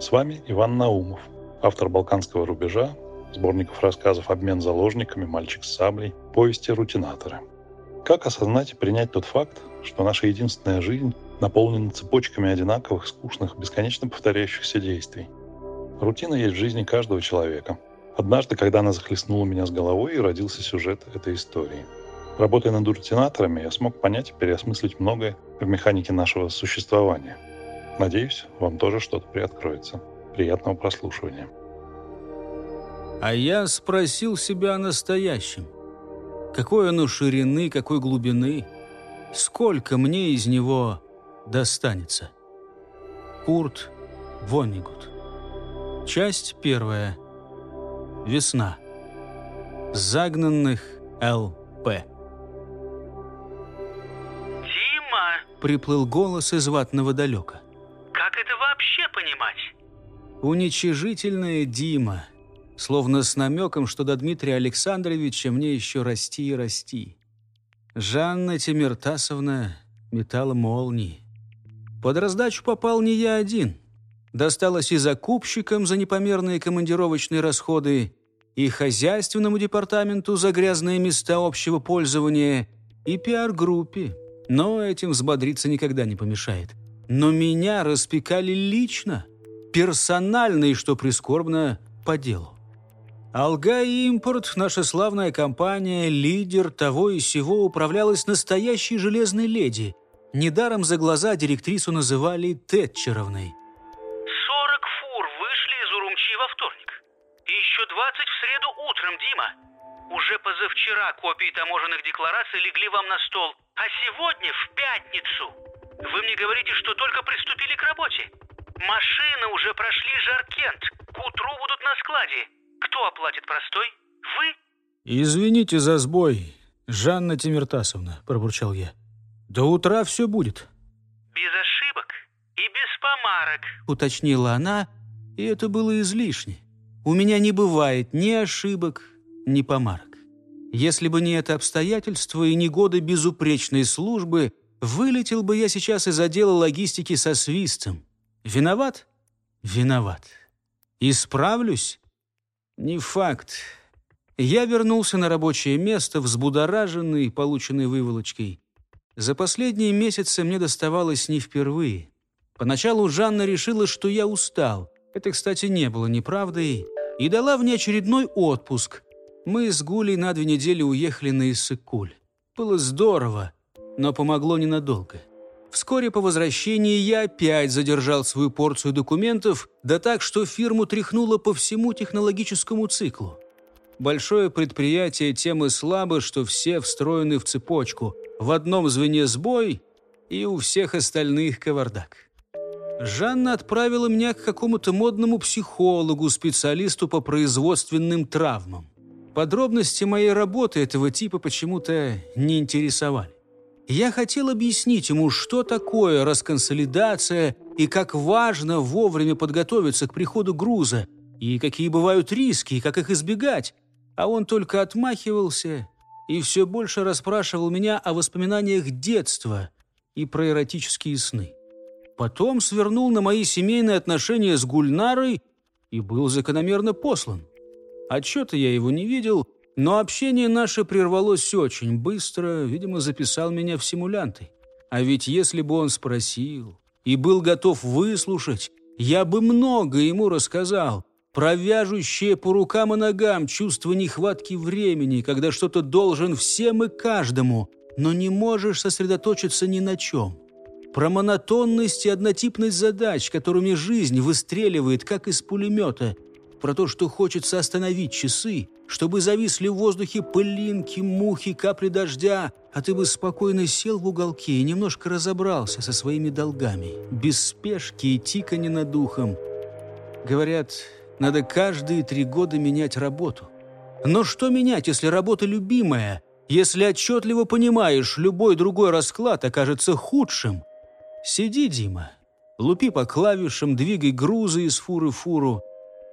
С вами Иван Наумов, автор «Балканского рубежа», сборников рассказов «Обмен заложниками», «Мальчик с саблей», повести «Рутинаторы». Как осознать и принять тот факт, что наша единственная жизнь наполнена цепочками одинаковых, скучных, бесконечно повторяющихся действий? Рутина есть в жизни каждого человека. Однажды, когда она захлестнула меня с головой, и родился сюжет этой истории – Работая над рутинаторами, я смог понять и переосмыслить многое в механике нашего существования. Надеюсь, вам тоже что-то приоткроется. Приятного прослушивания. А я спросил себя о настоящем. Какой оно ширины, какой глубины? Сколько мне из него достанется? Курт Воннигут. Часть первая. Весна. Загнанных Л.П. приплыл голос из ватного далека. «Как это вообще понимать?» Уничижительная Дима, словно с намеком, что до Дмитрия Александровича мне еще расти и расти. Жанна Тимиртасовна метала молнии. Под раздачу попал не я один. Досталось и закупщикам за непомерные командировочные расходы, и хозяйственному департаменту за грязные места общего пользования, и пиар-группе, но этим взбодриться никогда не помешает. Но меня распекали лично, персонально и, что прискорбно, по делу. «Алга Импорт», наша славная компания, лидер того и сего, управлялась настоящей железной леди. Недаром за глаза директрису называли Тетчеровной. «Сорок фур вышли из Урумчи во вторник. И еще двадцать в среду утром, Дима. Уже позавчера копии таможенных деклараций легли вам на стол. А сегодня, в пятницу, вы мне говорите, что только приступили к работе. Машины уже прошли Жаркент. К утру будут на складе. Кто оплатит простой? Вы? Извините за сбой, Жанна Тимиртасовна, пробурчал я. До утра все будет. Без ошибок и без помарок, уточнила она, и это было излишне. У меня не бывает ни ошибок, ни помарок. Если бы не это обстоятельство и не годы безупречной службы, вылетел бы я сейчас из отдела логистики со свистом. Виноват? Виноват. Исправлюсь? Не факт. Я вернулся на рабочее место, взбудораженный, полученной выволочкой. За последние месяцы мне доставалось не впервые. Поначалу Жанна решила, что я устал. Это, кстати, не было неправдой. И дала мне очередной отпуск – мы с Гулей на две недели уехали на Иссык-Куль. Было здорово, но помогло ненадолго. Вскоре по возвращении я опять задержал свою порцию документов, да так, что фирму тряхнуло по всему технологическому циклу. Большое предприятие тем и слабо, что все встроены в цепочку. В одном звене сбой, и у всех остальных кавардак. Жанна отправила меня к какому-то модному психологу, специалисту по производственным травмам. Подробности моей работы этого типа почему-то не интересовали. Я хотел объяснить ему, что такое расконсолидация и как важно вовремя подготовиться к приходу груза, и какие бывают риски, и как их избегать. А он только отмахивался и все больше расспрашивал меня о воспоминаниях детства и про эротические сны. Потом свернул на мои семейные отношения с Гульнарой и был закономерно послан. Отчета я его не видел, но общение наше прервалось очень быстро, видимо, записал меня в симулянты. А ведь если бы он спросил и был готов выслушать, я бы много ему рассказал. Про вяжущее по рукам и ногам чувство нехватки времени, когда что-то должен всем и каждому, но не можешь сосредоточиться ни на чем. Про монотонность и однотипность задач, которыми жизнь выстреливает, как из пулемета – про то, что хочется остановить часы, чтобы зависли в воздухе пылинки, мухи, капли дождя, а ты бы спокойно сел в уголке и немножко разобрался со своими долгами, без спешки и тикани над духом. Говорят, надо каждые три года менять работу. Но что менять, если работа любимая, если отчетливо понимаешь, любой другой расклад окажется худшим? Сиди, Дима, лупи по клавишам, двигай грузы из фуры в фуру.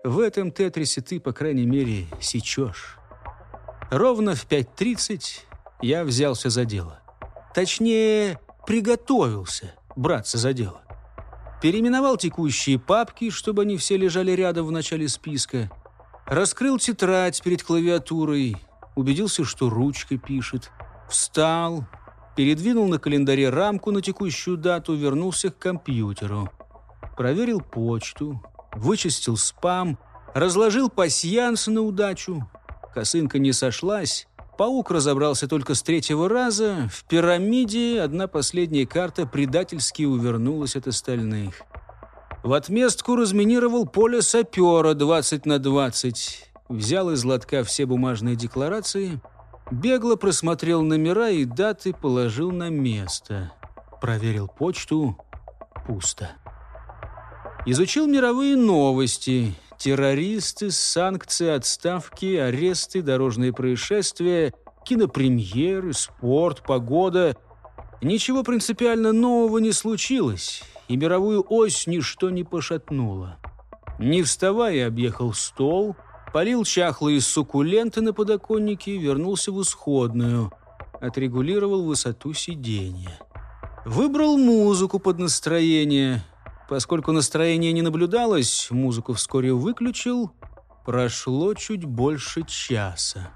В этом тетрисе ты, по крайней мере, сечешь. Ровно в 5.30 я взялся за дело. Точнее, приготовился браться за дело. Переименовал текущие папки, чтобы они все лежали рядом в начале списка. Раскрыл тетрадь перед клавиатурой, убедился, что ручкой пишет. Встал, передвинул на календаре рамку на текущую дату, вернулся к компьютеру. Проверил почту, вычистил спам, разложил пасьянс на удачу. Косынка не сошлась, Паук разобрался только с третьего раза. В пирамиде одна последняя карта предательски увернулась от остальных. В отместку разминировал поле сапера 20 на 20. Взял из лотка все бумажные декларации, бегло просмотрел номера и даты, положил на место. Проверил почту. Пусто. Изучил мировые новости. Террористы, санкции, отставки, аресты, дорожные происшествия, кинопремьеры, спорт, погода. Ничего принципиально нового не случилось, и мировую ось ничто не пошатнуло. Не вставая, объехал стол, полил чахлые суккуленты на подоконнике и вернулся в исходную. Отрегулировал высоту сиденья. Выбрал музыку под настроение – Поскольку настроения не наблюдалось, музыку вскоре выключил. Прошло чуть больше часа.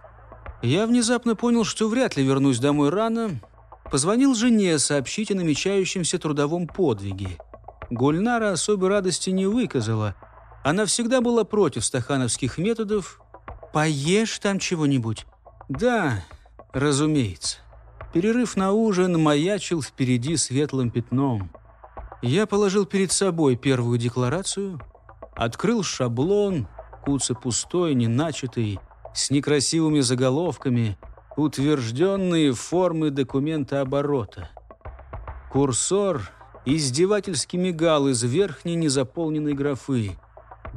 Я внезапно понял, что вряд ли вернусь домой рано. Позвонил жене сообщить о намечающемся трудовом подвиге. Гульнара особой радости не выказала. Она всегда была против стахановских методов. «Поешь там чего-нибудь?» «Да, разумеется». Перерыв на ужин маячил впереди светлым пятном. Я положил перед собой первую декларацию, открыл шаблон, куца пустой, неначатый, с некрасивыми заголовками, утвержденные формы документа оборота. Курсор издевательски мигал из верхней незаполненной графы.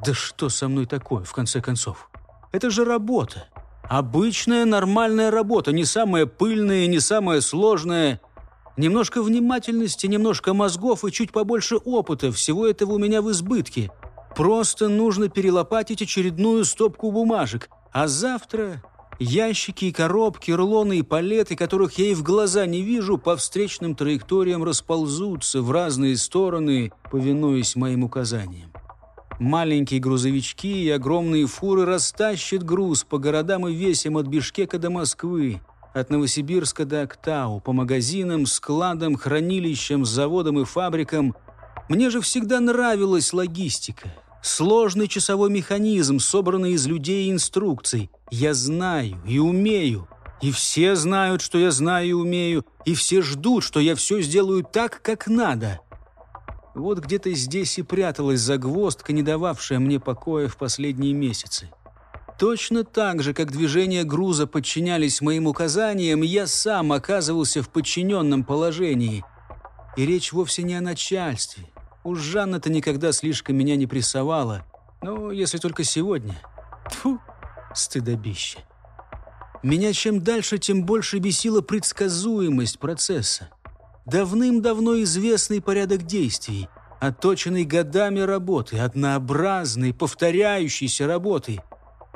Да что со мной такое, в конце концов? Это же работа. Обычная нормальная работа, не самая пыльная, не самая сложная – Немножко внимательности, немножко мозгов и чуть побольше опыта. Всего этого у меня в избытке. Просто нужно перелопатить очередную стопку бумажек. А завтра ящики и коробки, рулоны и палеты, которых я и в глаза не вижу, по встречным траекториям расползутся в разные стороны, повинуясь моим указаниям. Маленькие грузовички и огромные фуры растащат груз по городам и весям от Бишкека до Москвы от Новосибирска до Октау, по магазинам, складам, хранилищам, заводам и фабрикам. Мне же всегда нравилась логистика. Сложный часовой механизм, собранный из людей и инструкций. Я знаю и умею. И все знают, что я знаю и умею. И все ждут, что я все сделаю так, как надо. Вот где-то здесь и пряталась загвоздка, не дававшая мне покоя в последние месяцы. Точно так же, как движения груза подчинялись моим указаниям, я сам оказывался в подчиненном положении. И речь вовсе не о начальстве. Уж Жанна-то никогда слишком меня не прессовала. Ну, если только сегодня. Тьфу, стыдобище. Меня чем дальше, тем больше бесила предсказуемость процесса. Давным-давно известный порядок действий, отточенный годами работы, однообразной, повторяющейся работы –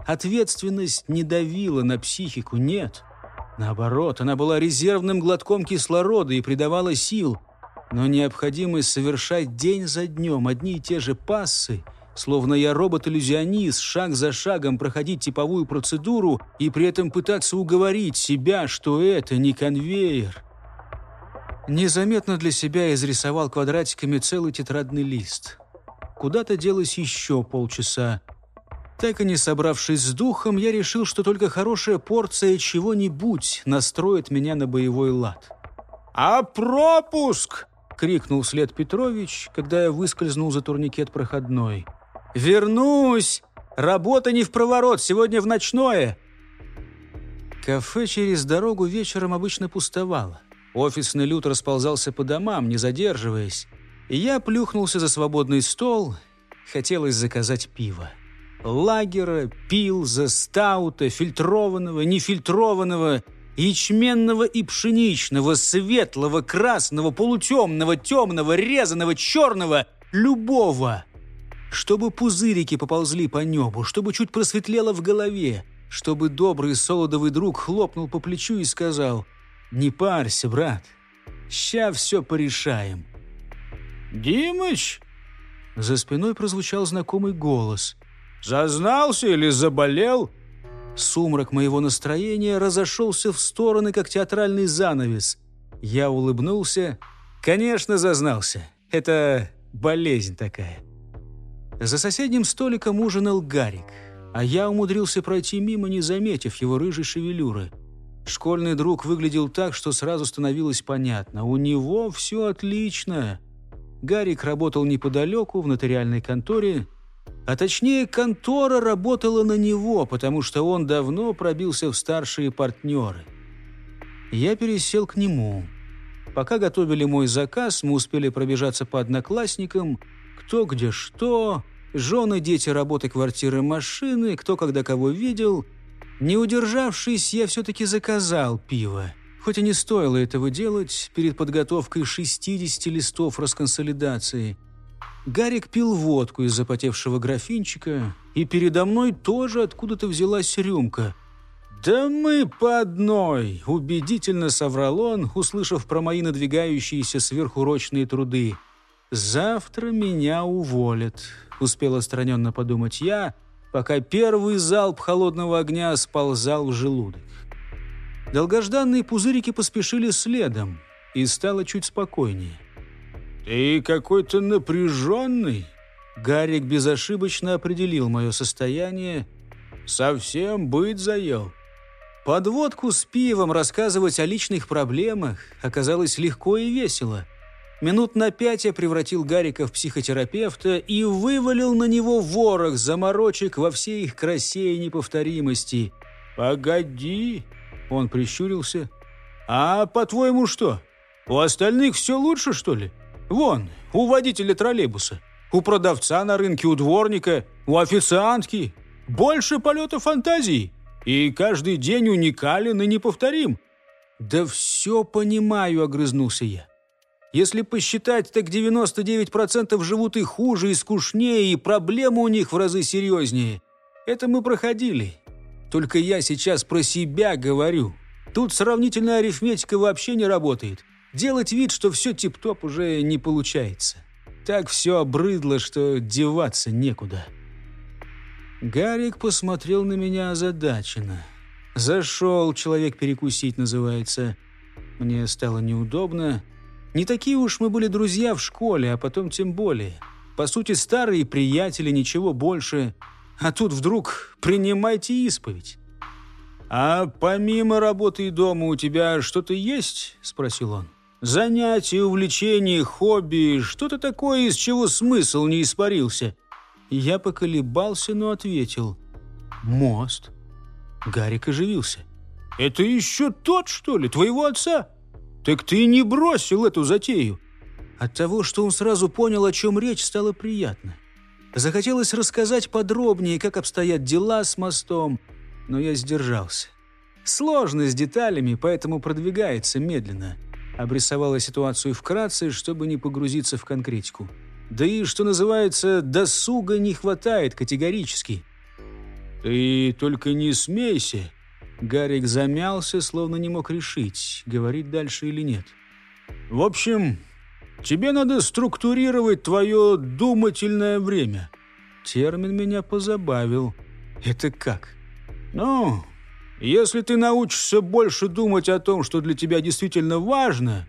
Ответственность не давила на психику, нет. Наоборот, она была резервным глотком кислорода и придавала сил. Но необходимость совершать день за днем одни и те же пассы, словно я робот-иллюзионист, шаг за шагом проходить типовую процедуру и при этом пытаться уговорить себя, что это не конвейер. Незаметно для себя изрисовал квадратиками целый тетрадный лист. Куда-то делось еще полчаса. Так и не собравшись с духом, я решил, что только хорошая порция чего-нибудь настроит меня на боевой лад. «А пропуск!» — крикнул след Петрович, когда я выскользнул за турникет проходной. «Вернусь! Работа не в проворот, сегодня в ночное!» Кафе через дорогу вечером обычно пустовало. Офисный люд расползался по домам, не задерживаясь. И я плюхнулся за свободный стол Хотелось заказать пиво. Лагера, пилза, стаута, фильтрованного, нефильтрованного, ячменного и пшеничного, светлого, красного, полутемного, темного, резаного, черного, любого. Чтобы пузырики поползли по небу, чтобы чуть просветлело в голове, чтобы добрый солодовый друг хлопнул по плечу и сказал «Не парься, брат, ща все порешаем». «Димыч!» За спиной прозвучал знакомый голос. «Зазнался или заболел?» Сумрак моего настроения разошелся в стороны, как театральный занавес. Я улыбнулся. «Конечно, зазнался. Это болезнь такая». За соседним столиком ужинал Гарик, а я умудрился пройти мимо, не заметив его рыжей шевелюры. Школьный друг выглядел так, что сразу становилось понятно. У него все отлично. Гарик работал неподалеку, в нотариальной конторе, а точнее, контора работала на него, потому что он давно пробился в старшие партнеры. Я пересел к нему. Пока готовили мой заказ, мы успели пробежаться по одноклассникам, кто где что, жены, дети, работы, квартиры, машины, кто когда кого видел. Не удержавшись, я все-таки заказал пиво. Хоть и не стоило этого делать перед подготовкой 60 листов расконсолидации. Гарик пил водку из запотевшего графинчика, и передо мной тоже откуда-то взялась рюмка. «Да мы по одной!» – убедительно соврал он, услышав про мои надвигающиеся сверхурочные труды. «Завтра меня уволят», – успел отстраненно подумать я, пока первый залп холодного огня сползал в желудок. Долгожданные пузырики поспешили следом, и стало чуть спокойнее. «Ты какой-то напряженный?» Гарик безошибочно определил мое состояние. «Совсем быть заел». Подводку с пивом рассказывать о личных проблемах оказалось легко и весело. Минут на пять я превратил Гарика в психотерапевта и вывалил на него ворох заморочек во всей их красе и неповторимости. «Погоди!» Он прищурился. «А по-твоему что? У остальных все лучше, что ли? Вон, у водителя троллейбуса, у продавца на рынке, у дворника, у официантки. Больше полета фантазии. И каждый день уникален и неповторим». «Да все понимаю», — огрызнулся я. «Если посчитать, так 99% живут и хуже, и скучнее, и проблемы у них в разы серьезнее. Это мы проходили. Только я сейчас про себя говорю. Тут сравнительная арифметика вообще не работает. Делать вид, что все тип-топ уже не получается. Так все обрыдло, что деваться некуда. Гарик посмотрел на меня озадаченно. «Зашел, человек перекусить называется». Мне стало неудобно. Не такие уж мы были друзья в школе, а потом тем более. По сути, старые приятели, ничего больше – а тут вдруг принимайте исповедь. «А помимо работы и дома у тебя что-то есть?» – спросил он. «Занятия, увлечения, хобби, что-то такое, из чего смысл не испарился?» Я поколебался, но ответил. «Мост». Гарик оживился. «Это еще тот, что ли, твоего отца? Так ты не бросил эту затею». От того, что он сразу понял, о чем речь, стало приятно. Захотелось рассказать подробнее, как обстоят дела с мостом, но я сдержался. Сложно с деталями, поэтому продвигается медленно. Обрисовала ситуацию вкратце, чтобы не погрузиться в конкретику. Да и, что называется, досуга не хватает категорически. «Ты только не смейся!» Гарик замялся, словно не мог решить, говорить дальше или нет. «В общем, Тебе надо структурировать твое думательное время». Термин меня позабавил. «Это как?» «Ну, если ты научишься больше думать о том, что для тебя действительно важно,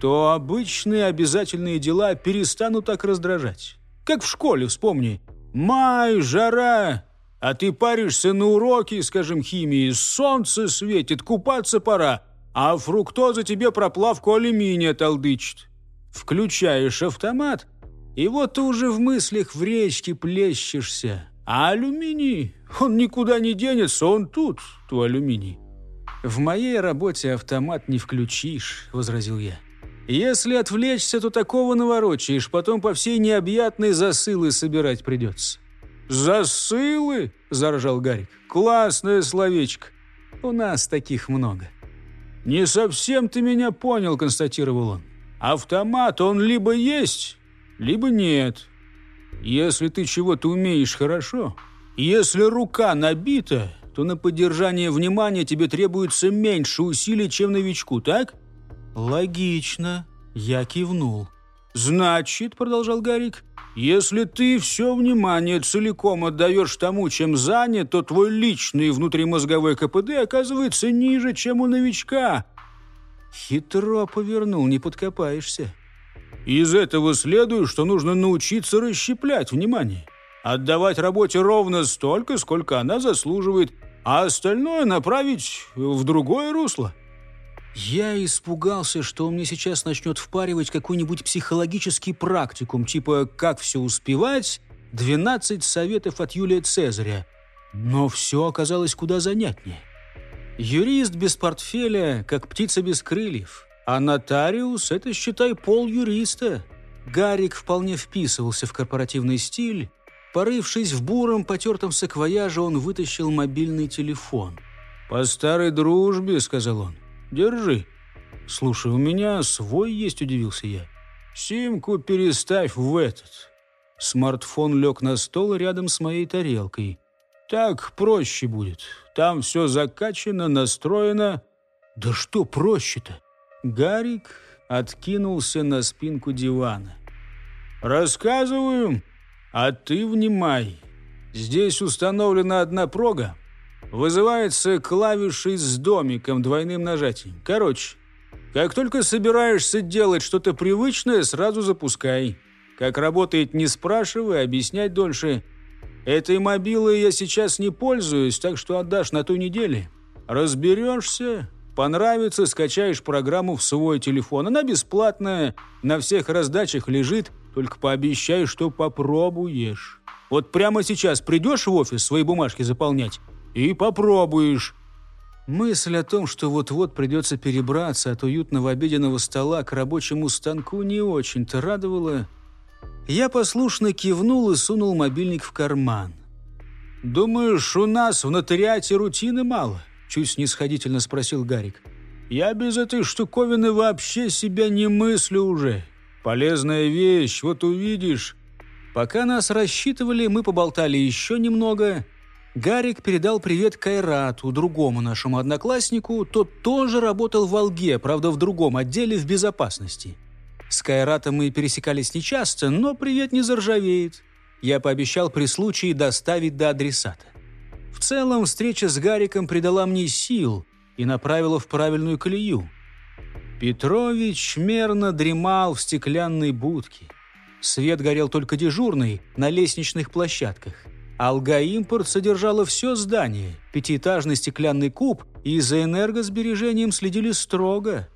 то обычные обязательные дела перестанут так раздражать. Как в школе, вспомни. Май, жара, а ты паришься на уроке, скажем, химии, солнце светит, купаться пора, а фруктоза тебе проплавку алюминия толдычит. Включаешь автомат, и вот ты уже в мыслях в речке плещешься. А алюминий, он никуда не денется, он тут, твой алюминий. «В моей работе автомат не включишь», — возразил я. Если отвлечься, то такого наворочаешь, потом по всей необъятной засылы собирать придется». «Засылы?» – заржал Гарик. «Классное словечко. У нас таких много». «Не совсем ты меня понял», – констатировал он. «Автомат, он либо есть, либо нет. Если ты чего-то умеешь хорошо, если рука набита, то на поддержание внимания тебе требуется меньше усилий, чем новичку, так?» «Логично», – я кивнул. «Значит», – продолжал Гарик, – «если ты все внимание целиком отдаешь тому, чем занят, то твой личный внутримозговой КПД оказывается ниже, чем у новичка». Хитро повернул, не подкопаешься. Из этого следует, что нужно научиться расщеплять внимание, отдавать работе ровно столько, сколько она заслуживает, а остальное направить в другое русло. Я испугался, что он мне сейчас начнет впаривать какой-нибудь психологический практикум, типа «Как все успевать?» «12 советов от Юлия Цезаря». Но все оказалось куда занятнее. Юрист без портфеля, как птица без крыльев. А нотариус – это, считай, пол юриста. Гарик вполне вписывался в корпоративный стиль. Порывшись в буром, потертом саквояже, он вытащил мобильный телефон. «По старой дружбе», – сказал он. Держи. Слушай, у меня свой есть, удивился я. Симку переставь в этот. Смартфон лег на стол рядом с моей тарелкой. Так проще будет. Там все закачано, настроено. Да что проще-то? Гарик откинулся на спинку дивана. «Рассказываю, а ты внимай. Здесь установлена одна прога, Вызывается клавишей с домиком, двойным нажатием. Короче, как только собираешься делать что-то привычное, сразу запускай. Как работает, не спрашивай, объяснять дольше. Этой мобилой я сейчас не пользуюсь, так что отдашь на той неделе. Разберешься, понравится, скачаешь программу в свой телефон. Она бесплатная, на всех раздачах лежит, только пообещай, что попробуешь. Вот прямо сейчас придешь в офис свои бумажки заполнять, и попробуешь». Мысль о том, что вот-вот придется перебраться от уютного обеденного стола к рабочему станку, не очень-то радовала. Я послушно кивнул и сунул мобильник в карман. «Думаешь, у нас в нотариате рутины мало?» – чуть снисходительно спросил Гарик. «Я без этой штуковины вообще себя не мыслю уже. Полезная вещь, вот увидишь». Пока нас рассчитывали, мы поболтали еще немного – Гарик передал привет Кайрату, другому нашему однокласснику. Тот тоже работал в Алге, правда, в другом отделе в безопасности. С Кайратом мы пересекались нечасто, но привет не заржавеет. Я пообещал при случае доставить до адресата. В целом, встреча с Гариком придала мне сил и направила в правильную колею. Петрович мерно дремал в стеклянной будке. Свет горел только дежурный на лестничных площадках – Алга-импорт содержала все здание, пятиэтажный стеклянный куб, и за энергосбережением следили строго.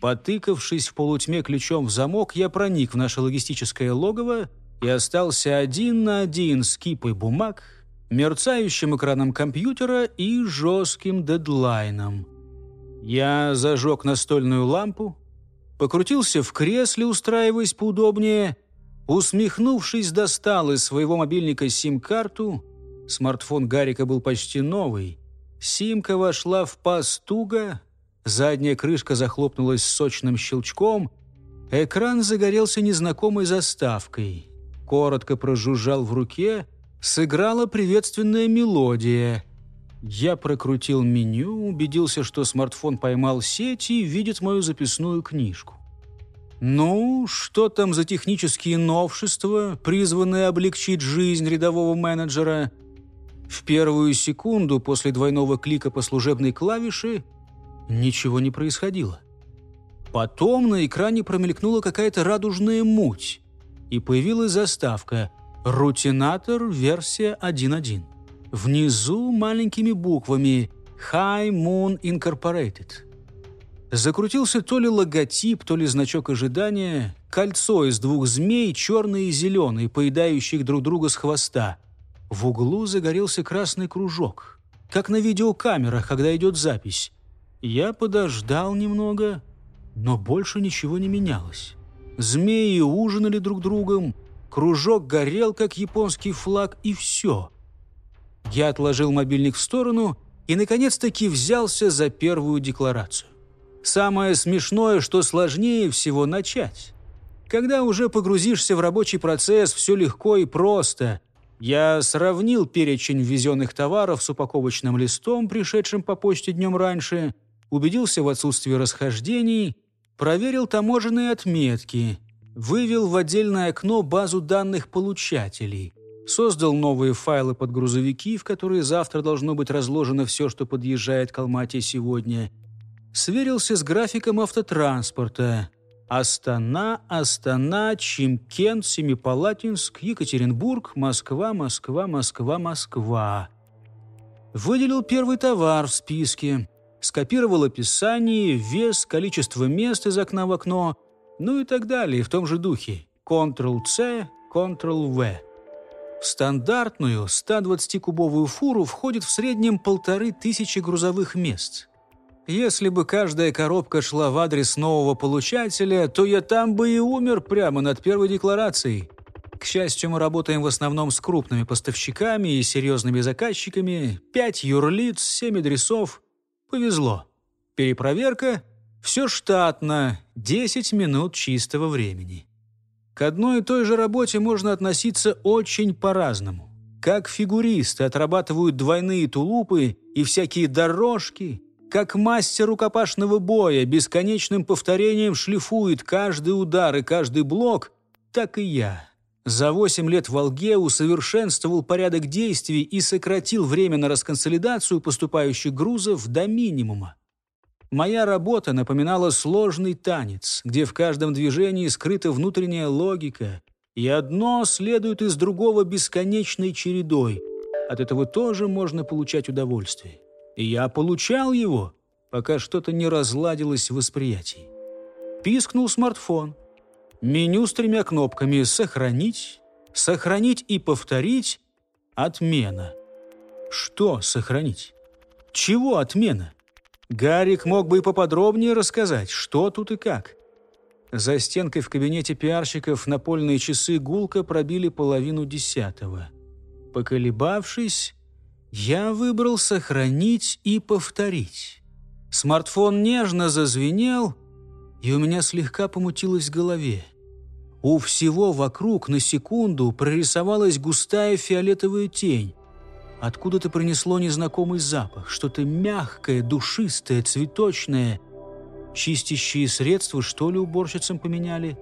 Потыкавшись в полутьме ключом в замок, я проник в наше логистическое логово и остался один на один с кипой бумаг, мерцающим экраном компьютера и жестким дедлайном. Я зажег настольную лампу, покрутился в кресле, устраиваясь поудобнее, Усмехнувшись, достал из своего мобильника сим-карту. Смартфон Гарика был почти новый. Симка вошла в паз туго, задняя крышка захлопнулась сочным щелчком, экран загорелся незнакомой заставкой. Коротко прожужжал в руке, сыграла приветственная мелодия. Я прокрутил меню, убедился, что смартфон поймал сеть и видит мою записную книжку. Ну, что там за технические новшества, призванные облегчить жизнь рядового менеджера? В первую секунду после двойного клика по служебной клавише ничего не происходило. Потом на экране промелькнула какая-то радужная муть, и появилась заставка «Рутинатор версия 1.1». Внизу маленькими буквами «High Moon Incorporated». Закрутился то ли логотип, то ли значок ожидания. Кольцо из двух змей, черный и зеленый, поедающих друг друга с хвоста. В углу загорелся красный кружок, как на видеокамерах, когда идет запись. Я подождал немного, Но больше ничего не менялось. Змеи ужинали друг другом, кружок горел, как японский флаг, и все. Я отложил мобильник в сторону и, наконец-таки, взялся за первую декларацию. Самое смешное, что сложнее всего начать. Когда уже погрузишься в рабочий процесс, все легко и просто. Я сравнил перечень ввезенных товаров с упаковочным листом, пришедшим по почте днем раньше, убедился в отсутствии расхождений, проверил таможенные отметки, вывел в отдельное окно базу данных получателей, создал новые файлы под грузовики, в которые завтра должно быть разложено все, что подъезжает к Алмате сегодня – сверился с графиком автотранспорта. Астана, Астана, Чимкент, Семипалатинск, Екатеринбург, Москва, Москва, Москва, Москва. Выделил первый товар в списке, скопировал описание, вес, количество мест из окна в окно, ну и так далее в том же духе. Ctrl-C, Ctrl-V. В стандартную 120-кубовую фуру входит в среднем полторы тысячи грузовых мест – если бы каждая коробка шла в адрес нового получателя, то я там бы и умер прямо над первой декларацией. К счастью, мы работаем в основном с крупными поставщиками и серьезными заказчиками. Пять юрлиц, семь адресов. Повезло. Перепроверка. Все штатно. 10 минут чистого времени. К одной и той же работе можно относиться очень по-разному. Как фигуристы отрабатывают двойные тулупы и всякие дорожки – как мастер рукопашного боя бесконечным повторением шлифует каждый удар и каждый блок, так и я. За восемь лет в Алге усовершенствовал порядок действий и сократил время на расконсолидацию поступающих грузов до минимума. Моя работа напоминала сложный танец, где в каждом движении скрыта внутренняя логика, и одно следует из другого бесконечной чередой. От этого тоже можно получать удовольствие. И я получал его, пока что-то не разладилось в восприятии. Пискнул смартфон. Меню с тремя кнопками «Сохранить», «Сохранить и повторить», «Отмена». Что сохранить? Чего отмена? Гарик мог бы и поподробнее рассказать, что тут и как. За стенкой в кабинете пиарщиков напольные часы гулко пробили половину десятого. Поколебавшись, я выбрал «Сохранить и повторить». Смартфон нежно зазвенел, и у меня слегка помутилось в голове. У всего вокруг на секунду прорисовалась густая фиолетовая тень. Откуда-то принесло незнакомый запах, что-то мягкое, душистое, цветочное. Чистящие средства, что ли, уборщицам поменяли?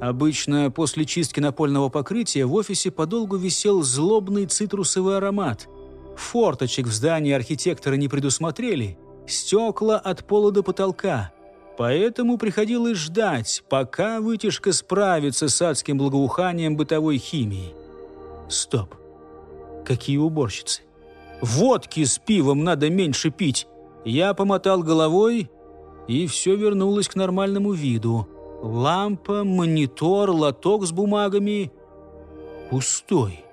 Обычно после чистки напольного покрытия в офисе подолгу висел злобный цитрусовый аромат – Форточек в здании архитекторы не предусмотрели, стекла от пола до потолка. Поэтому приходилось ждать, пока вытяжка справится с адским благоуханием бытовой химии. Стоп. Какие уборщицы? Водки с пивом надо меньше пить. Я помотал головой, и все вернулось к нормальному виду. Лампа, монитор, лоток с бумагами. Пустой.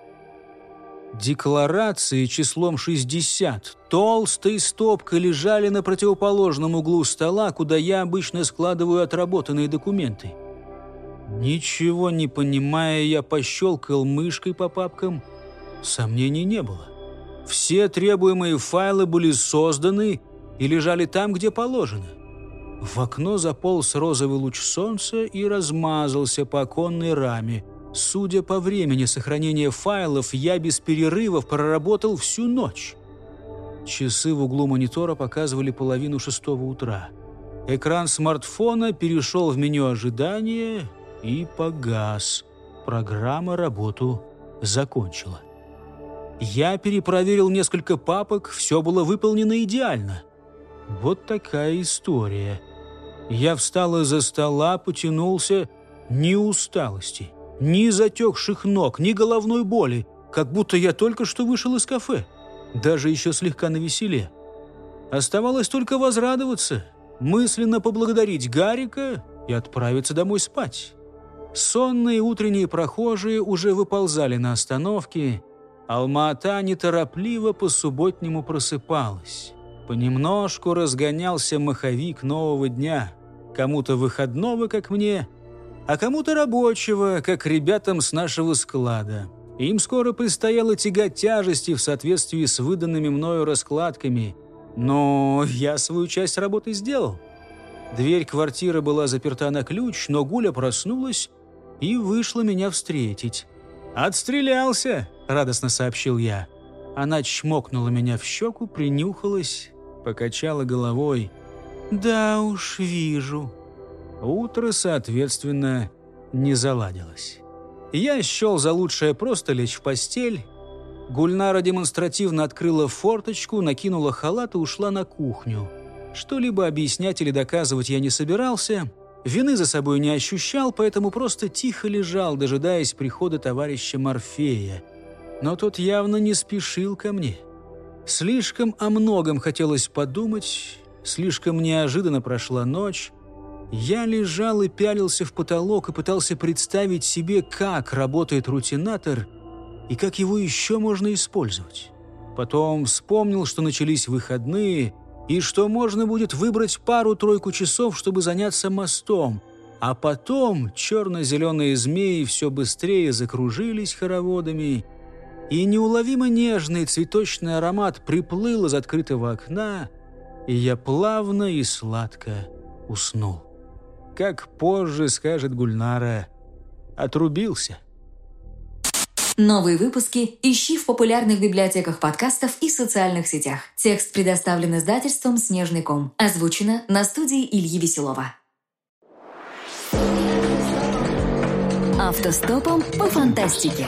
Декларации числом 60 толстой стопкой лежали на противоположном углу стола, куда я обычно складываю отработанные документы. Ничего не понимая, я пощелкал мышкой по папкам. Сомнений не было. Все требуемые файлы были созданы и лежали там, где положено. В окно заполз розовый луч солнца и размазался по оконной раме – Судя по времени сохранения файлов, я без перерывов проработал всю ночь. Часы в углу монитора показывали половину шестого утра. Экран смартфона перешел в меню ожидания и погас. Программа работу закончила. Я перепроверил несколько папок, все было выполнено идеально. Вот такая история. Я встал из-за стола, потянулся, ни усталости – ни затекших ног, ни головной боли, как будто я только что вышел из кафе. Даже еще слегка навеселе. Оставалось только возрадоваться, мысленно поблагодарить Гарика и отправиться домой спать. Сонные утренние прохожие уже выползали на остановке. Алма-Ата неторопливо по-субботнему просыпалась. Понемножку разгонялся маховик нового дня. Кому-то выходного, как мне, а кому-то рабочего, как ребятам с нашего склада. Им скоро предстояло тягать тяжести в соответствии с выданными мною раскладками. Но я свою часть работы сделал. Дверь квартиры была заперта на ключ, но Гуля проснулась и вышла меня встретить. «Отстрелялся!» – радостно сообщил я. Она чмокнула меня в щеку, принюхалась, покачала головой. «Да уж, вижу». Утро, соответственно, не заладилось. Я счел за лучшее просто лечь в постель. Гульнара демонстративно открыла форточку, накинула халат и ушла на кухню. Что-либо объяснять или доказывать я не собирался. Вины за собой не ощущал, поэтому просто тихо лежал, дожидаясь прихода товарища Морфея. Но тот явно не спешил ко мне. Слишком о многом хотелось подумать, слишком неожиданно прошла ночь. Я лежал и пялился в потолок и пытался представить себе, как работает рутинатор и как его еще можно использовать. Потом вспомнил, что начались выходные, и что можно будет выбрать пару-тройку часов, чтобы заняться мостом. А потом черно-зеленые змеи все быстрее закружились хороводами, и неуловимо нежный цветочный аромат приплыл из открытого окна, и я плавно и сладко уснул. Как позже скажет Гульнара, отрубился. Новые выпуски ищи в популярных библиотеках подкастов и социальных сетях. Текст предоставлен издательством «Снежный ком». Озвучено на студии Ильи Веселова. Автостопом по фантастике.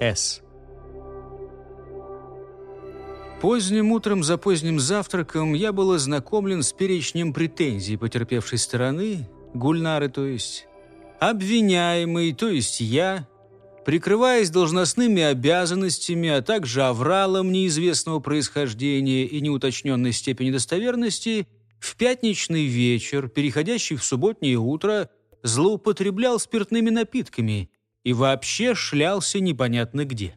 О.С. Поздним утром за поздним завтраком я был ознакомлен с перечнем претензий потерпевшей стороны, Гульнары, то есть, обвиняемый, то есть я, прикрываясь должностными обязанностями, а также авралом неизвестного происхождения и неуточненной степени достоверности, в пятничный вечер, переходящий в субботнее утро, злоупотреблял спиртными напитками и вообще шлялся непонятно где.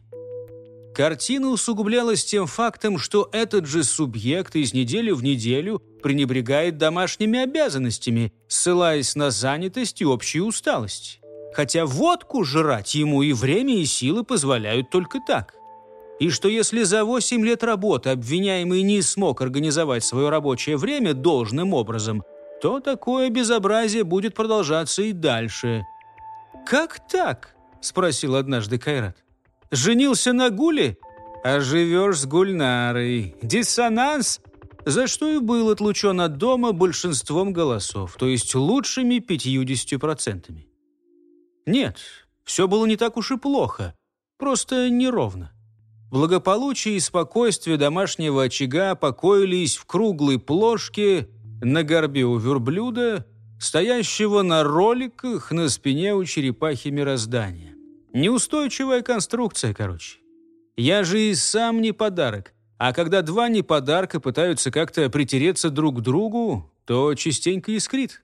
Картина усугублялась тем фактом, что этот же субъект из недели в неделю пренебрегает домашними обязанностями, ссылаясь на занятость и общую усталость. Хотя водку жрать ему и время, и силы позволяют только так. И что если за 8 лет работы обвиняемый не смог организовать свое рабочее время должным образом, то такое безобразие будет продолжаться и дальше. «Как так?» – спросил однажды Кайрат. «Женился на Гуле? А живешь с Гульнарой. Диссонанс?» За что и был отлучен от дома большинством голосов, то есть лучшими 50%. Нет, все было не так уж и плохо, просто неровно. Благополучие и спокойствие домашнего очага покоились в круглой плошке на горбе у верблюда, стоящего на роликах на спине у черепахи мироздания. Неустойчивая конструкция, короче. Я же и сам не подарок. А когда два неподарка пытаются как-то притереться друг к другу, то частенько искрит.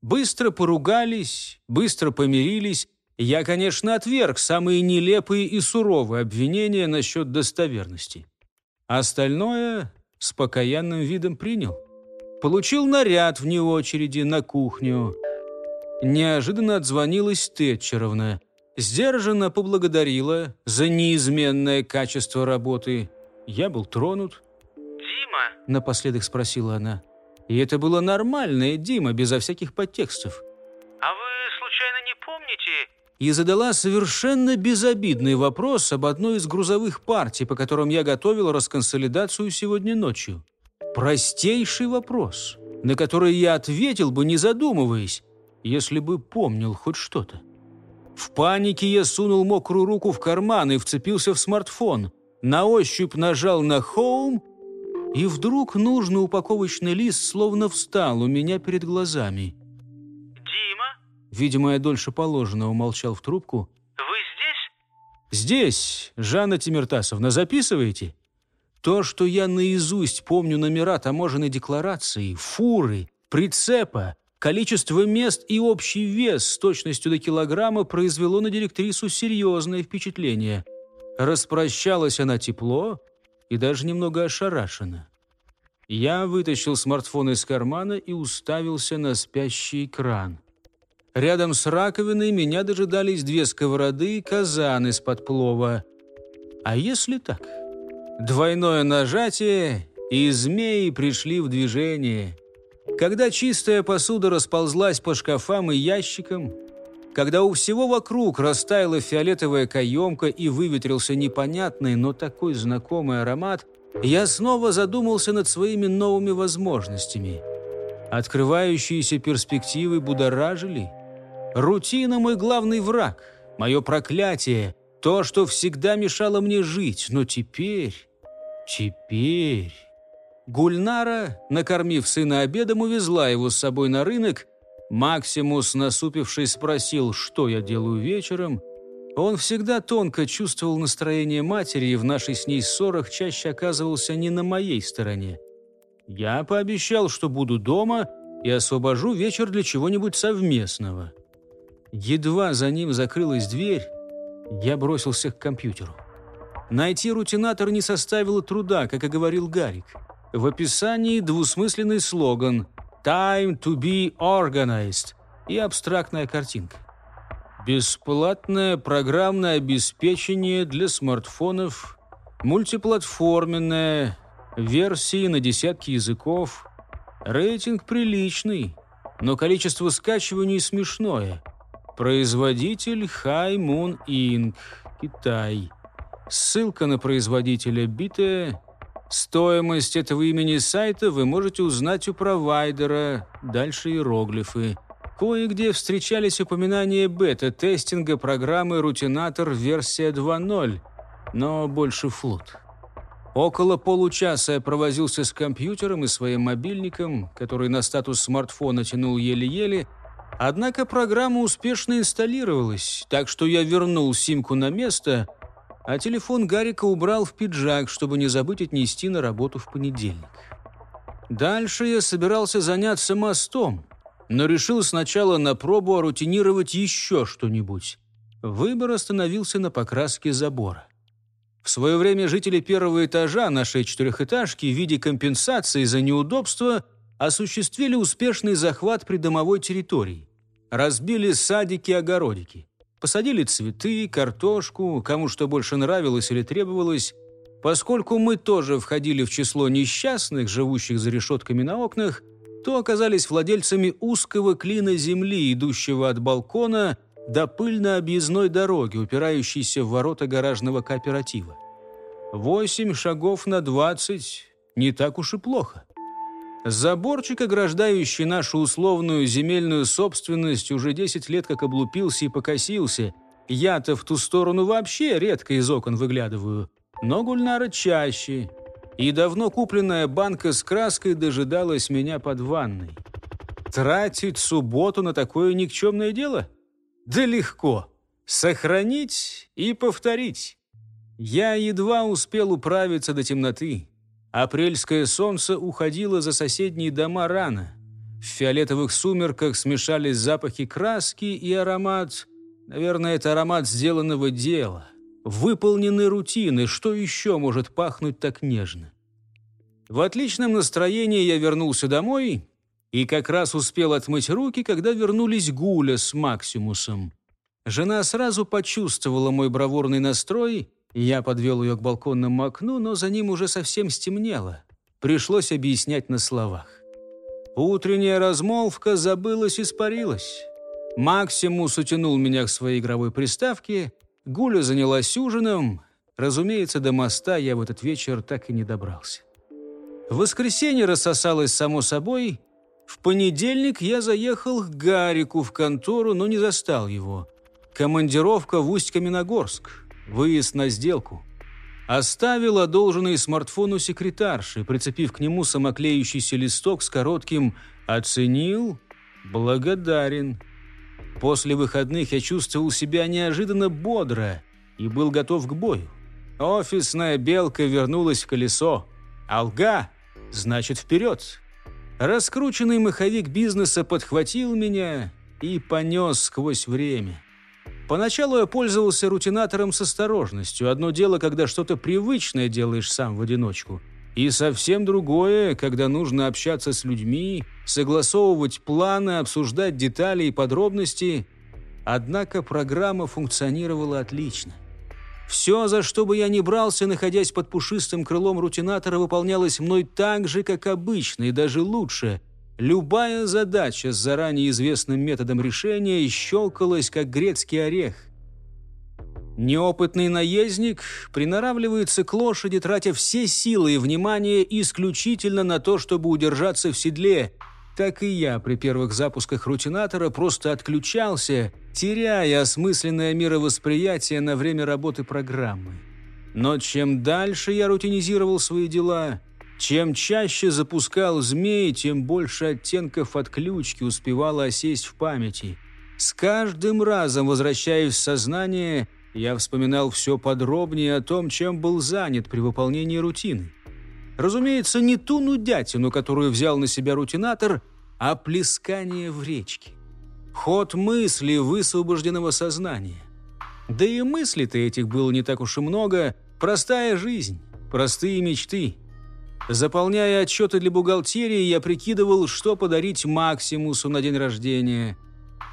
Быстро поругались, быстро помирились. Я, конечно, отверг самые нелепые и суровые обвинения насчет достоверности. Остальное с покаянным видом принял. Получил наряд вне очереди на кухню. Неожиданно отзвонилась Тетчеровна. Сдержанно поблагодарила за неизменное качество работы. Я был тронут. Дима, Напоследок спросила она. И это было нормальное Дима, безо всяких подтекстов. а вы случайно не помните... И задала совершенно безобидный вопрос об одной из грузовых партий, по которым я готовил расконсолидацию сегодня ночью. Простейший вопрос, на который я ответил бы, не задумываясь, если бы помнил хоть что-то. В панике я сунул мокрую руку в карман и вцепился в смартфон. На ощупь нажал на «Home», И вдруг нужный упаковочный лист словно встал у меня перед глазами. Дима, Видимо, я дольше положенного молчал в трубку. вы здесь? «Здесь, Жанна Тимиртасовна, записываете?» То, что я наизусть помню номера таможенной декларации, фуры, прицепа, количество мест и общий вес с точностью до килограмма произвело на директрису серьезное впечатление. Распрощалась она тепло и даже немного ошарашена. Я вытащил смартфон из кармана и уставился на спящий экран. Рядом с раковиной меня дожидались две сковороды и казан из-под плова. А если так? Двойное нажатие, и змеи пришли в движение. Когда чистая посуда расползлась по шкафам и ящикам, когда у всего вокруг растаяла фиолетовая каемка и выветрился непонятный, но такой знакомый аромат, я снова задумался над своими новыми возможностями. Открывающиеся перспективы будоражили. Рутина – мой главный враг, мое проклятие, то, что всегда мешало мне жить. Но теперь, теперь... Гульнара, накормив сына обедом, увезла его с собой на рынок. Максимус, насупившись, спросил, что я делаю вечером. Он всегда тонко чувствовал настроение матери и в нашей с ней ссорах чаще оказывался не на моей стороне. Я пообещал, что буду дома и освобожу вечер для чего-нибудь совместного. Едва за ним закрылась дверь, я бросился к компьютеру. Найти рутинатор не составило труда, как и говорил Гарик. В описании двусмысленный слоган «Time to be organized» и абстрактная картинка. Бесплатное программное обеспечение для смартфонов, мультиплатформенное, версии на десятки языков. Рейтинг приличный, но количество скачиваний смешное. Производитель High Moon Inc. Китай. Ссылка на производителя битая. Стоимость этого имени сайта вы можете узнать у провайдера. Дальше иероглифы. Кое-где встречались упоминания бета-тестинга программы «Рутинатор» версия 2.0, но больше флут. Около получаса я провозился с компьютером и своим мобильником, который на статус смартфона тянул еле-еле, однако программа успешно инсталлировалась, так что я вернул симку на место, а телефон Гарика убрал в пиджак, чтобы не забыть отнести на работу в понедельник. Дальше я собирался заняться мостом, но решил сначала на пробу орутинировать еще что-нибудь. Выбор остановился на покраске забора. В свое время жители первого этажа нашей четырехэтажки в виде компенсации за неудобство осуществили успешный захват придомовой территории. Разбили садики и огородики. Посадили цветы, картошку, кому что больше нравилось или требовалось. Поскольку мы тоже входили в число несчастных, живущих за решетками на окнах, то оказались владельцами узкого клина земли, идущего от балкона до пыльно-объездной дороги, упирающейся в ворота гаражного кооператива. Восемь шагов на двадцать – не так уж и плохо. Заборчик, ограждающий нашу условную земельную собственность, уже 10 лет как облупился и покосился. Я-то в ту сторону вообще редко из окон выглядываю, но Гульнара чаще. И давно купленная банка с краской дожидалась меня под ванной. Тратить субботу на такое никчемное дело? Да легко. Сохранить и повторить. Я едва успел управиться до темноты. Апрельское солнце уходило за соседние дома рано. В фиолетовых сумерках смешались запахи краски и аромат... Наверное, это аромат сделанного дела. Выполненной рутины. Что еще может пахнуть так нежно? В отличном настроении я вернулся домой и как раз успел отмыть руки, когда вернулись Гуля с Максимусом. Жена сразу почувствовала мой бравурный настрой я подвел ее к балконному окну, но за ним уже совсем стемнело. Пришлось объяснять на словах. Утренняя размолвка забылась-испарилась. Максимус утянул меня к своей игровой приставке, Гуля занялась ужином. Разумеется, до моста я в этот вечер так и не добрался. В воскресенье рассосалось само собой. В понедельник я заехал к Гарику в контору, но не застал его. Командировка в Усть-Каменогорск. Выезд на сделку. Оставил одолженный смартфон секретарши, прицепив к нему самоклеющийся листок с коротким «Оценил? Благодарен». После выходных я чувствовал себя неожиданно бодро и был готов к бою. Офисная белка вернулась в колесо. Алга, значит, вперед. Раскрученный маховик бизнеса подхватил меня и понес сквозь время. Поначалу я пользовался рутинатором с осторожностью. Одно дело, когда что-то привычное делаешь сам в одиночку. И совсем другое, когда нужно общаться с людьми, согласовывать планы, обсуждать детали и подробности. Однако программа функционировала отлично. Все, за что бы я ни брался, находясь под пушистым крылом рутинатора, выполнялось мной так же, как обычно, и даже лучше – Любая задача с заранее известным методом решения щелкалась, как грецкий орех. Неопытный наездник приноравливается к лошади, тратя все силы и внимание исключительно на то, чтобы удержаться в седле. Так и я при первых запусках рутинатора просто отключался, теряя осмысленное мировосприятие на время работы программы. Но чем дальше я рутинизировал свои дела, чем чаще запускал змей, тем больше оттенков отключки успевало осесть в памяти. С каждым разом, возвращаясь в сознание, я вспоминал все подробнее о том, чем был занят при выполнении рутины. Разумеется, не ту нудятину, которую взял на себя рутинатор, а плескание в речке. Ход мысли высвобожденного сознания. Да и мыслей-то этих было не так уж и много. Простая жизнь, простые мечты – Заполняя отчеты для бухгалтерии, я прикидывал, что подарить Максимусу на день рождения.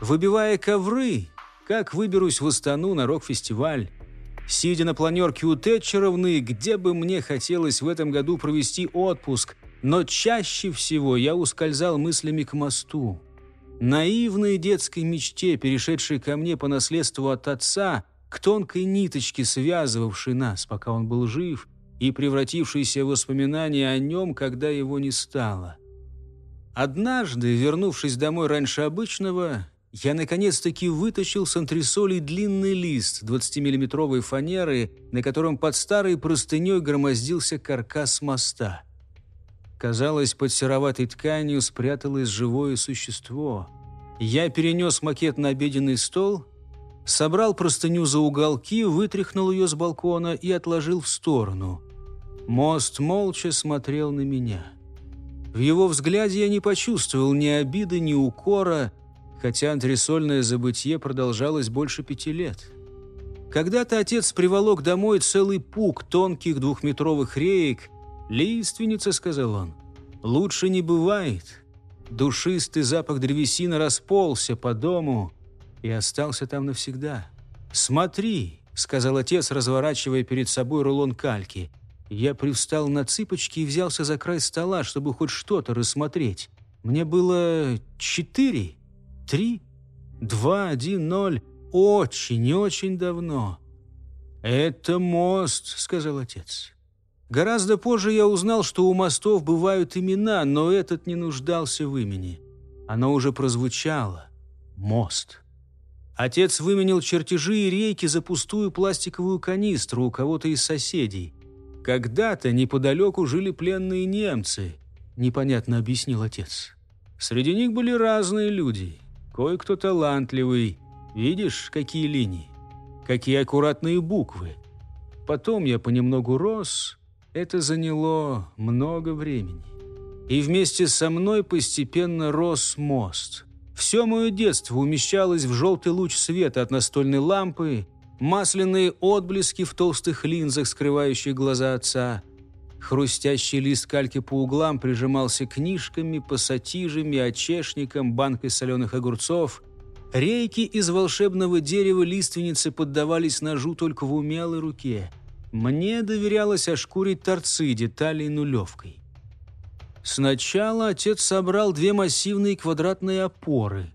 Выбивая ковры, как выберусь в Астану на рок-фестиваль. Сидя на планерке у Тэтчеровны, где бы мне хотелось в этом году провести отпуск, но чаще всего я ускользал мыслями к мосту. Наивной детской мечте, перешедшей ко мне по наследству от отца, к тонкой ниточке, связывавшей нас, пока он был жив – и превратившиеся в воспоминания о нем, когда его не стало. Однажды, вернувшись домой раньше обычного, я наконец-таки вытащил с антресолей длинный лист 20-миллиметровой фанеры, на котором под старой простыней громоздился каркас моста. Казалось, под сероватой тканью спряталось живое существо. Я перенес макет на обеденный стол, собрал простыню за уголки, вытряхнул ее с балкона и отложил в сторону. Мост молча смотрел на меня. В его взгляде я не почувствовал ни обиды, ни укора, хотя антресольное забытье продолжалось больше пяти лет. Когда-то отец приволок домой целый пук тонких двухметровых реек. «Лиственница», — сказал он, — «лучше не бывает». Душистый запах древесины расползся по дому и остался там навсегда. «Смотри», — сказал отец, разворачивая перед собой рулон кальки — я привстал на цыпочки и взялся за край стола, чтобы хоть что-то рассмотреть. Мне было четыре, три, два, один, ноль. Очень-очень давно. «Это мост», — сказал отец. Гораздо позже я узнал, что у мостов бывают имена, но этот не нуждался в имени. Оно уже прозвучало. Мост. Отец выменил чертежи и рейки за пустую пластиковую канистру у кого-то из соседей. Когда-то неподалеку жили пленные немцы, непонятно объяснил отец. Среди них были разные люди. Кое-кто талантливый. Видишь, какие линии? Какие аккуратные буквы. Потом я понемногу рос. Это заняло много времени. И вместе со мной постепенно рос мост. Все мое детство умещалось в желтый луч света от настольной лампы, масляные отблески в толстых линзах, скрывающих глаза отца. Хрустящий лист кальки по углам прижимался книжками, пассатижами, очешником, банкой соленых огурцов. Рейки из волшебного дерева лиственницы поддавались ножу только в умелой руке. Мне доверялось ошкурить торцы деталей нулевкой. Сначала отец собрал две массивные квадратные опоры.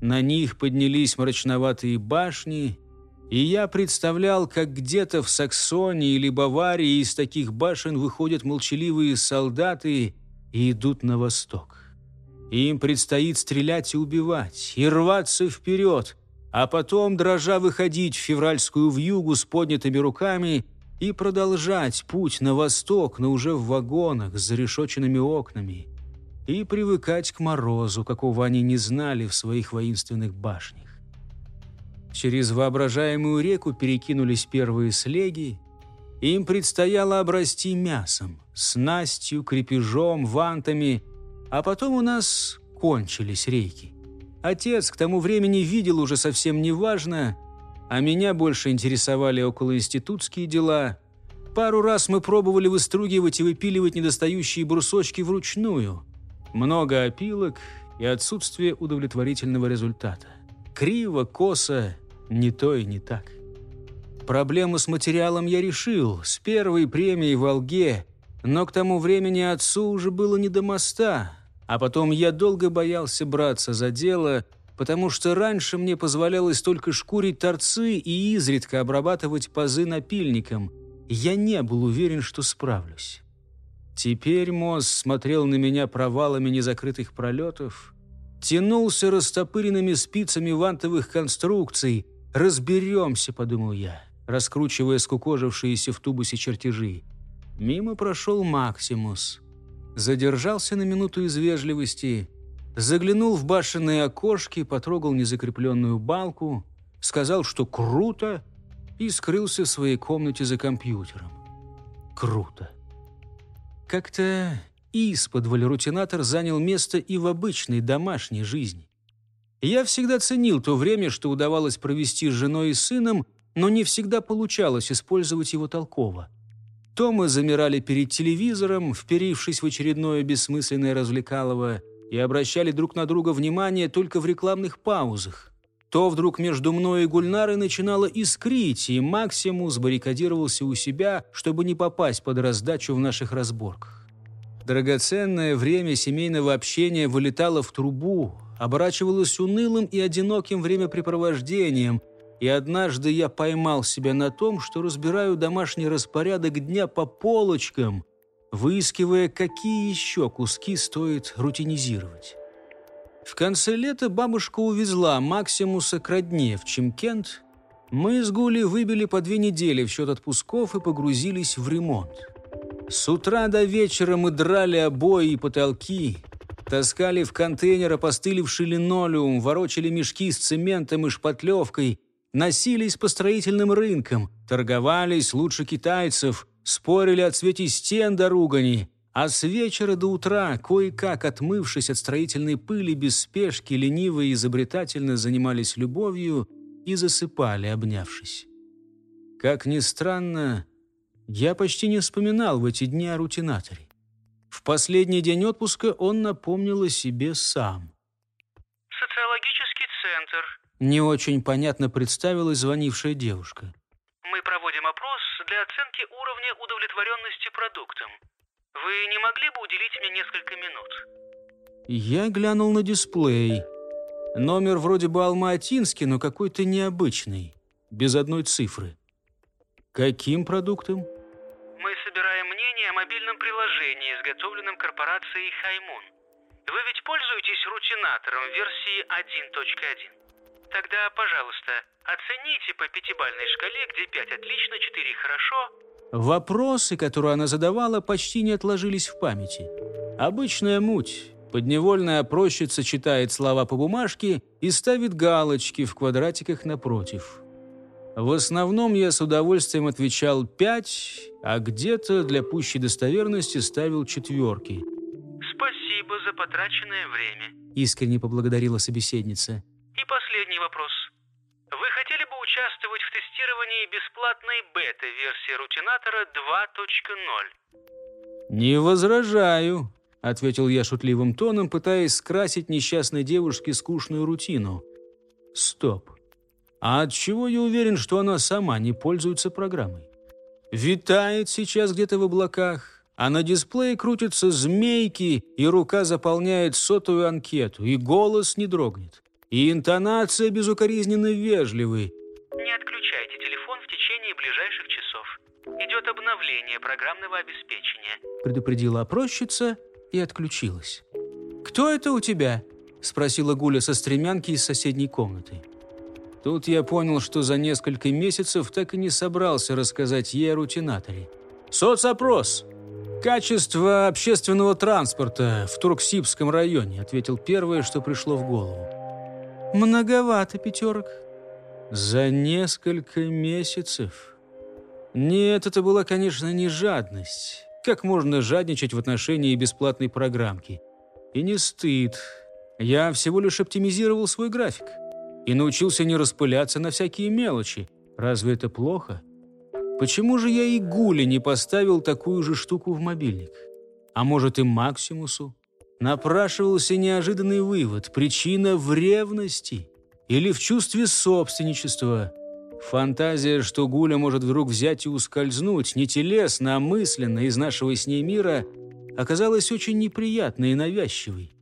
На них поднялись мрачноватые башни – и я представлял, как где-то в Саксонии или Баварии из таких башен выходят молчаливые солдаты и идут на восток. Им предстоит стрелять и убивать, и рваться вперед, а потом, дрожа, выходить в февральскую вьюгу с поднятыми руками и продолжать путь на восток, но уже в вагонах с зарешоченными окнами, и привыкать к морозу, какого они не знали в своих воинственных башнях. Через воображаемую реку перекинулись первые слеги, им предстояло обрасти мясом, снастью, крепежом, вантами, а потом у нас кончились рейки. Отец к тому времени видел уже совсем неважно, а меня больше интересовали околоинститутские дела. Пару раз мы пробовали выстругивать и выпиливать недостающие брусочки вручную. Много опилок и отсутствие удовлетворительного результата. Криво, косо, не то и не так. Проблему с материалом я решил, с первой премией в Алге, но к тому времени отцу уже было не до моста, а потом я долго боялся браться за дело, потому что раньше мне позволялось только шкурить торцы и изредка обрабатывать пазы напильником. Я не был уверен, что справлюсь. Теперь мост смотрел на меня провалами незакрытых пролетов, тянулся растопыренными спицами вантовых конструкций. «Разберемся», — подумал я, раскручивая скукожившиеся в тубусе чертежи. Мимо прошел Максимус. Задержался на минуту из вежливости — заглянул в башенные окошки, потрогал незакрепленную балку, сказал, что круто, и скрылся в своей комнате за компьютером. Круто. Как-то исподволь рутинатор занял место и в обычной домашней жизни. Я всегда ценил то время, что удавалось провести с женой и сыном, но не всегда получалось использовать его толково. То мы замирали перед телевизором, вперившись в очередное бессмысленное развлекалово, и обращали друг на друга внимание только в рекламных паузах. То вдруг между мной и Гульнарой начинало искрить, и Максимус баррикадировался у себя, чтобы не попасть под раздачу в наших разборках. Драгоценное время семейного общения вылетало в трубу, оборачивалось унылым и одиноким времяпрепровождением, и однажды я поймал себя на том, что разбираю домашний распорядок дня по полочкам – выискивая, какие еще куски стоит рутинизировать. В конце лета бабушка увезла Максимуса к родне в Чимкент. Мы с Гули выбили по две недели в счет отпусков и погрузились в ремонт. С утра до вечера мы драли обои и потолки, таскали в контейнер опостылевший линолеум, ворочали мешки с цементом и шпатлевкой, носились по строительным рынкам, торговались лучше китайцев – спорили о цвете стен до ругани, а с вечера до утра, кое-как отмывшись от строительной пыли без спешки, лениво и изобретательно занимались любовью и засыпали, обнявшись. Как ни странно, я почти не вспоминал в эти дни о рутинаторе. В последний день отпуска он напомнил о себе сам. «Социологический центр», — не очень понятно представилась звонившая девушка. «Мы проводим опрос для оценки уровня удовлетворенности продуктом. Вы не могли бы уделить мне несколько минут? Я глянул на дисплей. Номер вроде бы алматинский, но какой-то необычный, без одной цифры. Каким продуктом? Мы собираем мнение о мобильном приложении, изготовленном корпорацией Хаймун. Вы ведь пользуетесь рутинатором версии 1.1. Тогда, пожалуйста, оцените по пятибалльной шкале, где 5 отлично, 4 хорошо. Вопросы, которые она задавала, почти не отложились в памяти. Обычная муть. Подневольная опрощица читает слова по бумажке и ставит галочки в квадратиках напротив. В основном я с удовольствием отвечал пять, а где-то для пущей достоверности ставил четверки. «Спасибо за потраченное время», — искренне поблагодарила собеседница. И последний вопрос. Вы хотели бы участвовать в тестировании бесплатной бета-версии рутинатора 2.0? «Не возражаю», — ответил я шутливым тоном, пытаясь скрасить несчастной девушке скучную рутину. «Стоп. А от чего я уверен, что она сама не пользуется программой? Витает сейчас где-то в облаках, а на дисплее крутятся змейки, и рука заполняет сотую анкету, и голос не дрогнет. И интонация безукоризненно вежливы. Не отключайте телефон в течение ближайших часов. Идет обновление программного обеспечения. Предупредила опросчица и отключилась. «Кто это у тебя?» – спросила Гуля со стремянки из соседней комнаты. Тут я понял, что за несколько месяцев так и не собрался рассказать ей о рутинаторе. «Соцопрос. Качество общественного транспорта в Турксибском районе», ответил первое, что пришло в голову. «Многовато пятерок». «За несколько месяцев?» Нет, это была, конечно, не жадность. Как можно жадничать в отношении бесплатной программки? И не стыд. Я всего лишь оптимизировал свой график и научился не распыляться на всякие мелочи. Разве это плохо? Почему же я и Гуле не поставил такую же штуку в мобильник? А может и Максимусу? Напрашивался неожиданный вывод. Причина в ревности или в чувстве собственничества. Фантазия, что Гуля может вдруг взять и ускользнуть, не телесно, а мысленно из нашего с ней мира, оказалась очень неприятной и навязчивой.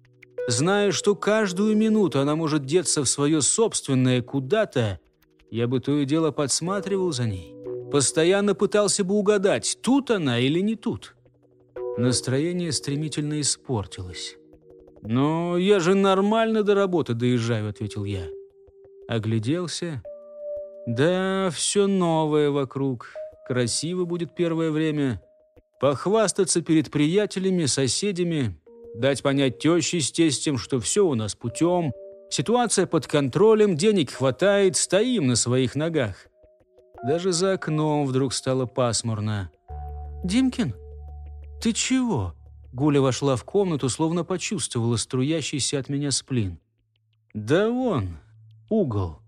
Зная, что каждую минуту она может деться в свое собственное куда-то, я бы то и дело подсматривал за ней. Постоянно пытался бы угадать, тут она или не тут. Настроение стремительно испортилось. «Но я же нормально до работы доезжаю», — ответил я. Огляделся. «Да, все новое вокруг. Красиво будет первое время. Похвастаться перед приятелями, соседями, дать понять теще с тестем, что все у нас путем, ситуация под контролем, денег хватает, стоим на своих ногах. Даже за окном вдруг стало пасмурно. «Димкин, ты чего?» Гуля вошла в комнату, словно почувствовала струящийся от меня сплин. «Да вон, угол».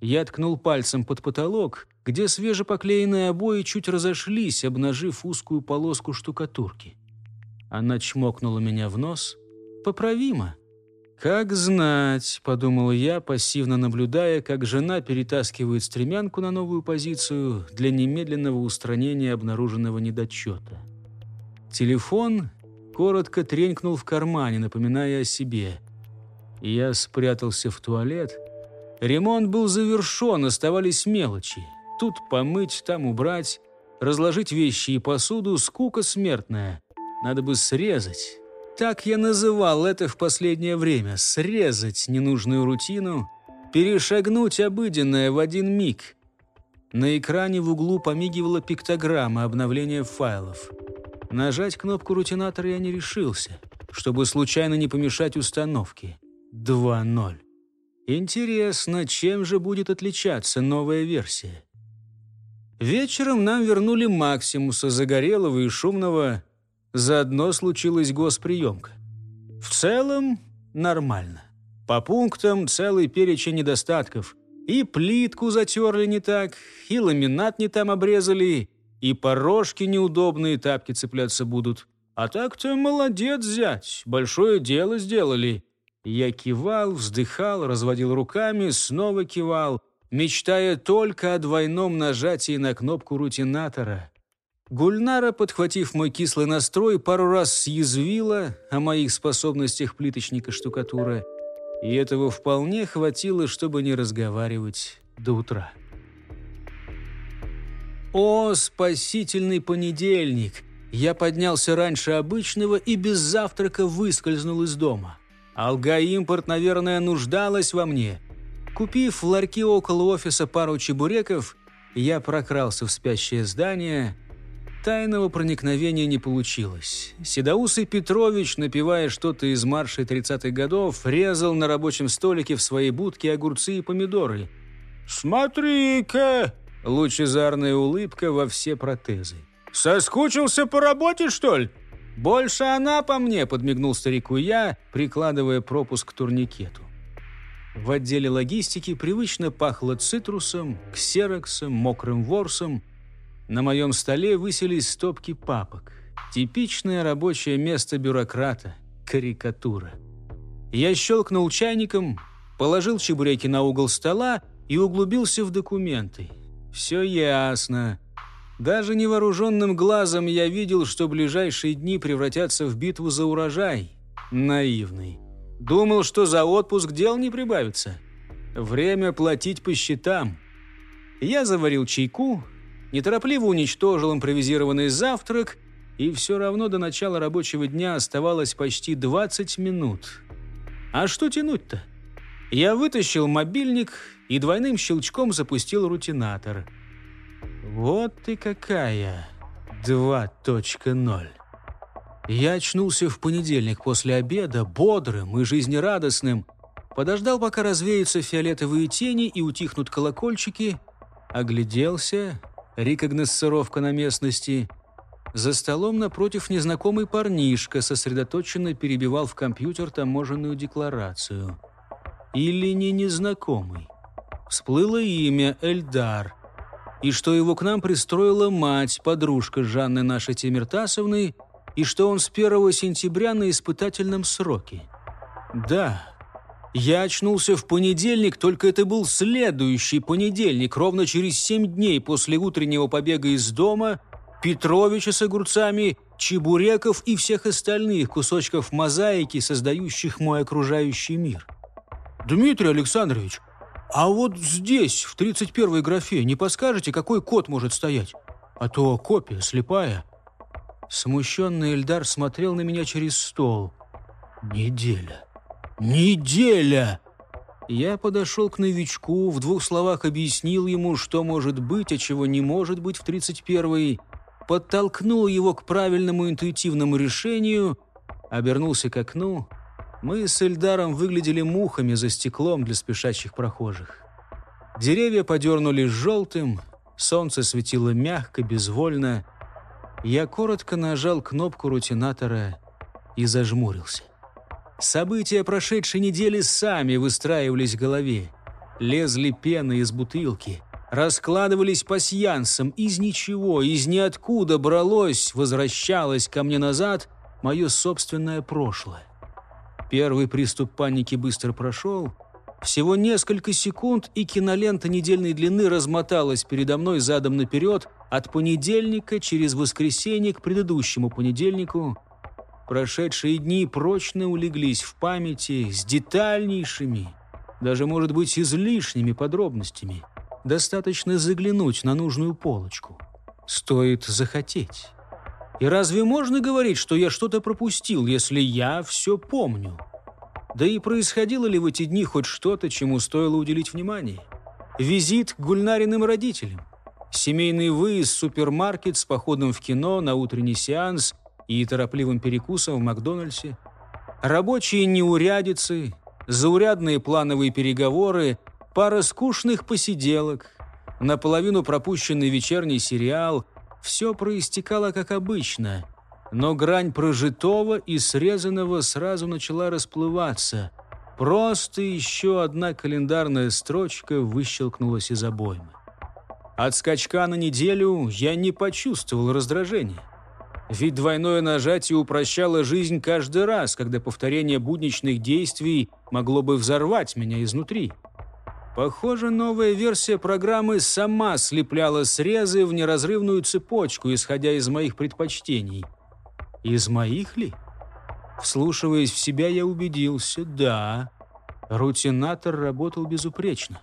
Я ткнул пальцем под потолок, где свежепоклеенные обои чуть разошлись, обнажив узкую полоску штукатурки. Она чмокнула меня в нос. «Поправимо». «Как знать», — подумал я, пассивно наблюдая, как жена перетаскивает стремянку на новую позицию для немедленного устранения обнаруженного недочета. Телефон коротко тренькнул в кармане, напоминая о себе. Я спрятался в туалет. Ремонт был завершен, оставались мелочи. Тут помыть, там убрать, разложить вещи и посуду — скука смертная. Надо бы срезать, так я называл это в последнее время – срезать ненужную рутину, перешагнуть обыденное в один миг. На экране в углу помигивала пиктограмма обновления файлов. Нажать кнопку рутинатора я не решился, чтобы случайно не помешать установке. 2.0. Интересно, чем же будет отличаться новая версия? Вечером нам вернули Максимуса, загорелого и шумного, Заодно случилась госприемка. В целом нормально. По пунктам целый перечень недостатков. И плитку затерли не так, и ламинат не там обрезали, и порожки неудобные тапки цепляться будут. А так-то молодец, зять, большое дело сделали. Я кивал, вздыхал, разводил руками, снова кивал, мечтая только о двойном нажатии на кнопку рутинатора. Гульнара, подхватив мой кислый настрой, пару раз съязвила о моих способностях плиточника-штукатура, и этого вполне хватило, чтобы не разговаривать до утра. О, спасительный понедельник! Я поднялся раньше обычного и без завтрака выскользнул из дома. Алга-импорт, наверное, нуждалась во мне. Купив в ларьке около офиса пару чебуреков, я прокрался в спящее здание – Тайного проникновения не получилось. Седоусый Петрович, напивая что-то из маршей 30-х годов, резал на рабочем столике в своей будке огурцы и помидоры. «Смотри-ка!» – лучезарная улыбка во все протезы. «Соскучился по работе, что ли?» «Больше она по мне», – подмигнул старику я, прикладывая пропуск к турникету. В отделе логистики привычно пахло цитрусом, ксероксом, мокрым ворсом – на моем столе высились стопки папок. Типичное рабочее место бюрократа. Карикатура. Я щелкнул чайником, положил чебуреки на угол стола и углубился в документы. Все ясно. Даже невооруженным глазом я видел, что ближайшие дни превратятся в битву за урожай. Наивный. Думал, что за отпуск дел не прибавится. Время платить по счетам. Я заварил чайку, неторопливо уничтожил импровизированный завтрак, и все равно до начала рабочего дня оставалось почти 20 минут. А что тянуть-то? Я вытащил мобильник и двойным щелчком запустил рутинатор. Вот ты какая 2.0. Я очнулся в понедельник после обеда, бодрым и жизнерадостным. Подождал, пока развеются фиолетовые тени и утихнут колокольчики. Огляделся, рекогносцировка на местности. За столом напротив незнакомый парнишка сосредоточенно перебивал в компьютер таможенную декларацию. Или не незнакомый. Всплыло имя Эльдар. И что его к нам пристроила мать, подружка Жанны нашей Тимиртасовны, и что он с 1 сентября на испытательном сроке. Да, я очнулся в понедельник, только это был следующий понедельник, ровно через семь дней после утреннего побега из дома, Петровича с огурцами, чебуреков и всех остальных кусочков мозаики, создающих мой окружающий мир. «Дмитрий Александрович, а вот здесь, в 31-й графе, не подскажете, какой код может стоять? А то копия слепая». Смущенный Эльдар смотрел на меня через стол. «Неделя! Неделя!» Я подошел к новичку, в двух словах объяснил ему, что может быть, а чего не может быть в 31-й, подтолкнул его к правильному интуитивному решению, обернулся к окну. Мы с Эльдаром выглядели мухами за стеклом для спешащих прохожих. Деревья подернулись желтым, солнце светило мягко, безвольно. Я коротко нажал кнопку рутинатора и зажмурился. События прошедшей недели сами выстраивались в голове. Лезли пены из бутылки, раскладывались пасьянсом. Из ничего, из ниоткуда бралось, возвращалось ко мне назад мое собственное прошлое. Первый приступ паники быстро прошел. Всего несколько секунд, и кинолента недельной длины размоталась передо мной задом наперед от понедельника через воскресенье к предыдущему понедельнику. Прошедшие дни прочно улеглись в памяти с детальнейшими, даже, может быть, излишними подробностями. Достаточно заглянуть на нужную полочку. Стоит захотеть. И разве можно говорить, что я что-то пропустил, если я все помню? Да и происходило ли в эти дни хоть что-то, чему стоило уделить внимание? Визит к Гульнариным родителям, семейный выезд в супермаркет с походом в кино на утренний сеанс и торопливым перекусом в Макдональдсе, рабочие неурядицы, заурядные плановые переговоры, пара скучных посиделок, наполовину пропущенный вечерний сериал – все проистекало как обычно, но грань прожитого и срезанного сразу начала расплываться. Просто еще одна календарная строчка выщелкнулась из обоймы. От скачка на неделю я не почувствовал раздражения. Ведь двойное нажатие упрощало жизнь каждый раз, когда повторение будничных действий могло бы взорвать меня изнутри. Похоже, новая версия программы сама слепляла срезы в неразрывную цепочку, исходя из моих предпочтений. Из моих ли? Вслушиваясь в себя, я убедился, да, рутинатор работал безупречно.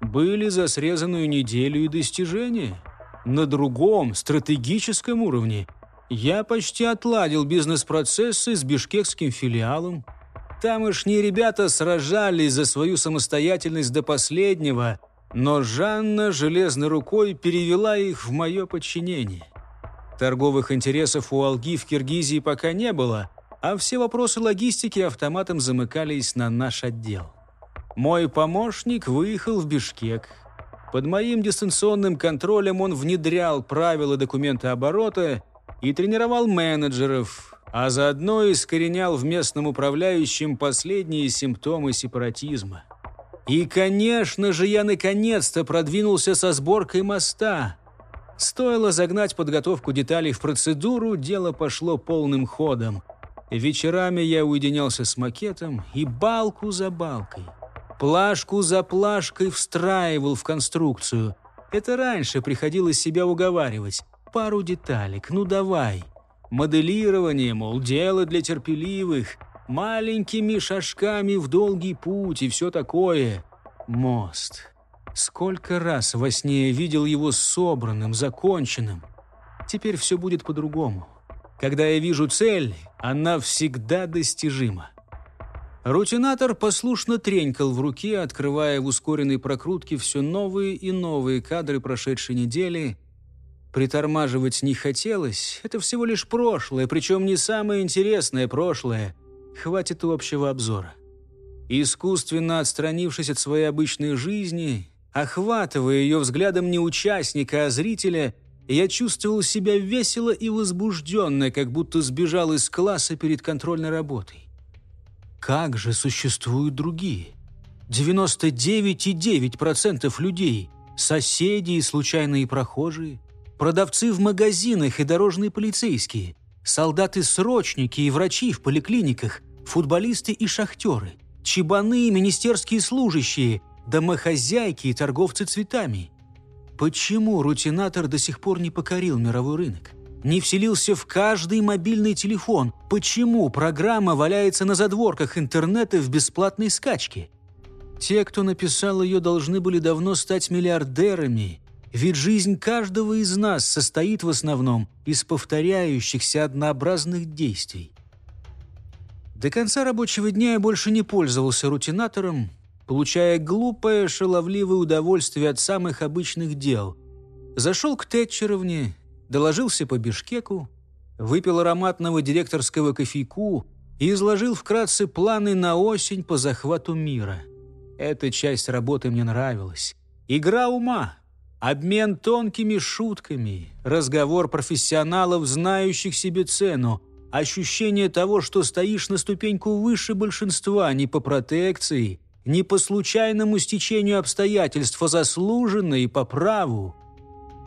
Были за срезанную неделю и достижения. На другом, стратегическом уровне я почти отладил бизнес-процессы с бишкекским филиалом, Тамошние ребята сражались за свою самостоятельность до последнего, но Жанна железной рукой перевела их в мое подчинение. Торговых интересов у Алги в Киргизии пока не было, а все вопросы логистики автоматом замыкались на наш отдел. Мой помощник выехал в Бишкек. Под моим дистанционным контролем он внедрял правила документа оборота и тренировал менеджеров, а заодно искоренял в местном управляющем последние симптомы сепаратизма. И, конечно же, я наконец-то продвинулся со сборкой моста. Стоило загнать подготовку деталей в процедуру, дело пошло полным ходом. Вечерами я уединялся с макетом и балку за балкой, плашку за плашкой встраивал в конструкцию. Это раньше приходилось себя уговаривать. Пару деталек, ну давай – Моделирование, мол, дело для терпеливых, маленькими шажками в долгий путь и все такое. Мост. Сколько раз во сне я видел его собранным, законченным. Теперь все будет по-другому. Когда я вижу цель, она всегда достижима. Рутинатор послушно тренькал в руке, открывая в ускоренной прокрутке все новые и новые кадры прошедшей недели. Притормаживать не хотелось. Это всего лишь прошлое, причем не самое интересное прошлое. Хватит общего обзора. Искусственно отстранившись от своей обычной жизни, охватывая ее взглядом не участника, а зрителя, я чувствовал себя весело и возбужденно, как будто сбежал из класса перед контрольной работой. Как же существуют другие? 99,9% людей, соседи и случайные прохожие, продавцы в магазинах и дорожные полицейские, солдаты-срочники и врачи в поликлиниках, футболисты и шахтеры, чебаны и министерские служащие, домохозяйки и торговцы цветами. Почему рутинатор до сих пор не покорил мировой рынок? Не вселился в каждый мобильный телефон? Почему программа валяется на задворках интернета в бесплатной скачке? Те, кто написал ее, должны были давно стать миллиардерами, ведь жизнь каждого из нас состоит в основном из повторяющихся однообразных действий. До конца рабочего дня я больше не пользовался рутинатором, получая глупое, шаловливое удовольствие от самых обычных дел. Зашел к Тэтчеровне, доложился по Бишкеку, выпил ароматного директорского кофейку и изложил вкратце планы на осень по захвату мира. Эта часть работы мне нравилась. Игра ума, обмен тонкими шутками, разговор профессионалов, знающих себе цену, ощущение того, что стоишь на ступеньку выше большинства не по протекции, не по случайному стечению обстоятельств, а заслуженно и по праву –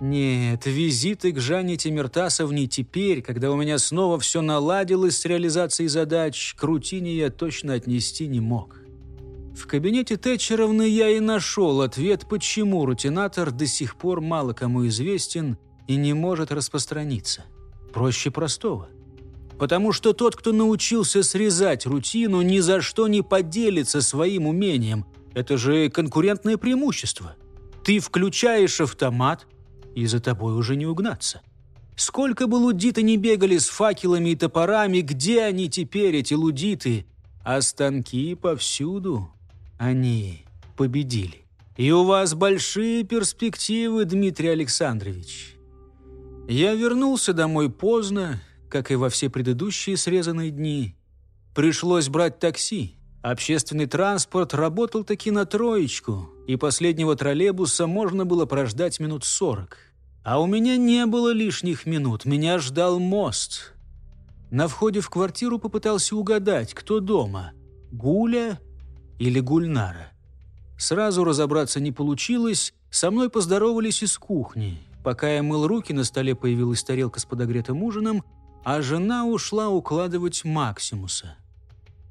нет, визиты к Жанне Тимиртасовне теперь, когда у меня снова все наладилось с реализацией задач, к рутине я точно отнести не мог. В кабинете Тэтчеровны я и нашел ответ, почему рутинатор до сих пор мало кому известен и не может распространиться. Проще простого. Потому что тот, кто научился срезать рутину, ни за что не поделится своим умением. Это же конкурентное преимущество. Ты включаешь автомат, и за тобой уже не угнаться. Сколько бы лудиты не бегали с факелами и топорами, где они теперь, эти лудиты? А станки повсюду. Они победили. И у вас большие перспективы, Дмитрий Александрович. Я вернулся домой поздно, как и во все предыдущие срезанные дни. Пришлось брать такси. Общественный транспорт работал таки на троечку, и последнего троллейбуса можно было прождать минут сорок. А у меня не было лишних минут, меня ждал мост. На входе в квартиру попытался угадать, кто дома – Гуля или Гульнара. Сразу разобраться не получилось, со мной поздоровались из кухни. Пока я мыл руки, на столе появилась тарелка с подогретым ужином, а жена ушла укладывать Максимуса –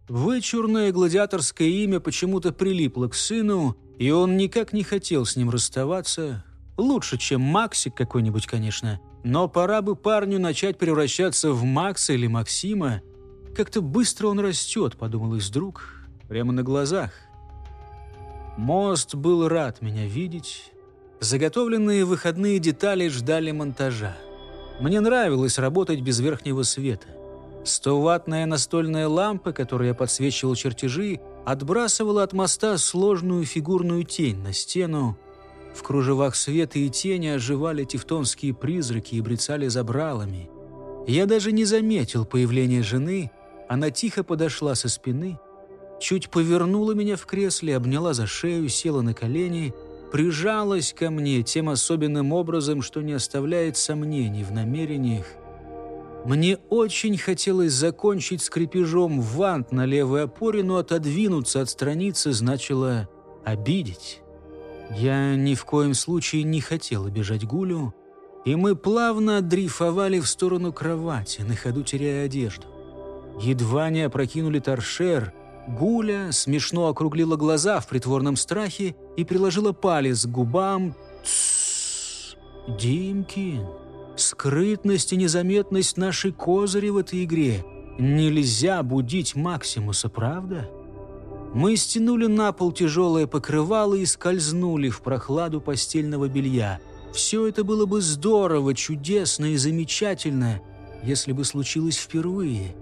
Вычурное гладиаторское имя почему-то прилипло к сыну, и он никак не хотел с ним расставаться. Лучше, чем Максик какой-нибудь, конечно. Но пора бы парню начать превращаться в Макса или Максима. Как-то быстро он растет, подумалось вдруг, прямо на глазах. Мост был рад меня видеть. Заготовленные выходные детали ждали монтажа. Мне нравилось работать без верхнего света. Стоватная настольная лампа, которой я подсвечивал чертежи, отбрасывала от моста сложную фигурную тень на стену. В кружевах света и тени оживали тевтонские призраки и брецали забралами. Я даже не заметил появления жены. Она тихо подошла со спины, чуть повернула меня в кресле, обняла за шею, села на колени, прижалась ко мне тем особенным образом, что не оставляет сомнений в намерениях мне очень хотелось закончить скрипежом вант на левой опоре, но отодвинуться от страницы значило обидеть. Я ни в коем случае не хотел обижать Гулю, и мы плавно дрейфовали в сторону кровати, на ходу теряя одежду. Едва не опрокинули торшер, Гуля смешно округлила глаза в притворном страхе и приложила палец к губам. «Тссс, Димкин!» Скрытность и незаметность нашей козыри в этой игре. Нельзя будить Максимуса, правда? Мы стянули на пол тяжелое покрывало и скользнули в прохладу постельного белья. Все это было бы здорово, чудесно и замечательно, если бы случилось впервые.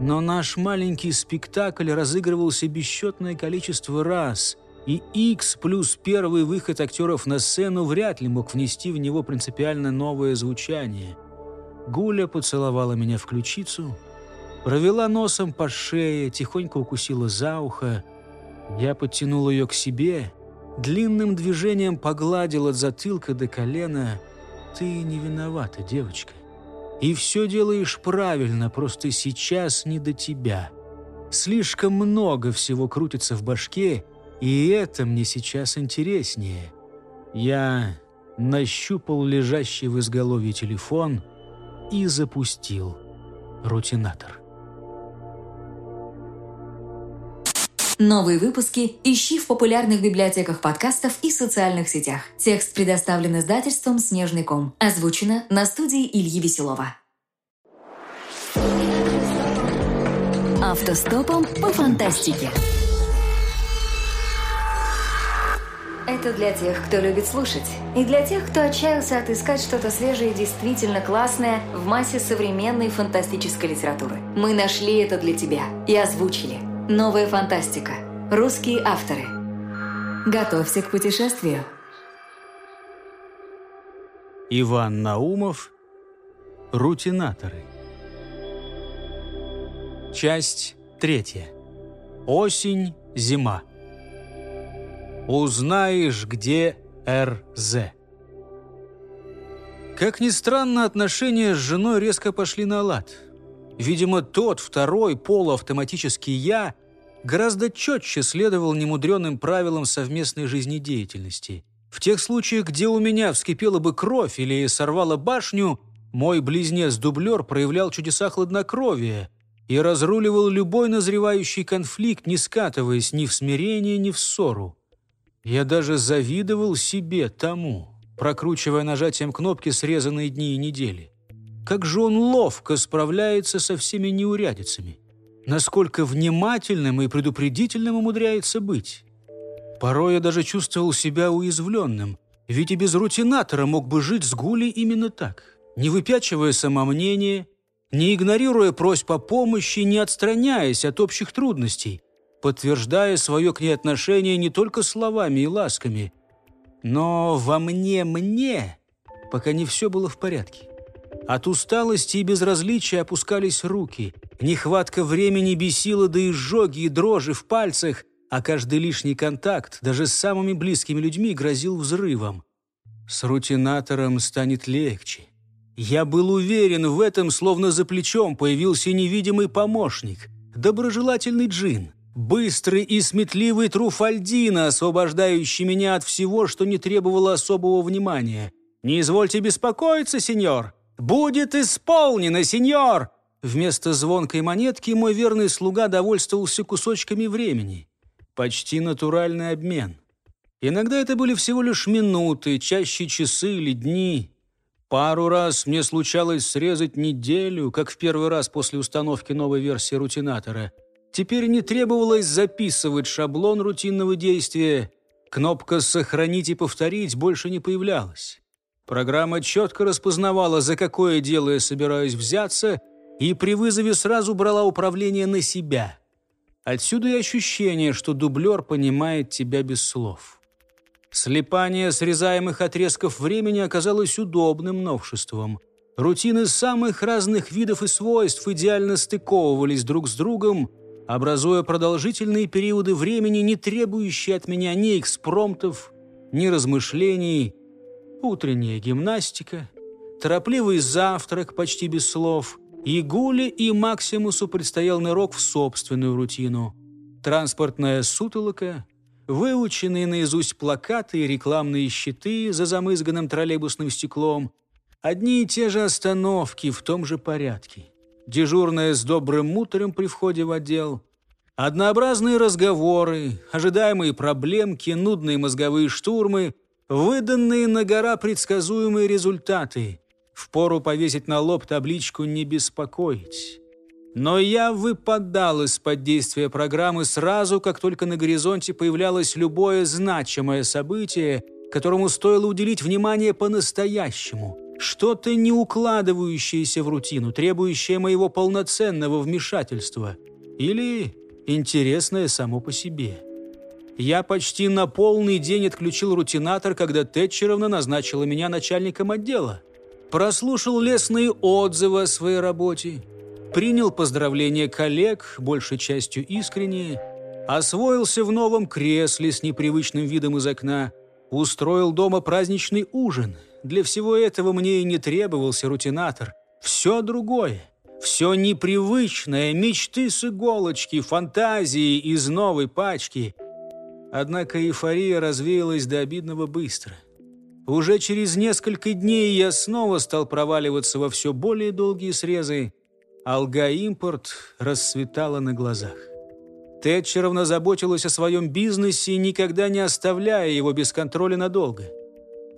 Но наш маленький спектакль разыгрывался бесчетное количество раз, и X плюс первый выход актеров на сцену вряд ли мог внести в него принципиально новое звучание. Гуля поцеловала меня в ключицу, провела носом по шее, тихонько укусила за ухо. Я подтянул ее к себе, длинным движением погладил от затылка до колена. «Ты не виновата, девочка. И все делаешь правильно, просто сейчас не до тебя. Слишком много всего крутится в башке, и это мне сейчас интереснее. Я нащупал лежащий в изголовье телефон и запустил рутинатор. Новые выпуски ищи в популярных библиотеках подкастов и социальных сетях. Текст предоставлен издательством «Снежный ком». Озвучено на студии Ильи Веселова. Автостопом по фантастике. Это для тех, кто любит слушать, и для тех, кто отчаялся отыскать что-то свежее и действительно классное в массе современной фантастической литературы. Мы нашли это для тебя и озвучили – Новая фантастика. Русские авторы. Готовься к путешествию. Иван Наумов. Рутинаторы. Часть третья. Осень, зима. Узнаешь, где РЗ. Как ни странно, отношения с женой резко пошли на лад – Видимо, тот второй полуавтоматический «я» гораздо четче следовал немудреным правилам совместной жизнедеятельности. В тех случаях, где у меня вскипела бы кровь или сорвала башню, мой близнец-дублер проявлял чудеса хладнокровия и разруливал любой назревающий конфликт, не скатываясь ни в смирение, ни в ссору. Я даже завидовал себе тому, прокручивая нажатием кнопки срезанные дни и недели. Как же он ловко справляется со всеми неурядицами. Насколько внимательным и предупредительным умудряется быть. Порой я даже чувствовал себя уязвленным, ведь и без рутинатора мог бы жить с Гулей именно так, не выпячивая самомнение, не игнорируя просьб о помощи, не отстраняясь от общих трудностей, подтверждая свое к ней отношение не только словами и ласками, но во мне-мне, пока не все было в порядке. От усталости и безразличия опускались руки. Нехватка времени бесила до изжоги и дрожи в пальцах, а каждый лишний контакт, даже с самыми близкими людьми, грозил взрывом. С рутинатором станет легче. Я был уверен в этом, словно за плечом появился невидимый помощник. Доброжелательный джин. Быстрый и сметливый Труфальдина, освобождающий меня от всего, что не требовало особого внимания. «Не извольте беспокоиться, сеньор!» «Будет исполнено, сеньор!» Вместо звонкой монетки мой верный слуга довольствовался кусочками времени. Почти натуральный обмен. Иногда это были всего лишь минуты, чаще часы или дни. Пару раз мне случалось срезать неделю, как в первый раз после установки новой версии рутинатора. Теперь не требовалось записывать шаблон рутинного действия. Кнопка «Сохранить и повторить» больше не появлялась. Программа четко распознавала, за какое дело я собираюсь взяться, и при вызове сразу брала управление на себя. Отсюда и ощущение, что дублер понимает тебя без слов. Слепание срезаемых отрезков времени оказалось удобным новшеством. Рутины самых разных видов и свойств идеально стыковывались друг с другом, образуя продолжительные периоды времени, не требующие от меня ни экспромтов, ни размышлений, утренняя гимнастика, торопливый завтрак почти без слов, и Гуле и Максимусу предстоял нырок в собственную рутину. Транспортная сутолока, выученные наизусть плакаты и рекламные щиты за замызганным троллейбусным стеклом, одни и те же остановки в том же порядке, дежурная с добрым муторем при входе в отдел, однообразные разговоры, ожидаемые проблемки, нудные мозговые штурмы – Выданные на гора предсказуемые результаты. Впору повесить на лоб табличку «Не беспокоить». Но я выпадал из-под действия программы сразу, как только на горизонте появлялось любое значимое событие, которому стоило уделить внимание по-настоящему, Что-то не укладывающееся в рутину, требующее моего полноценного вмешательства. Или интересное само по себе. Я почти на полный день отключил рутинатор, когда Тэтчеровна назначила меня начальником отдела. Прослушал лестные отзывы о своей работе. Принял поздравления коллег, большей частью искренние. Освоился в новом кресле с непривычным видом из окна. Устроил дома праздничный ужин. Для всего этого мне и не требовался рутинатор. Все другое. Все непривычное, мечты с иголочки, фантазии из новой пачки – Однако эйфория развеялась до обидного быстро. Уже через несколько дней я снова стал проваливаться во все более долгие срезы. Алга-импорт расцветала на глазах. Тэтчеровна заботилась о своем бизнесе, никогда не оставляя его без контроля надолго.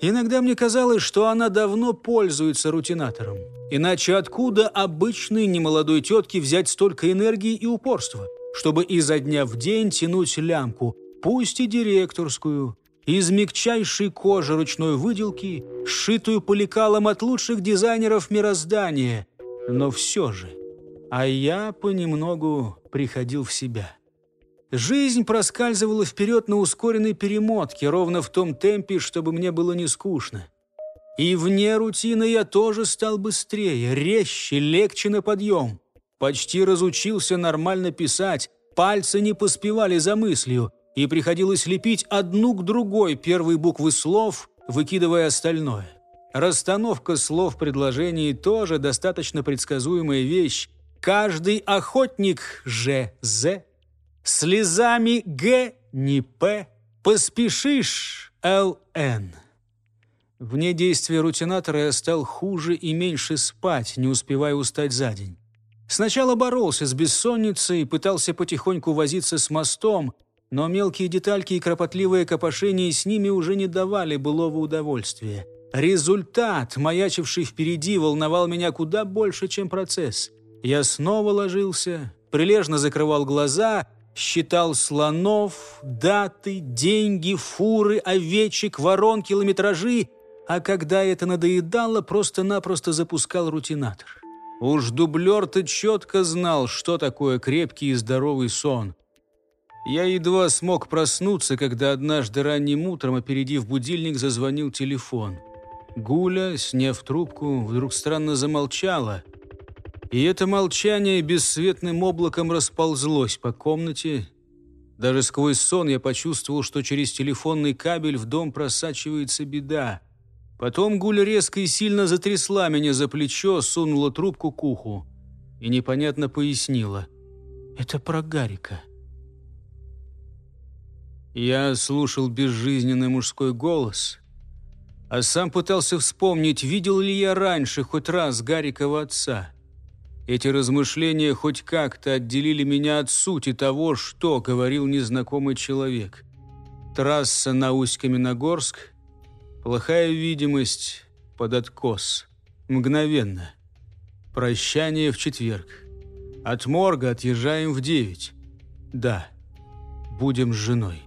Иза мне казалось, что она давно пользуется рутинатором. Иначе откуда обычной немолодой тетке взять столько энергии и упорства, чтобы изо дня в день тянуть лямку, пусть и директорскую, из мягчайшей кожи ручной выделки, сшитую поликалом от лучших дизайнеров мироздания. Но все же, а я понемногу приходил в себя. Жизнь проскальзывала вперед на ускоренной перемотке, ровно в том темпе, чтобы мне было не скучно. И вне рутины я тоже стал быстрее, резче, легче на подъем. Почти разучился нормально писать, пальцы не поспевали за мыслью – и приходилось лепить одну к другой первые буквы слов, выкидывая остальное. Расстановка слов предложений тоже достаточно предсказуемая вещь. Каждый охотник Ж, З, слезами Г, не П, поспешишь ЛН. Вне действия рутинатора я стал хуже и меньше спать, не успевая устать за день. Сначала боролся с бессонницей, пытался потихоньку возиться с мостом, но мелкие детальки и кропотливое копошение с ними уже не давали былого удовольствия. Результат, маячивший впереди, волновал меня куда больше, чем процесс. Я снова ложился, прилежно закрывал глаза, считал слонов, даты, деньги, фуры, овечек, ворон, километражи, а когда это надоедало, просто-напросто запускал рутинатор. Уж дублер-то четко знал, что такое крепкий и здоровый сон. Я едва смог проснуться, когда однажды ранним утром, опередив будильник, зазвонил телефон. Гуля, сняв трубку, вдруг странно замолчала. И это молчание бесцветным облаком расползлось по комнате. Даже сквозь сон я почувствовал, что через телефонный кабель в дом просачивается беда. Потом Гуля резко и сильно затрясла меня за плечо, сунула трубку к уху и непонятно пояснила. «Это про Гарика». Я слушал безжизненный мужской голос, а сам пытался вспомнить, видел ли я раньше хоть раз Гарикова отца. Эти размышления хоть как-то отделили меня от сути того, что говорил незнакомый человек. Трасса на Усть-Каменогорск, плохая видимость под откос. Мгновенно. Прощание в четверг. От морга отъезжаем в девять. Да, будем с женой.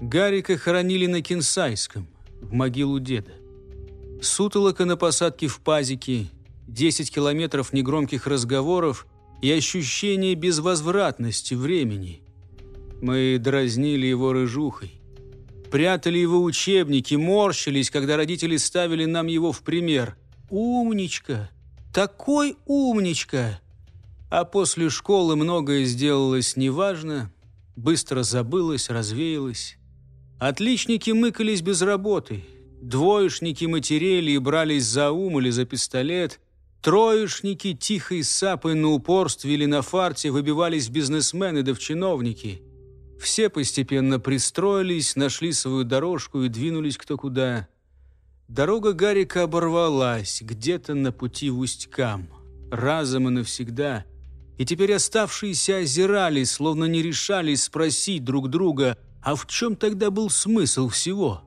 Гарика хоронили на Кинсайском, в могилу деда. Сутолока на посадке в пазике, 10 километров негромких разговоров и ощущение безвозвратности времени. Мы дразнили его рыжухой. Прятали его учебники, морщились, когда родители ставили нам его в пример. «Умничка! Такой умничка!» А после школы многое сделалось неважно, быстро забылось, развеялось. Отличники мыкались без работы. Двоечники матерели и брались за ум или за пистолет. Троечники тихой сапой на упорстве или на фарте выбивались бизнесмены да в чиновники. Все постепенно пристроились, нашли свою дорожку и двинулись кто куда. Дорога Гарика оборвалась где-то на пути в Усть-Кам. Разом и навсегда. И теперь оставшиеся озирались, словно не решались спросить друг друга – а в чем тогда был смысл всего?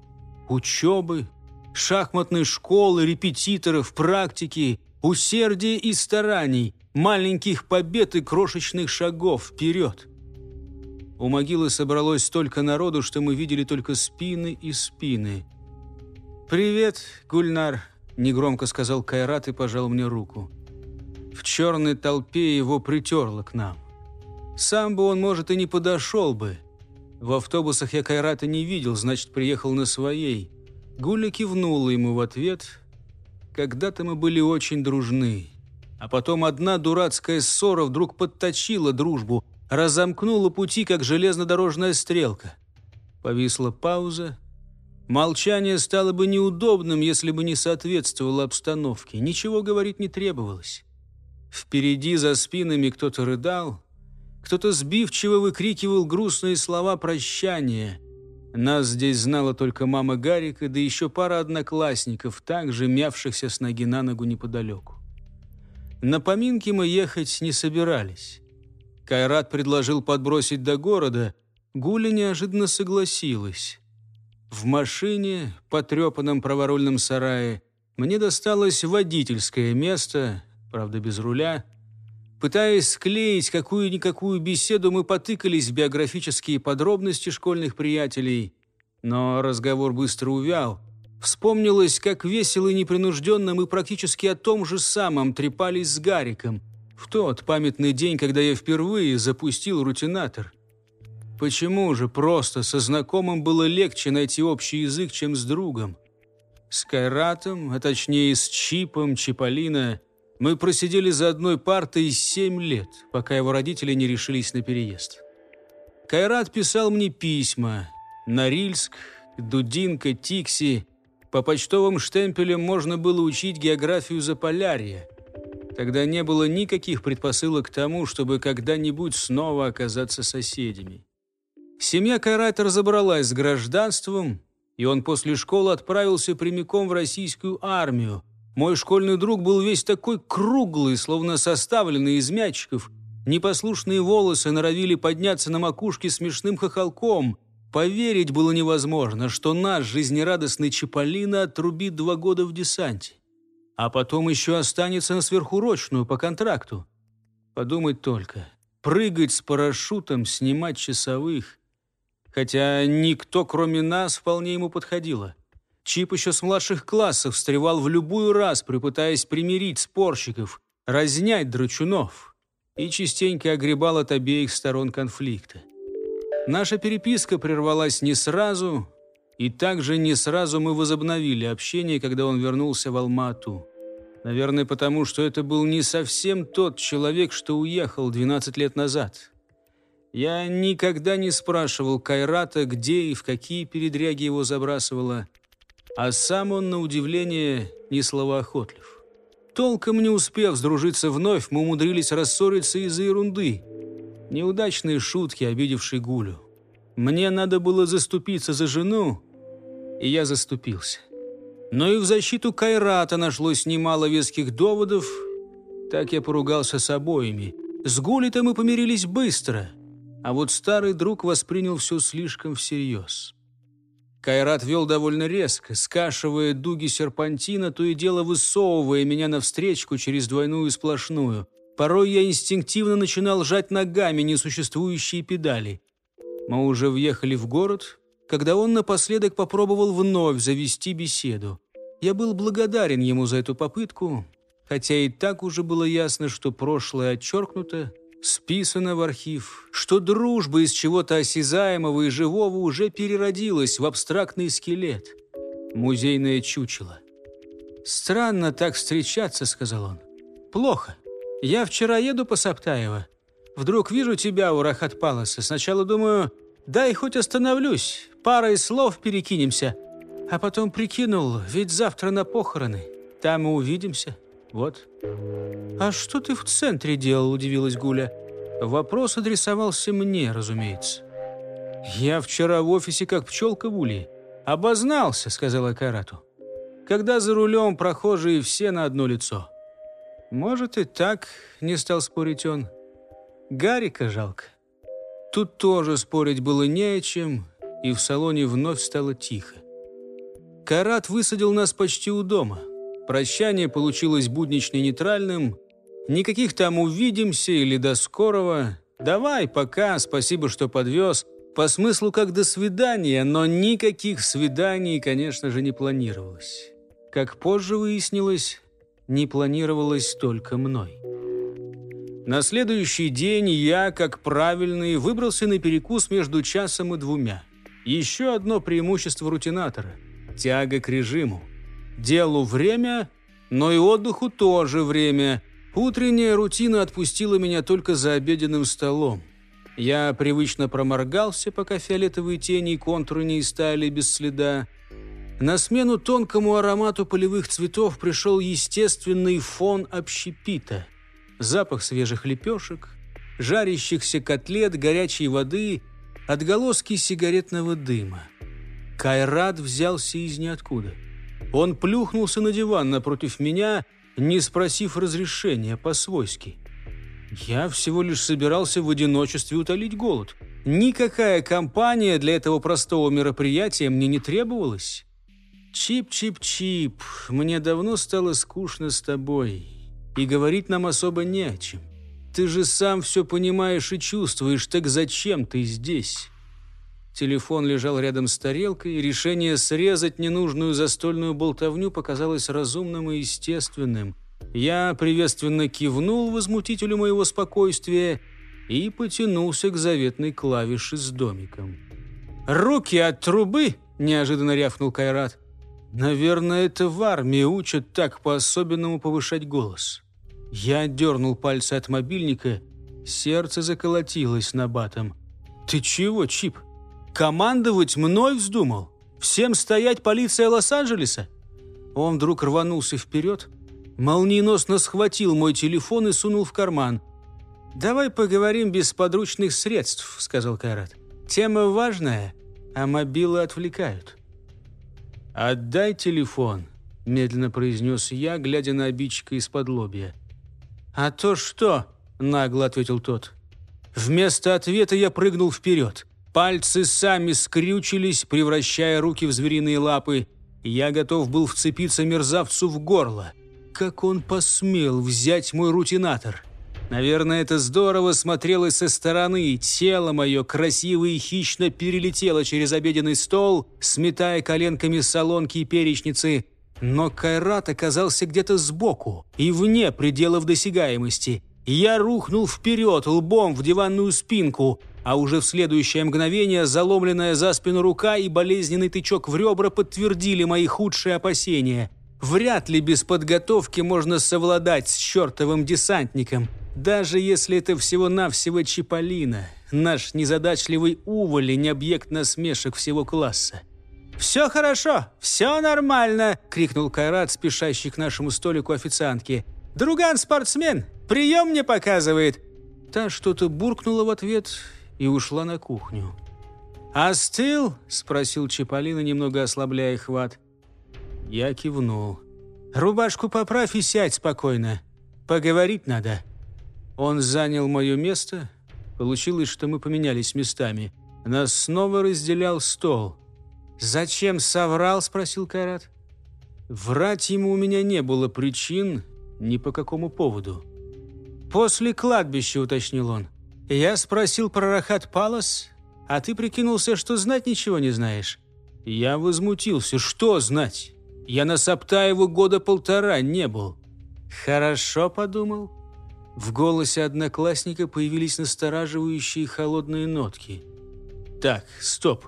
Учебы, шахматной школы, репетиторов, практики, усердия и стараний, маленьких побед и крошечных шагов вперед. У могилы собралось столько народу, что мы видели только спины и спины. «Привет, Гульнар», – негромко сказал Кайрат и пожал мне руку. В черной толпе его притерло к нам. Сам бы он, может, и не подошел бы. В автобусах я Кайрата не видел, значит, приехал на своей. Гуля кивнула ему в ответ. Когда-то мы были очень дружны. А потом одна дурацкая ссора вдруг подточила дружбу, разомкнула пути, как железнодорожная стрелка. Повисла пауза. Молчание стало бы неудобным, если бы не соответствовало обстановке. Ничего говорить не требовалось. Впереди за спинами кто-то рыдал, кто-то сбивчиво выкрикивал грустные слова прощания. Нас здесь знала только мама Гарика, да еще пара одноклассников, также мявшихся с ноги на ногу неподалеку. На поминки мы ехать не собирались. Кайрат предложил подбросить до города, Гуля неожиданно согласилась. В машине, потрепанном праворульном сарае, мне досталось водительское место, правда без руля. Пытаясь склеить какую-никакую беседу, мы потыкались в биографические подробности школьных приятелей. Но разговор быстро увял. Вспомнилось, как весело и непринужденно мы практически о том же самом трепались с Гариком. В тот памятный день, когда я впервые запустил рутинатор – Почему же просто со знакомым было легче найти общий язык, чем с другом? С Кайратом, а точнее с Чипом, Чиполлино, мы просидели за одной партой семь лет, пока его родители не решились на переезд. Кайрат писал мне письма. Норильск, Дудинка, Тикси. По почтовым штемпелям можно было учить географию Заполярья. Тогда не было никаких предпосылок к тому, чтобы когда-нибудь снова оказаться соседями. Семья Кайрата разобралась с гражданством, и он после школы отправился прямиком в российскую армию. Мой школьный друг был весь такой круглый, словно составленный из мячиков. Непослушные волосы норовили подняться на макушке смешным хохолком. Поверить было невозможно, что наш жизнерадостный Чаполина отрубит два года в десанте. А потом еще останется на сверхурочную по контракту. Подумать только. Прыгать с парашютом, снимать часовых хотя никто, кроме нас, вполне ему подходило. Чип еще с младших классов встревал в любую раз, пытаясь примирить спорщиков, разнять драчунов и частенько огребал от обеих сторон конфликта. Наша переписка прервалась не сразу, и также не сразу мы возобновили общение, когда он вернулся в Алмату. Наверное, потому что это был не совсем тот человек, что уехал 12 лет назад. Я никогда не спрашивал Кайрата, где и в какие передряги его забрасывало, а сам он, на удивление, не словоохотлив. Толком не успев сдружиться вновь, мы умудрились рассориться из-за ерунды. Неудачные шутки, обидевшие Гулю. Мне надо было заступиться за жену, и я заступился. Но и в защиту Кайрата нашлось немало веских доводов. Так я поругался с обоими. С Гулей-то мы помирились быстро — а вот старый друг воспринял все слишком всерьез. Кайрат вел довольно резко, скашивая дуги серпантина, то и дело высовывая меня навстречку через двойную сплошную. Порой я инстинктивно начинал жать ногами несуществующие педали. Мы уже въехали в город, когда он напоследок попробовал вновь завести беседу. Я был благодарен ему за эту попытку, хотя и так уже было ясно, что прошлое отчеркнуто, списано в архив, что дружба из чего-то осязаемого и живого уже переродилась в абстрактный скелет. Музейное чучело. «Странно так встречаться», — сказал он. «Плохо. Я вчера еду по Саптаево. Вдруг вижу тебя у Рахат-Паласа. Сначала думаю, дай хоть остановлюсь, парой слов перекинемся. А потом прикинул, ведь завтра на похороны. Там и увидимся». «Вот». «А что ты в центре делал?» – удивилась Гуля. Вопрос адресовался мне, разумеется. «Я вчера в офисе как пчелка в улье. Обознался», – сказала Карату. «Когда за рулем прохожие все на одно лицо». «Может и так», – не стал спорить он. «Гарика жалко». Тут тоже спорить было не о чем, и в салоне вновь стало тихо. Карат высадил нас почти у дома – Прощание получилось буднично-нейтральным. Никаких там «увидимся» или «до скорого». «Давай, пока, спасибо, что подвез». По смыслу как «до свидания», но никаких свиданий, конечно же, не планировалось. Как позже выяснилось, не планировалось только мной. На следующий день я, как правильный, выбрался на перекус между часом и двумя. Еще одно преимущество рутинатора – тяга к режиму. Делу время, но и отдыху тоже время. Утренняя рутина отпустила меня только за обеденным столом. Я привычно проморгался, пока фиолетовые тени и контуры не истаяли без следа. На смену тонкому аромату полевых цветов пришел естественный фон общепита. Запах свежих лепешек, жарящихся котлет, горячей воды, отголоски сигаретного дыма. Кайрат взялся из ниоткуда. Он плюхнулся на диван напротив меня, не спросив разрешения по-свойски. Я всего лишь собирался в одиночестве утолить голод. Никакая компания для этого простого мероприятия мне не требовалась. Чип-чип-чип, мне давно стало скучно с тобой, и говорить нам особо не о чем. Ты же сам все понимаешь и чувствуешь, так зачем ты здесь? Телефон лежал рядом с тарелкой, и решение срезать ненужную застольную болтовню показалось разумным и естественным. Я приветственно кивнул возмутителю моего спокойствия и потянулся к заветной клавише с домиком. «Руки от трубы!» – неожиданно рявкнул Кайрат. «Наверное, это в армии учат так по-особенному повышать голос». Я дернул пальцы от мобильника, сердце заколотилось на батом. «Ты чего, Чип? Командовать мной вздумал? Всем стоять полиция Лос-Анджелеса?» Он вдруг рванулся вперед – молниеносно схватил мой телефон и сунул в карман. «Давай поговорим без подручных средств», — сказал Кайрат. «Тема важная, а мобилы отвлекают». «Отдай телефон», — медленно произнес я, глядя на обидчика из-под лобья. «А то что?» — нагло ответил тот. Вместо ответа я прыгнул вперед. Пальцы сами скрючились, превращая руки в звериные лапы. Я готов был вцепиться мерзавцу в горло. Как он посмел взять мой рутинатор? Наверное, это здорово смотрелось со стороны. Тело мое красиво и хищно перелетело через обеденный стол, сметая коленками солонки и перечницы. Но Кайрат оказался где-то сбоку и вне пределов досягаемости. Я рухнул вперед, лбом в диванную спинку, а уже в следующее мгновение заломленная за спину рука и болезненный тычок в ребра подтвердили мои худшие опасения – Вряд ли без подготовки можно совладать с чертовым десантником, даже если это всего-навсего Чиполлино, наш незадачливый уволень, объект насмешек всего класса. «Все хорошо, все нормально!» – крикнул Кайрат, спешащий к нашему столику официантки. «Друган-спортсмен, прием мне показывает!» Та что-то буркнула в ответ и ушла на кухню. «Остыл?» – спросил Чиполлино, немного ослабляя хват. Я кивнул. «Рубашку поправь и сядь спокойно. Поговорить надо». Он занял мое место. Получилось, что мы поменялись местами. Нас снова разделял стол. «Зачем соврал?» – спросил Карат. Врать ему у меня не было причин ни по какому поводу. «После кладбища», – уточнил он. «Я спросил про Рахат Палас, а ты прикинулся, что знать ничего не знаешь». Я возмутился. «Что знать? Я на Саптаеву года полтора не был. Хорошо подумал. В голосе одноклассника появились настораживающие холодные нотки. Так, стоп.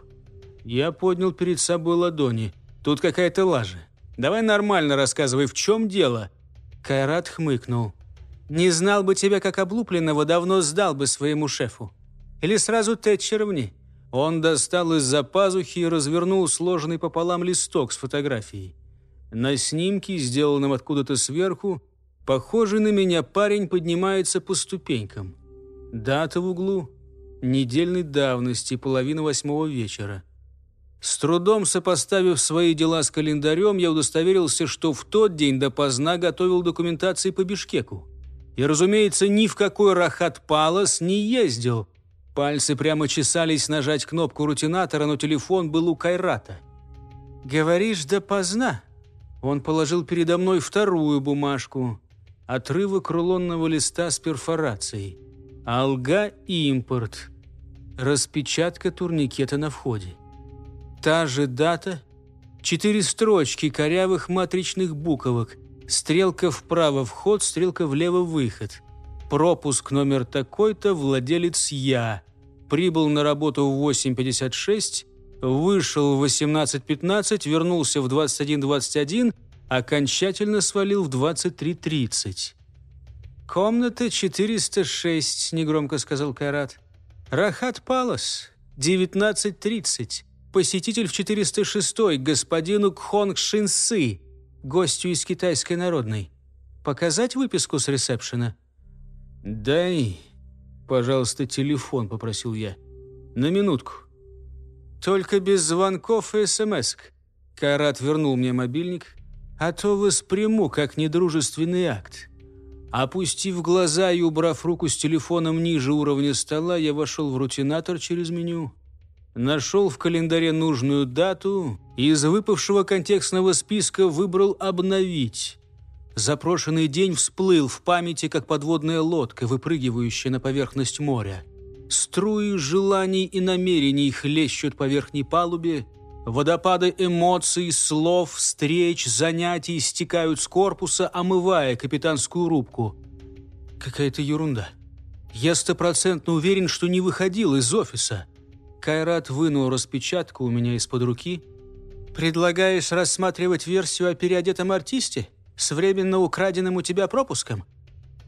Я поднял перед собой ладони. Тут какая-то лажа. Давай нормально рассказывай, в чем дело. Кайрат хмыкнул. Не знал бы тебя как облупленного, давно сдал бы своему шефу. Или сразу Тэтчер мне. Он достал из-за пазухи и развернул сложенный пополам листок с фотографией. На снимке, сделанном откуда-то сверху, похожий на меня парень поднимается по ступенькам. Дата в углу – недельной давности, половина восьмого вечера. С трудом сопоставив свои дела с календарем, я удостоверился, что в тот день допоздна готовил документации по Бишкеку. И, разумеется, ни в какой Рахат Палас не ездил. Пальцы прямо чесались нажать кнопку рутинатора, но телефон был у Кайрата. «Говоришь, допоздна?» Он положил передо мной вторую бумажку, отрывок рулонного листа с перфорацией. «Алга импорт». Распечатка турникета на входе. Та же дата, Четыре строчки корявых матричных буквок. Стрелка вправо вход, стрелка влево выход. Пропуск номер такой-то, владелец я. Прибыл на работу в 8.56, вышел в 18.15, вернулся в 21.21, окончательно свалил в 23.30. «Комната 406», — негромко сказал Карат. «Рахат Палас, 19.30. Посетитель в 406 господину Кхонг Шинсы, гостю из Китайской народной. Показать выписку с ресепшена?» «Дай, пожалуйста, телефон», — попросил я. «На минутку». «Только без звонков и смс -ок. Карат вернул мне мобильник. «А то восприму, как недружественный акт». Опустив глаза и убрав руку с телефоном ниже уровня стола, я вошел в рутинатор через меню. Нашел в календаре нужную дату и из выпавшего контекстного списка выбрал «Обновить». Запрошенный день всплыл в памяти, как подводная лодка, выпрыгивающая на поверхность моря. Струи желаний и намерений хлещут по верхней палубе, водопады эмоций, слов, встреч, занятий стекают с корпуса, омывая капитанскую рубку. Какая-то ерунда. Я стопроцентно уверен, что не выходил из офиса. Кайрат вынул распечатку у меня из-под руки. «Предлагаешь рассматривать версию о переодетом артисте?» с временно украденным у тебя пропуском?»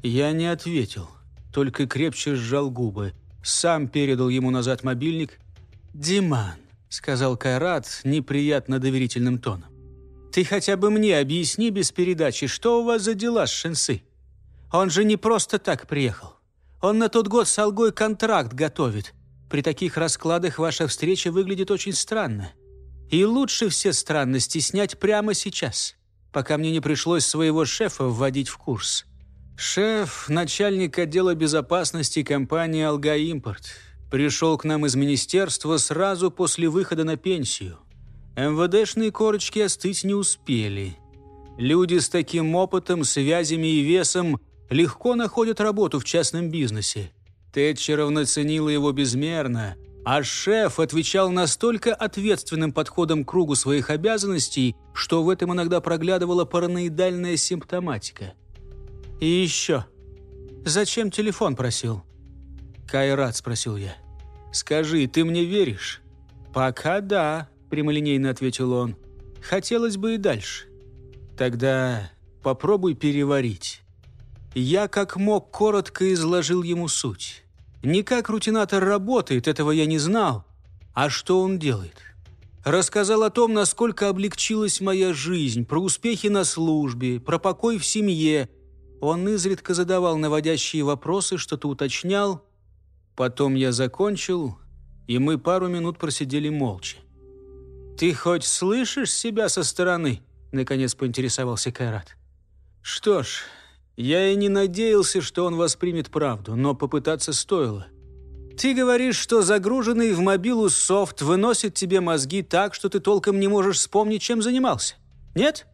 Я не ответил, только крепче сжал губы. Сам передал ему назад мобильник. «Диман», — сказал Кайрат неприятно доверительным тоном. «Ты хотя бы мне объясни без передачи, что у вас за дела с Шенсы? Он же не просто так приехал. Он на тот год с Алгой контракт готовит. При таких раскладах ваша встреча выглядит очень странно. И лучше все странности снять прямо сейчас пока мне не пришлось своего шефа вводить в курс. Шеф – начальник отдела безопасности компании «Алга Импорт». Пришел к нам из министерства сразу после выхода на пенсию. МВДшные корочки остыть не успели. Люди с таким опытом, связями и весом легко находят работу в частном бизнесе. Тэтчеровна ценила его безмерно – а шеф отвечал настолько ответственным подходом к кругу своих обязанностей, что в этом иногда проглядывала параноидальная симптоматика. «И еще. Зачем телефон просил?» «Кайрат», — спросил я. «Скажи, ты мне веришь?» «Пока да», — прямолинейно ответил он. «Хотелось бы и дальше». «Тогда попробуй переварить». Я как мог коротко изложил ему суть. Не как рутинатор работает, этого я не знал. А что он делает? Рассказал о том, насколько облегчилась моя жизнь, про успехи на службе, про покой в семье. Он изредка задавал наводящие вопросы, что-то уточнял. Потом я закончил, и мы пару минут просидели молча. «Ты хоть слышишь себя со стороны?» — наконец поинтересовался Кайрат. «Что ж, я и не надеялся, что он воспримет правду, но попытаться стоило. Ты говоришь, что загруженный в мобилу софт выносит тебе мозги так, что ты толком не можешь вспомнить, чем занимался. Нет?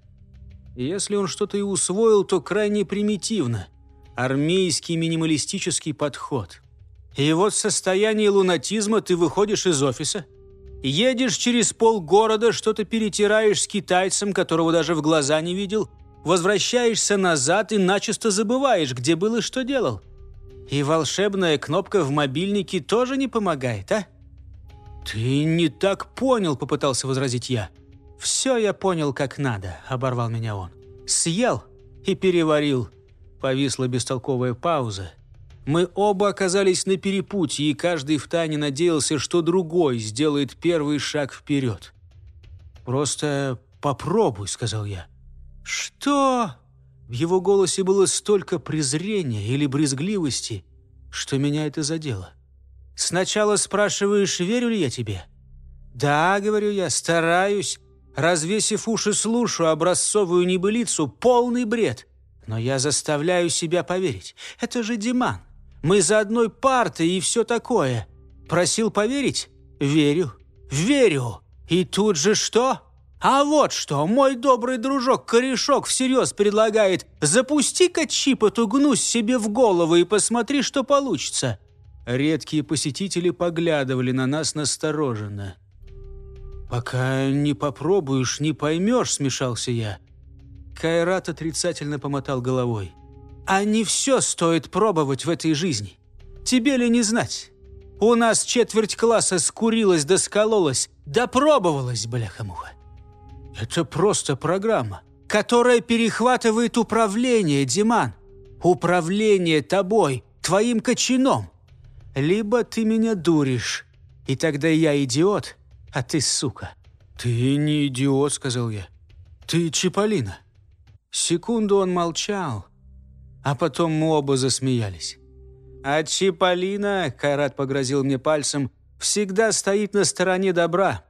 Если он что-то и усвоил, то крайне примитивно. Армейский минималистический подход. И вот в состоянии лунатизма ты выходишь из офиса, едешь через полгорода, что-то перетираешь с китайцем, которого даже в глаза не видел – Возвращаешься назад и начисто забываешь, где был и что делал. И волшебная кнопка в мобильнике тоже не помогает, а? «Ты не так понял», — попытался возразить я. «Все я понял как надо», — оборвал меня он. «Съел и переварил». Повисла бестолковая пауза. Мы оба оказались на перепутье, и каждый втайне надеялся, что другой сделает первый шаг вперед. «Просто попробуй», — сказал я. «Что?» В его голосе было столько презрения или брезгливости, что меня это задело. «Сначала спрашиваешь, верю ли я тебе?» «Да», — говорю я, — «стараюсь». Развесив уши, слушаю образцовую небылицу, полный бред. Но я заставляю себя поверить. Это же Диман. Мы за одной партой и все такое. Просил поверить? Верю. Верю. И тут же что? А вот что, мой добрый дружок Корешок всерьез предлагает «Запусти-ка чип эту гнусь себе в голову и посмотри, что получится». Редкие посетители поглядывали на нас настороженно. «Пока не попробуешь, не поймешь», — смешался я. Кайрат отрицательно помотал головой. «А не все стоит пробовать в этой жизни. Тебе ли не знать? У нас четверть класса скурилась да скололась, да пробовалась, бляха-муха. Это просто программа, которая перехватывает управление, Диман. Управление тобой, твоим кочаном. Либо ты меня дуришь, и тогда я идиот, а ты сука. «Ты не идиот», — сказал я. «Ты Чиполлино». Секунду он молчал, а потом мы оба засмеялись. «А Чиполлино», — Кайрат погрозил мне пальцем, «всегда стоит на стороне добра,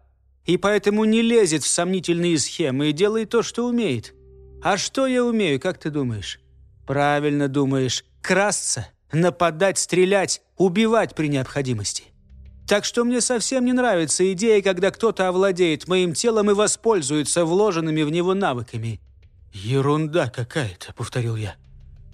и поэтому не лезет в сомнительные схемы и делает то, что умеет. А что я умею, как ты думаешь?» «Правильно думаешь. Красться, нападать, стрелять, убивать при необходимости. Так что мне совсем не нравится идея, когда кто-то овладеет моим телом и воспользуется вложенными в него навыками». «Ерунда какая-то», — повторил я.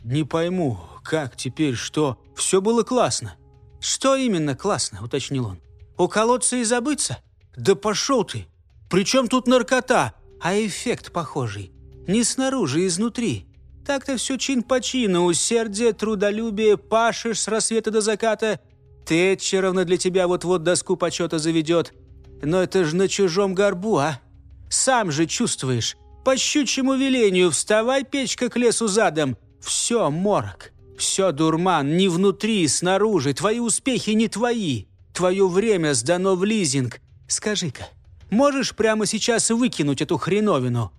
«Не пойму, как теперь, что? Все было классно». «Что именно классно?» — уточнил он. «Уколоться и забыться? Да пошел ты! Причем тут наркота, а эффект похожий. Не снаружи, а изнутри. Так-то все чин по чину, усердие, трудолюбие, пашешь с рассвета до заката. Тэтчеровна для тебя вот-вот доску почета заведет. Но это же на чужом горбу, а? Сам же чувствуешь. По щучьему велению вставай, печка, к лесу задом. Все морок, все дурман, не внутри, снаружи. Твои успехи не твои. Твое время сдано в лизинг. Скажи-ка, можешь прямо сейчас выкинуть эту хреновину?»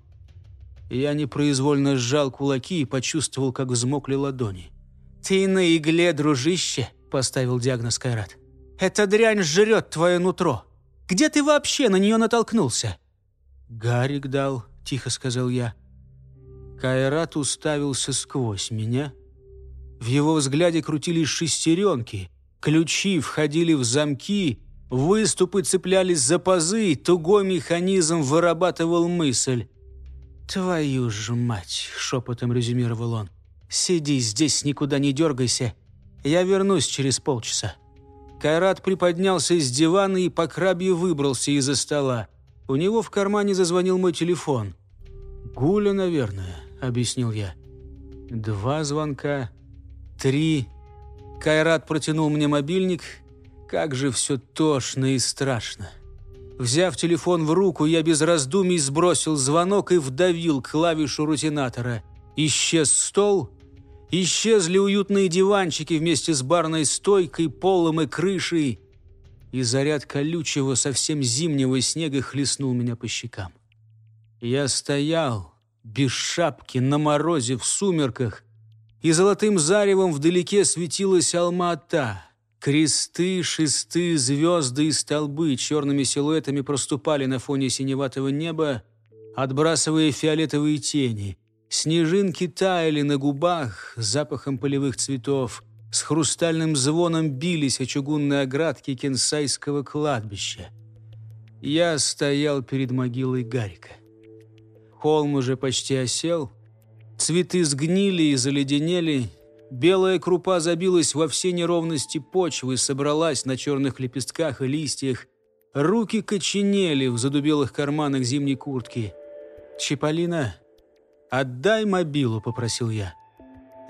Я непроизвольно сжал кулаки и почувствовал, как взмокли ладони. «Ты на игле, дружище!» – поставил диагноз Кайрат. «Эта дрянь жрет твое нутро. Где ты вообще на нее натолкнулся?» «Гарик дал», – тихо сказал я. Кайрат уставился сквозь меня. В его взгляде крутились шестеренки, ключи входили в замки, выступы цеплялись за пазы, тугой механизм вырабатывал мысль. «Твою ж мать!» — шепотом резюмировал он. «Сиди здесь, никуда не дергайся. Я вернусь через полчаса». Кайрат приподнялся из дивана и по крабье выбрался из-за стола. У него в кармане зазвонил мой телефон. «Гуля, наверное», — объяснил я. Два звонка, три. Кайрат протянул мне мобильник. Как же все тошно и страшно. Взяв телефон в руку, я без раздумий сбросил звонок и вдавил клавишу рутинатора. Исчез стол, исчезли уютные диванчики вместе с барной стойкой, полом и крышей, и заряд колючего, совсем зимнего снега хлестнул меня по щекам. Я стоял, без шапки, на морозе, в сумерках, и золотым заревом вдалеке светилась Алма-Ата — Кресты, шесты, звезды и столбы черными силуэтами проступали на фоне синеватого неба, отбрасывая фиолетовые тени. Снежинки таяли на губах запахом полевых цветов, с хрустальным звоном бились о чугунные оградки кенсайского кладбища. Я стоял перед могилой Гарика. Холм уже почти осел, цветы сгнили и заледенели, Белая крупа забилась во все неровности почвы, собралась на черных лепестках и листьях. Руки коченели в задубелых карманах зимней куртки. «Чиполлино, отдай мобилу», — попросил я.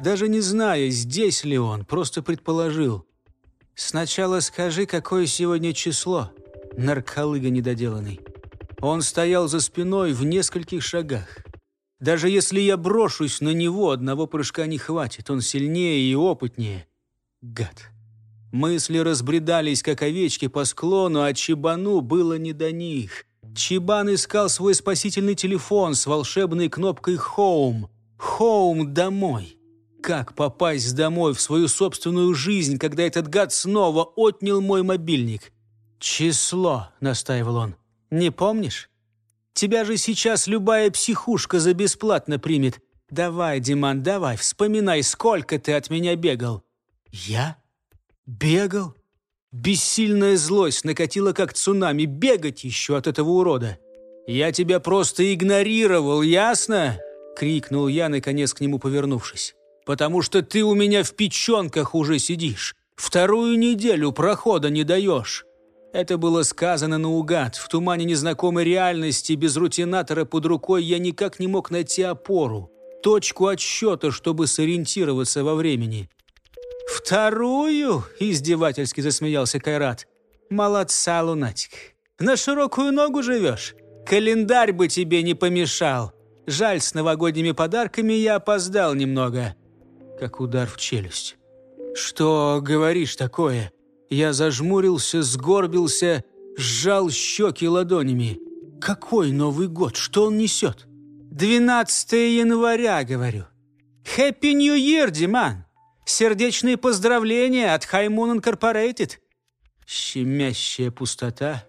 Даже не зная, здесь ли он, просто предположил. «Сначала скажи, какое сегодня число?» Нарколыга недоделанный. Он стоял за спиной в нескольких шагах. Даже если я брошусь на него, одного прыжка не хватит. Он сильнее и опытнее. Гад. Мысли разбредались, как овечки по склону, а Чебану было не до них. Чебан искал свой спасительный телефон с волшебной кнопкой «Хоум». «Хоум» домой. Как попасть домой в свою собственную жизнь, когда этот гад снова отнял мой мобильник? «Число», — настаивал он. «Не помнишь?» Тебя же сейчас любая психушка за бесплатно примет. Давай, Диман, давай, вспоминай, сколько ты от меня бегал». «Я? Бегал?» Бессильная злость накатила, как цунами. Бегать еще от этого урода. «Я тебя просто игнорировал, ясно?» — крикнул я, наконец к нему повернувшись. «Потому что ты у меня в печенках уже сидишь. Вторую неделю прохода не даешь». Это было сказано наугад. В тумане незнакомой реальности, без рутинатора под рукой, я никак не мог найти опору, точку отсчета, чтобы сориентироваться во времени. «Вторую?» – издевательски засмеялся Кайрат. «Молодца, лунатик. На широкую ногу живешь. Календарь бы тебе не помешал. Жаль, с новогодними подарками я опоздал немного». Как удар в челюсть. «Что говоришь такое?» Я зажмурился, сгорбился, сжал щеки ладонями. «Какой Новый год? Что он несет?» «12 января, говорю». «Хэппи Нью Йир, Диман! Сердечные поздравления от Хаймун Инкорпорейтед!» Щемящая пустота.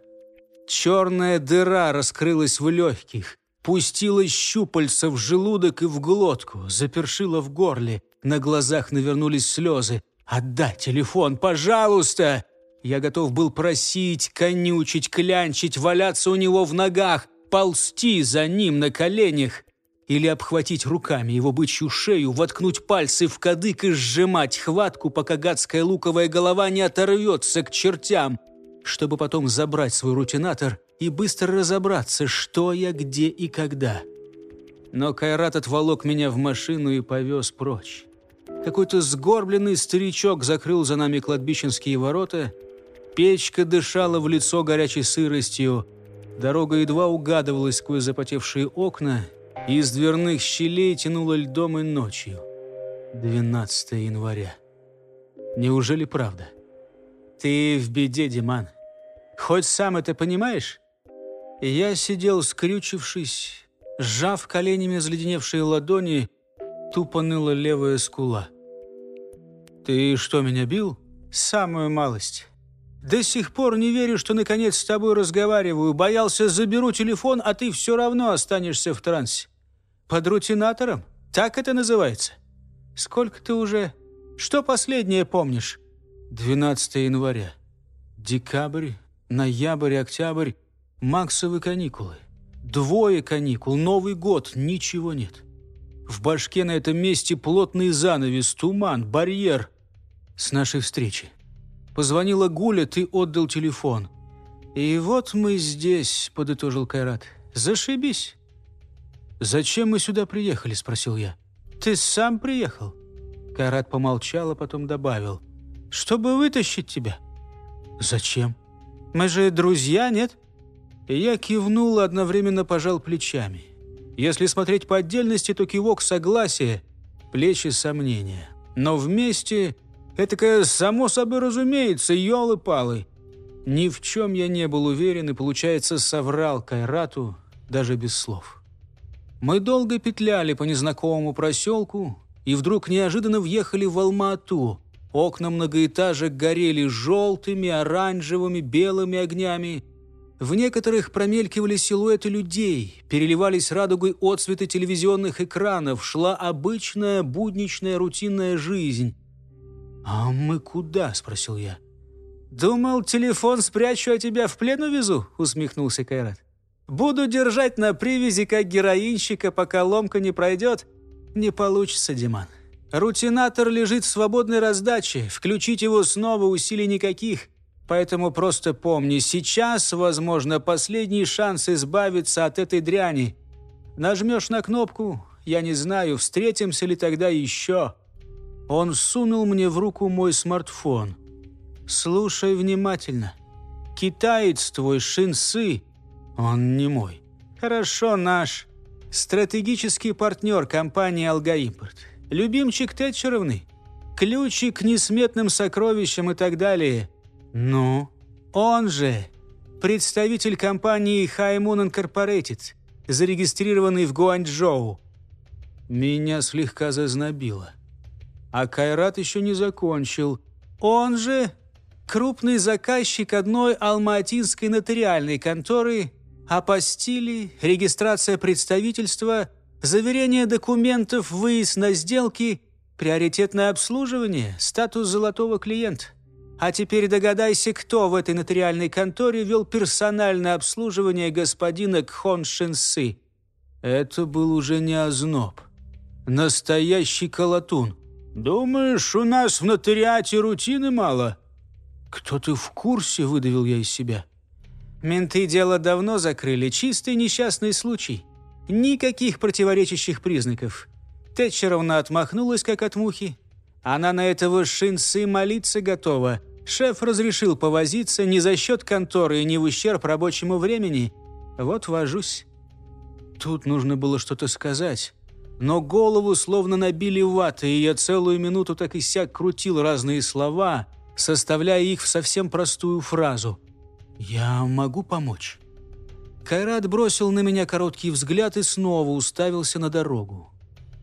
Черная дыра раскрылась в легких, пустила щупальца в желудок и в глотку, запершила в горле. На глазах навернулись слезы. «Отдай телефон, пожалуйста!» Я готов был просить, конючить, клянчить, валяться у него в ногах, ползти за ним на коленях или обхватить руками его бычью шею, воткнуть пальцы в кадык и сжимать хватку, пока гадская луковая голова не оторвется к чертям, чтобы потом забрать свой рутинатор и быстро разобраться, что я, где и когда. Но Кайрат отволок меня в машину и повез прочь. Какой-то сгорбленный старичок закрыл за нами кладбищенские ворота. Печка дышала в лицо горячей сыростью. Дорога едва угадывалась сквозь запотевшие окна. Из дверных щелей тянуло льдом и ночью. 12 января. Неужели правда? Ты в беде, Диман. Хоть сам это понимаешь? Я сидел, скрючившись, сжав коленями заледеневшие ладони, Тупо ныла левая скула. «Ты что, меня бил?» «Самую малость. До сих пор не верю, что наконец с тобой разговариваю. Боялся, заберу телефон, а ты все равно останешься в трансе. Под рутинатором? Так это называется? Сколько ты уже... Что последнее помнишь?» 12 января. Декабрь, ноябрь, октябрь. Максовы каникулы. Двое каникул, Новый год, ничего нет. В башке на этом месте плотный занавес, туман, барьер. С нашей встречи. Позвонила Гуля, ты отдал телефон. «И вот мы здесь», — подытожил Кайрат. «Зашибись». «Зачем мы сюда приехали?» — спросил я. «Ты сам приехал?» Кайрат помолчал, а потом добавил. «Чтобы вытащить тебя». «Зачем? Мы же друзья, нет?» Я кивнул одновременно пожал плечами. Если смотреть по отдельности, то кивок согласия, плечи сомнения. Но вместе этакое само собой разумеется, елы-палы. Ни в чем я не был уверен и, получается, соврал Кайрату даже без слов. Мы долго петляли по незнакомому проселку и вдруг неожиданно въехали в Алма-Ату. Окна многоэтажек горели желтыми, оранжевыми, белыми огнями. В некоторых промелькивали силуэты людей, переливались радугой отцветы телевизионных экранов, шла обычная будничная рутинная жизнь. «А мы куда?» – спросил я. «Думал, телефон спрячу, а тебя в плен увезу?» – усмехнулся Кайрат. «Буду держать на привязи, как героинщика, пока ломка не пройдет. Не получится, Диман. Рутинатор лежит в свободной раздаче. Включить его снова усилий никаких. Поэтому просто помни, сейчас, возможно, последний шанс избавиться от этой дряни. Нажмешь на кнопку, я не знаю, встретимся ли тогда еще. Он сунул мне в руку мой смартфон. Слушай внимательно. Китаец твой Шинсы, он не мой. Хорошо, наш. Стратегический партнер компании «Алгаимпорт». Любимчик Тэтчеровны. Ключи к несметным сокровищам и так далее – «Ну?» «Он же представитель компании Хаймун Инкорпорейтед, зарегистрированный в Гуанчжоу». Меня слегка зазнобило. А Кайрат еще не закончил. Он же крупный заказчик одной алматинской нотариальной конторы, апостили, регистрация представительства, заверение документов, выезд на сделки, приоритетное обслуживание, статус золотого клиента. А теперь догадайся, кто в этой нотариальной конторе вел персональное обслуживание господина Кхон Шинсы. Это был уже не озноб. Настоящий колотун. «Думаешь, у нас в нотариате рутины мало?» «Кто ты в курсе?» – выдавил я из себя. «Менты дело давно закрыли. Чистый несчастный случай. Никаких противоречащих признаков». Тэтчеровна отмахнулась, как от мухи. Она на этого шинсы молиться готова. Шеф разрешил повозиться не за счет конторы и не в ущерб рабочему времени. Вот вожусь. Тут нужно было что-то сказать. Но голову словно набили ватой, и я целую минуту так и сяк крутил разные слова, составляя их в совсем простую фразу. «Я могу помочь?» Кайрат бросил на меня короткий взгляд и снова уставился на дорогу.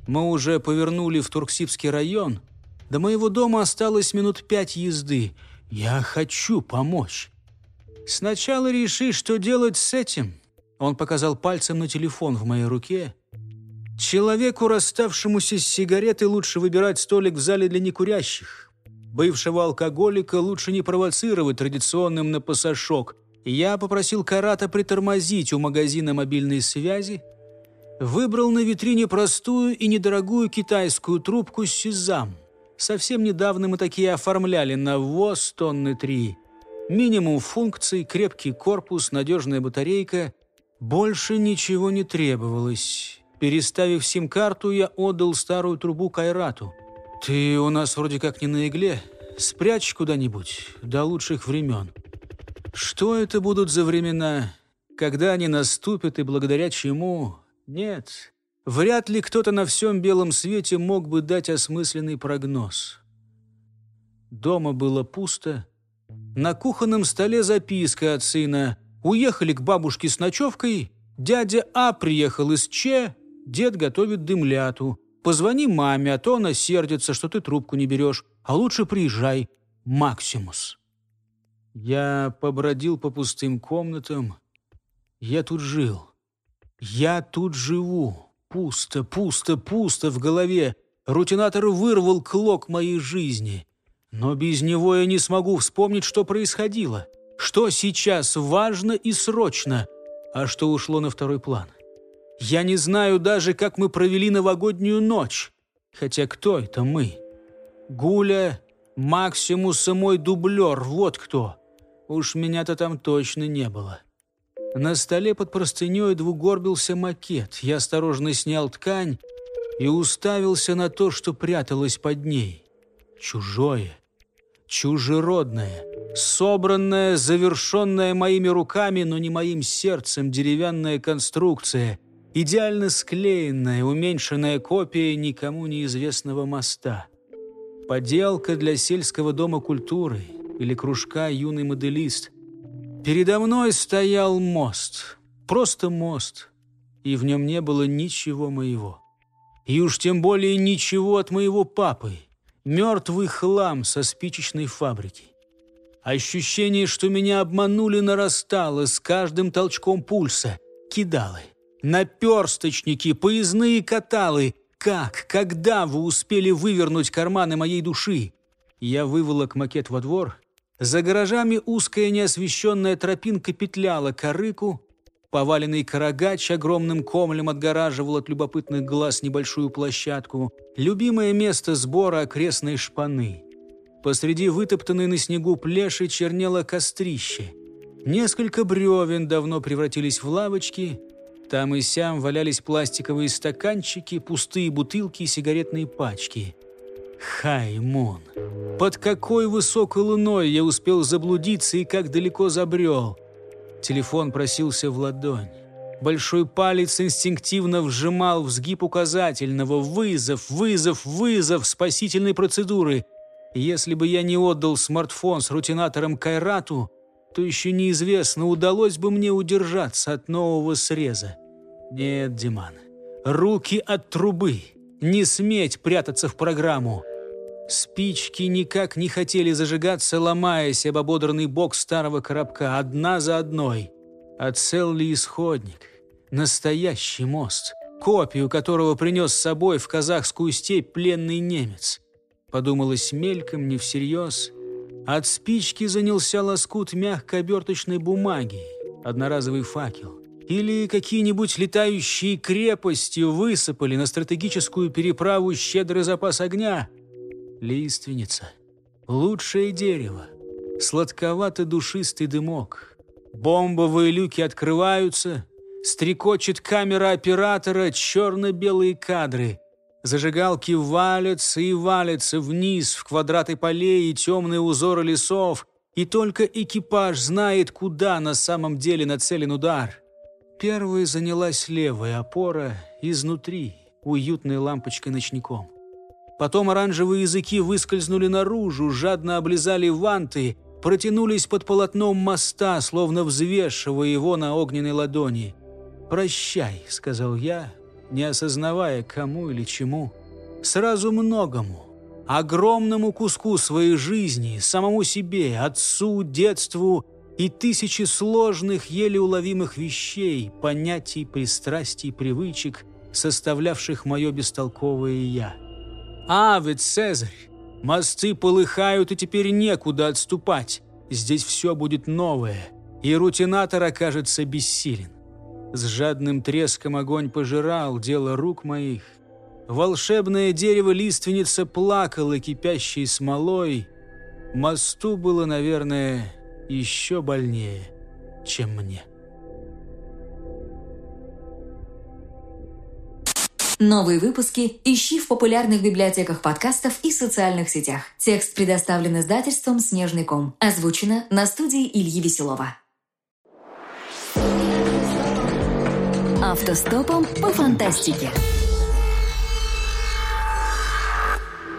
Мы уже повернули в Турксибский район. До моего дома осталось минут пять езды. Я хочу помочь. Сначала реши, что делать с этим. Он показал пальцем на телефон в моей руке. Человеку, расставшемуся с сигаретой, лучше выбирать столик в зале для некурящих. Бывшего алкоголика лучше не провоцировать традиционным на пасашок. Я попросил Карата притормозить у магазина мобильной связи. Выбрал на витрине простую и недорогую китайскую трубку «Сезам». Совсем недавно мы такие оформляли на ВОЗ тонны три. Минимум функций, крепкий корпус, надежная батарейка. Больше ничего не требовалось. Переставив сим-карту, я отдал старую трубу Кайрату. «Ты у нас вроде как не на игле. Спрячь куда-нибудь, до лучших времен». Что это будут за времена? Когда они наступят и благодаря чему? Нет, вряд ли кто-то на всем белом свете мог бы дать осмысленный прогноз. Дома было пусто. На кухонном столе записка от сына. Уехали к бабушке с ночевкой. Дядя А приехал из Че, Дед готовит дымляту. Позвони маме, а то она сердится, что ты трубку не берешь. А лучше приезжай, Максимус. Я побродил по пустым комнатам. Я тут жил. Я тут живу. Пусто, пусто, пусто в голове. Рутинатор вырвал клок моей жизни. Но без него я не смогу вспомнить, что происходило. Что сейчас важно и срочно, а что ушло на второй план. Я не знаю даже, как мы провели новогоднюю ночь. Хотя кто это мы? Гуля, Максимус и мой дублер, вот кто. Уж меня-то там точно не было. На столе под простыней двугорбился макет. Я осторожно снял ткань и уставился на то, что пряталось под ней. Чужое, чужеродное, собранное, завершенное моими руками, но не моим сердцем деревянная конструкция — идеально склеенная, уменьшенная копия никому неизвестного моста. Поделка для сельского дома культуры или кружка «Юный моделист». Передо мной стоял мост, просто мост, и в нем не было ничего моего. И уж тем более ничего от моего папы. Мертвый хлам со спичечной фабрики. Ощущение, что меня обманули, нарастало с каждым толчком пульса. Кидалы наперсточники, поясные каталы. Как, когда вы успели вывернуть карманы моей души? Я выволок макет во двор. За гаражами узкая неосвещенная тропинка петляла к рыку. Поваленный карагач огромным комлем отгораживал от любопытных глаз небольшую площадку. Любимое место сбора окрестной шпаны. Посреди вытоптанной на снегу плеши чернело кострище. Несколько бревен давно превратились в лавочки – там и сям валялись пластиковые стаканчики, пустые бутылки и сигаретные пачки. Хаймон! Под какой высокой луной я успел заблудиться и как далеко забрел? Телефон просился в ладонь. Большой палец инстинктивно вжимал в сгиб указательного. Вызов, вызов, вызов спасительной процедуры. Если бы я не отдал смартфон с рутинатором Кайрату, то еще неизвестно, удалось бы мне удержаться от нового среза. Нет, Диман, руки от трубы. Не сметь прятаться в программу. Спички никак не хотели зажигаться, ломаясь об ободранный бок старого коробка, одна за одной. А цел ли исходник? Настоящий мост, копию которого принес с собой в казахскую степь пленный немец. Подумалось мельком, не всерьез – от спички занялся лоскут мягкой оберточной бумаги, одноразовый факел. Или какие-нибудь летающие крепости высыпали на стратегическую переправу щедрый запас огня. Лиственница. Лучшее дерево. Сладковато-душистый дымок. Бомбовые люки открываются, стрекочет камера оператора, черно-белые кадры. Зажигалки валятся и валятся вниз в квадраты полей и темные узоры лесов, и только экипаж знает, куда на самом деле нацелен удар. Первой занялась левая опора изнутри, уютной лампочкой-ночником. Потом оранжевые языки выскользнули наружу, жадно облизали ванты, протянулись под полотном моста, словно взвешивая его на огненной ладони. «Прощай», — сказал я, не осознавая, кому или чему. «Сразу многому, огромному куску своей жизни, самому себе, отцу, детству и тысячи сложных, еле уловимых вещей, понятий, пристрастий, привычек, составлявших мое бестолковое «я». «А, ведь Цезарь! Мосты полыхают, и теперь некуда отступать. Здесь все будет новое, и рутинатор окажется бессилен. С жадным треском огонь пожирал дело рук моих. Волшебное дерево лиственница плакало кипящей смолой. Мосту было, наверное, еще больнее, чем мне. Новые выпуски ищи в популярных библиотеках подкастов и социальных сетях. Текст предоставлен издательством «Снежный ком». Озвучено на студии Ильи Веселова. Автостопом по фантастике.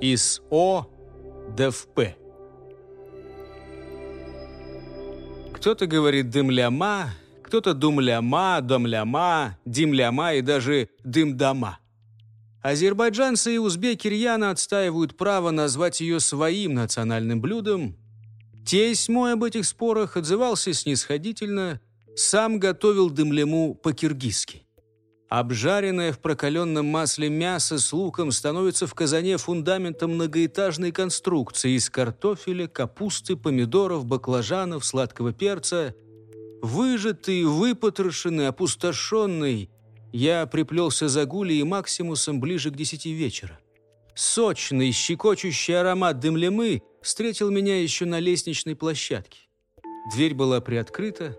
Из О до в П. Кто-то говорит «дымляма», кто-то «думляма», «домляма», «димляма» и даже «дымдама». Азербайджанцы и узбеки рьяно отстаивают право назвать ее своим национальным блюдом. Тесть мой об этих спорах отзывался снисходительно, сам готовил дымляму по-киргизски. Обжаренное в прокаленном масле мясо с луком становится в казане фундаментом многоэтажной конструкции из картофеля, капусты, помидоров, баклажанов, сладкого перца. Выжатый, выпотрошенный, опустошенный, я приплелся за Гулей и Максимусом ближе к десяти вечера. Сочный, щекочущий аромат дымлемы встретил меня еще на лестничной площадке. Дверь была приоткрыта,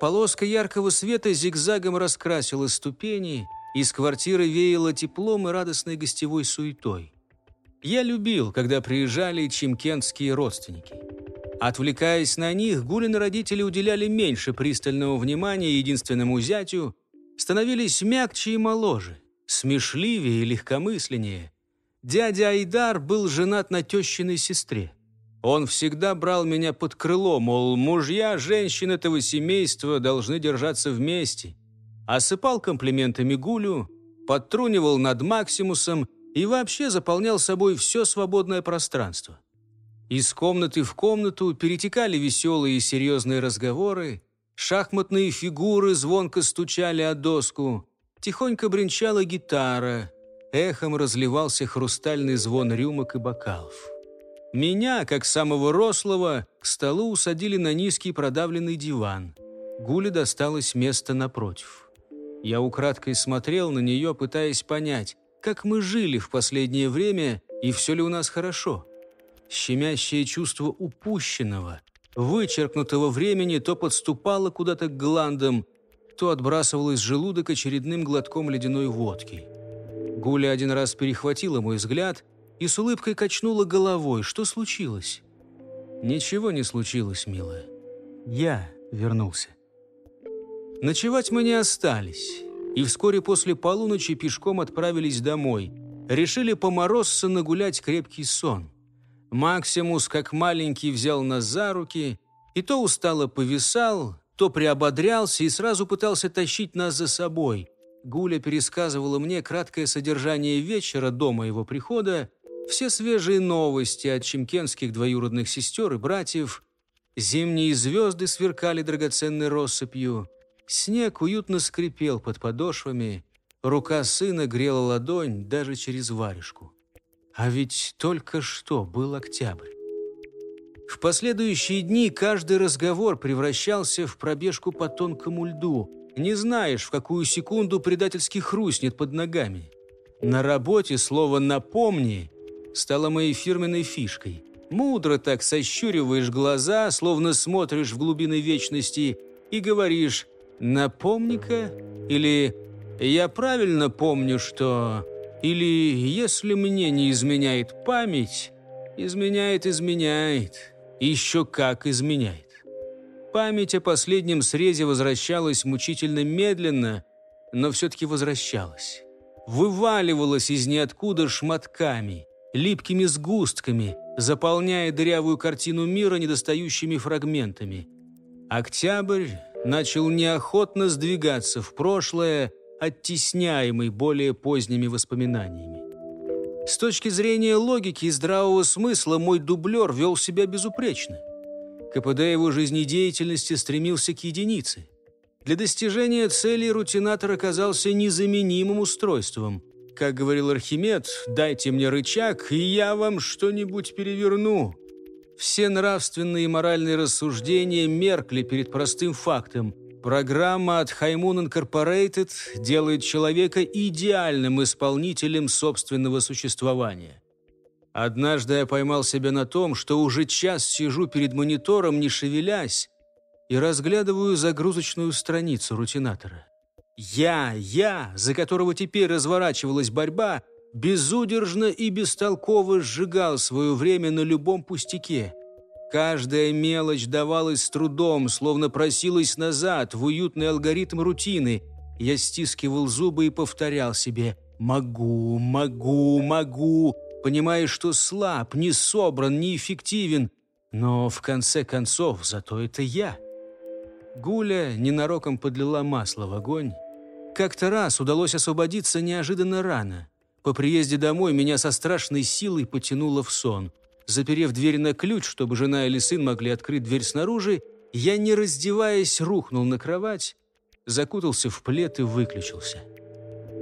Полоска яркого света зигзагом раскрасила ступени, из квартиры веяло теплом и радостной гостевой суетой. Я любил, когда приезжали чемкентские родственники. Отвлекаясь на них, Гулины родители уделяли меньше пристального внимания единственному зятю, становились мягче и моложе, смешливее и легкомысленнее. Дядя Айдар был женат на тещиной сестре. Он всегда брал меня под крыло, мол, мужья женщин этого семейства должны держаться вместе. Осыпал комплиментами Гулю, подтрунивал над Максимусом и вообще заполнял собой все свободное пространство. Из комнаты в комнату перетекали веселые и серьезные разговоры, шахматные фигуры звонко стучали о доску, тихонько бренчала гитара, эхом разливался хрустальный звон рюмок и бокалов. Меня, как самого рослого, к столу усадили на низкий продавленный диван. Гуле досталось место напротив. Я украдкой смотрел на нее, пытаясь понять, как мы жили в последнее время и все ли у нас хорошо. Щемящее чувство упущенного, вычеркнутого времени то подступало куда-то к гландам, то отбрасывалось желудок очередным глотком ледяной водки. Гуля один раз перехватила мой взгляд – и с улыбкой качнула головой. Что случилось? Ничего не случилось, милая. Я вернулся. Ночевать мы не остались, и вскоре после полуночи пешком отправились домой. Решили поморозться нагулять крепкий сон. Максимус, как маленький, взял нас за руки, и то устало повисал, то приободрялся и сразу пытался тащить нас за собой. Гуля пересказывала мне краткое содержание вечера до моего прихода, все свежие новости от чемкенских двоюродных сестер и братьев, Зимние звезды сверкали драгоценной россыпью. Снег уютно скрипел под подошвами. Рука сына грела ладонь даже через варежку. А ведь только что был октябрь. В последующие дни каждый разговор превращался в пробежку по тонкому льду. Не знаешь, в какую секунду предательски хрустнет под ногами. На работе слово «напомни» стало моей фирменной фишкой. Мудро так сощуриваешь глаза, словно смотришь в глубины вечности и говоришь «напомни-ка» или «я правильно помню, что...» или «если мне не изменяет память...» «изменяет, изменяет...» еще как изменяет. Память о последнем срезе возвращалась мучительно медленно, но все-таки возвращалась. Вываливалась из ниоткуда шматками, липкими сгустками, заполняя дырявую картину мира недостающими фрагментами. Октябрь начал неохотно сдвигаться в прошлое, оттесняемый более поздними воспоминаниями. С точки зрения логики и здравого смысла мой дублер вел себя безупречно. КПД его жизнедеятельности стремился к единице. Для достижения цели рутинатор оказался незаменимым устройством. Как говорил Архимед, «Дайте мне рычаг, и я вам что-нибудь переверну». Все нравственные и моральные рассуждения меркли перед простым фактом – Программа от Хаймун Incorporated делает человека идеальным исполнителем собственного существования. Однажды я поймал себя на том, что уже час сижу перед монитором, не шевелясь, и разглядываю загрузочную страницу рутинатора. Я, я, за которого теперь разворачивалась борьба, безудержно и бестолково сжигал свое время на любом пустяке – Каждая мелочь давалась с трудом, словно просилась назад в уютный алгоритм рутины. Я стискивал зубы и повторял себе «Могу, могу, могу», понимая, что слаб, не собран, неэффективен. Но в конце концов, зато это я. Гуля ненароком подлила масло в огонь. Как-то раз удалось освободиться неожиданно рано. По приезде домой меня со страшной силой потянуло в сон – Заперев дверь на ключ, чтобы жена или сын могли открыть дверь снаружи, я, не раздеваясь, рухнул на кровать, закутался в плед и выключился.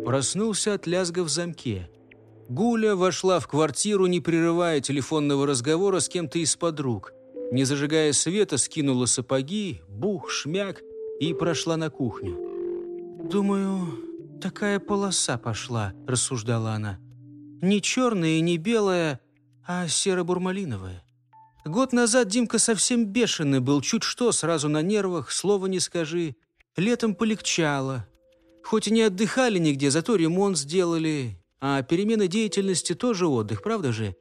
Проснулся от лязга в замке. Гуля вошла в квартиру, не прерывая телефонного разговора с кем-то из подруг. Не зажигая света, скинула сапоги, бух, шмяк и прошла на кухню. «Думаю, такая полоса пошла», – рассуждала она. «Не черная и не белая, а серо-бурмалиновое. Год назад Димка совсем бешеный был, чуть что, сразу на нервах, слова не скажи. Летом полегчало. Хоть и не отдыхали нигде, зато ремонт сделали. А перемена деятельности тоже отдых, правда же?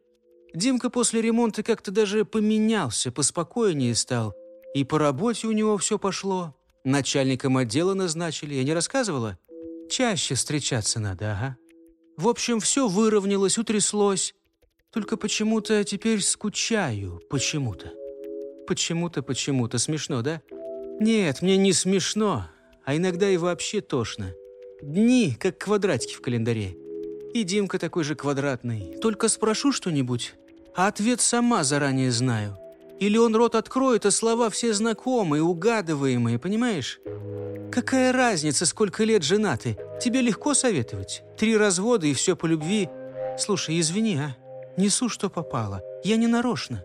Димка после ремонта как-то даже поменялся, поспокойнее стал. И по работе у него все пошло. Начальником отдела назначили, я не рассказывала? Чаще встречаться надо, ага. В общем, все выровнялось, утряслось. Только почему-то теперь скучаю, почему-то. Почему-то, почему-то. Смешно, да? Нет, мне не смешно, а иногда и вообще тошно. Дни, как квадратики в календаре. И Димка такой же квадратный. Только спрошу что-нибудь, а ответ сама заранее знаю. Или он рот откроет, а слова все знакомые, угадываемые, понимаешь? Какая разница, сколько лет женаты? Тебе легко советовать? Три развода и все по любви. Слушай, извини, а? Несу, что попало. Я не нарочно.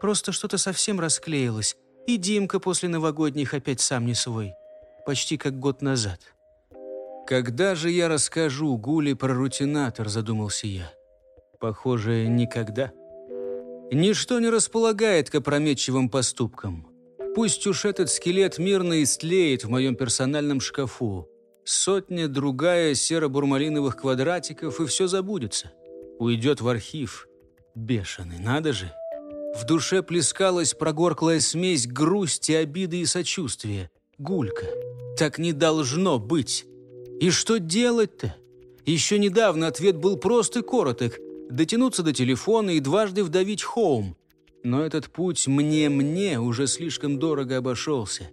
Просто что-то совсем расклеилось. И Димка после новогодних опять сам не свой. Почти как год назад. «Когда же я расскажу Гуле про рутинатор?» – задумался я. «Похоже, никогда». Ничто не располагает к опрометчивым поступкам. Пусть уж этот скелет мирно истлеет в моем персональном шкафу. Сотня, другая серо-бурмалиновых квадратиков, и все забудется уйдет в архив. Бешеный, надо же. В душе плескалась прогорклая смесь грусти, обиды и сочувствия. Гулька. Так не должно быть. И что делать-то? Еще недавно ответ был прост и короток. Дотянуться до телефона и дважды вдавить «Хоум». Но этот путь мне-мне уже слишком дорого обошелся.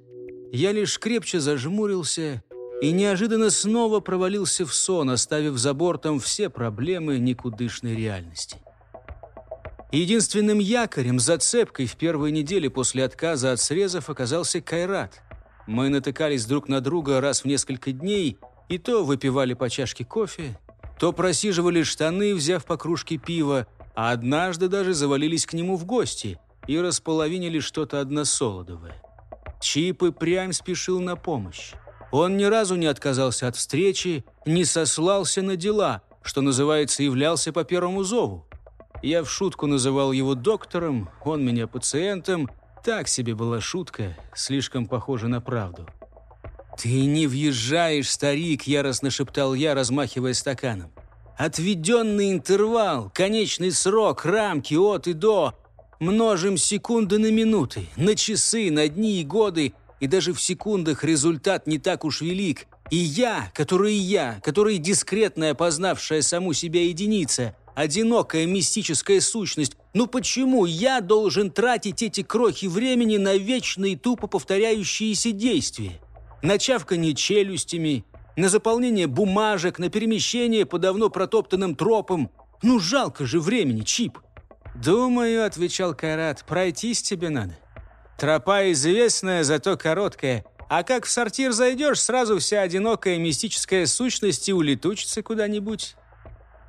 Я лишь крепче зажмурился и неожиданно снова провалился в сон, оставив за бортом все проблемы никудышной реальности. Единственным якорем, зацепкой в первые недели после отказа от срезов оказался Кайрат. Мы натыкались друг на друга раз в несколько дней, и то выпивали по чашке кофе, то просиживали штаны, взяв по кружке пива, а однажды даже завалились к нему в гости и располовинили что-то односолодовое. Чип и прям спешил на помощь. Он ни разу не отказался от встречи, не сослался на дела, что называется, являлся по первому зову. Я в шутку называл его доктором, он меня пациентом. Так себе была шутка, слишком похожа на правду. «Ты не въезжаешь, старик!» – яростно шептал я, размахивая стаканом. «Отведенный интервал, конечный срок, рамки от и до. Множим секунды на минуты, на часы, на дни и годы, и даже в секундах результат не так уж велик. И я, который я, который дискретная, познавшая саму себя единица – одинокая мистическая сущность. Ну почему я должен тратить эти крохи времени на вечные тупо повторяющиеся действия? На чавканье челюстями, на заполнение бумажек, на перемещение по давно протоптанным тропам. Ну жалко же времени, Чип. «Думаю», — отвечал Кайрат, — «пройтись тебе надо. Тропа известная, зато короткая. А как в сортир зайдешь, сразу вся одинокая мистическая сущность и улетучится куда-нибудь».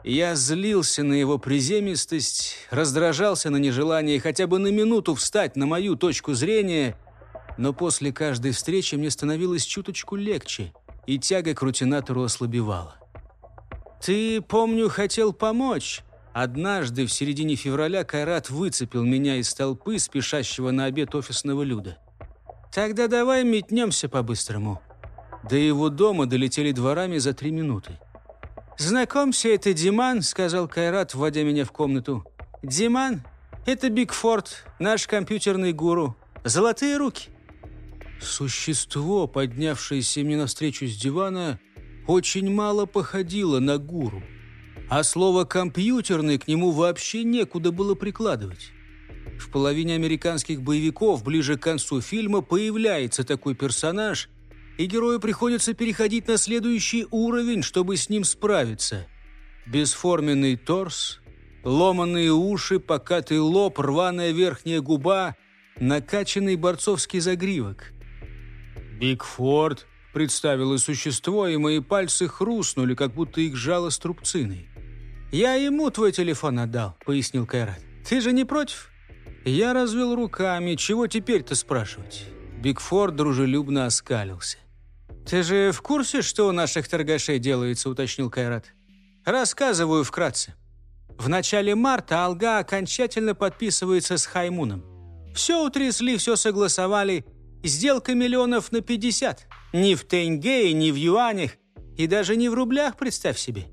Я злился на его приземистость, раздражался на нежелание хотя бы на минуту встать на мою точку зрения, но после каждой встречи мне становилось чуточку легче, и тяга к рутинатору ослабевала. «Ты, помню, хотел помочь». Однажды в середине февраля Кайрат выцепил меня из толпы, спешащего на обед офисного люда. «Тогда давай метнемся по-быстрому». До его дома долетели дворами за три минуты. «Знакомься, это Диман», — сказал Кайрат, вводя меня в комнату. «Диман, это Бигфорд, наш компьютерный гуру. Золотые руки». Существо, поднявшееся мне навстречу с дивана, очень мало походило на гуру. А слово «компьютерный» к нему вообще некуда было прикладывать. В половине американских боевиков ближе к концу фильма появляется такой персонаж, и герою приходится переходить на следующий уровень, чтобы с ним справиться. Бесформенный торс, ломанные уши, покатый лоб, рваная верхняя губа, накачанный борцовский загривок. «Бигфорд», — представило существо, и мои пальцы хрустнули, как будто их жало струбциной. «Я ему твой телефон отдал», — пояснил Кайрат. «Ты же не против?» Я развел руками. Чего теперь-то спрашивать? Бигфорд дружелюбно оскалился. «Ты же в курсе, что у наших торгашей делается?» – уточнил Кайрат. «Рассказываю вкратце. В начале марта Алга окончательно подписывается с Хаймуном. Все утрясли, все согласовали. Сделка миллионов на 50. Ни в тенге, ни в юанях. И даже не в рублях, представь себе.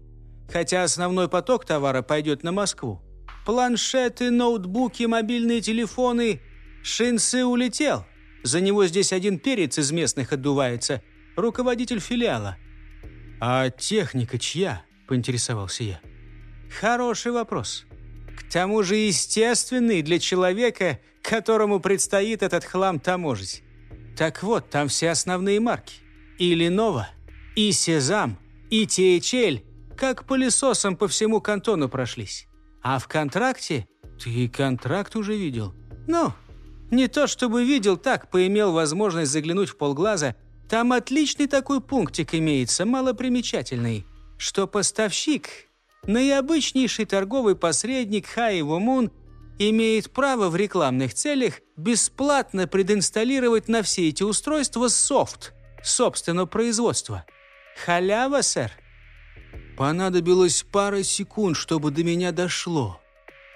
Хотя основной поток товара пойдет на Москву. Планшеты, ноутбуки, мобильные телефоны. Шинсы улетел. За него здесь один перец из местных отдувается – руководитель филиала. «А техника чья?» – поинтересовался я. «Хороший вопрос. К тому же естественный для человека, которому предстоит этот хлам таможить. Так вот, там все основные марки. И Lenovo, и Сезам, и THL, как пылесосом по всему кантону прошлись. А в контракте... Ты контракт уже видел? Ну, не то чтобы видел, так поимел возможность заглянуть в полглаза – там отличный такой пунктик имеется, малопримечательный, что поставщик, наиобычнейший торговый посредник Хаево Мун, имеет право в рекламных целях бесплатно прединсталлировать на все эти устройства софт собственного производства. Халява, сэр. Понадобилось пара секунд, чтобы до меня дошло.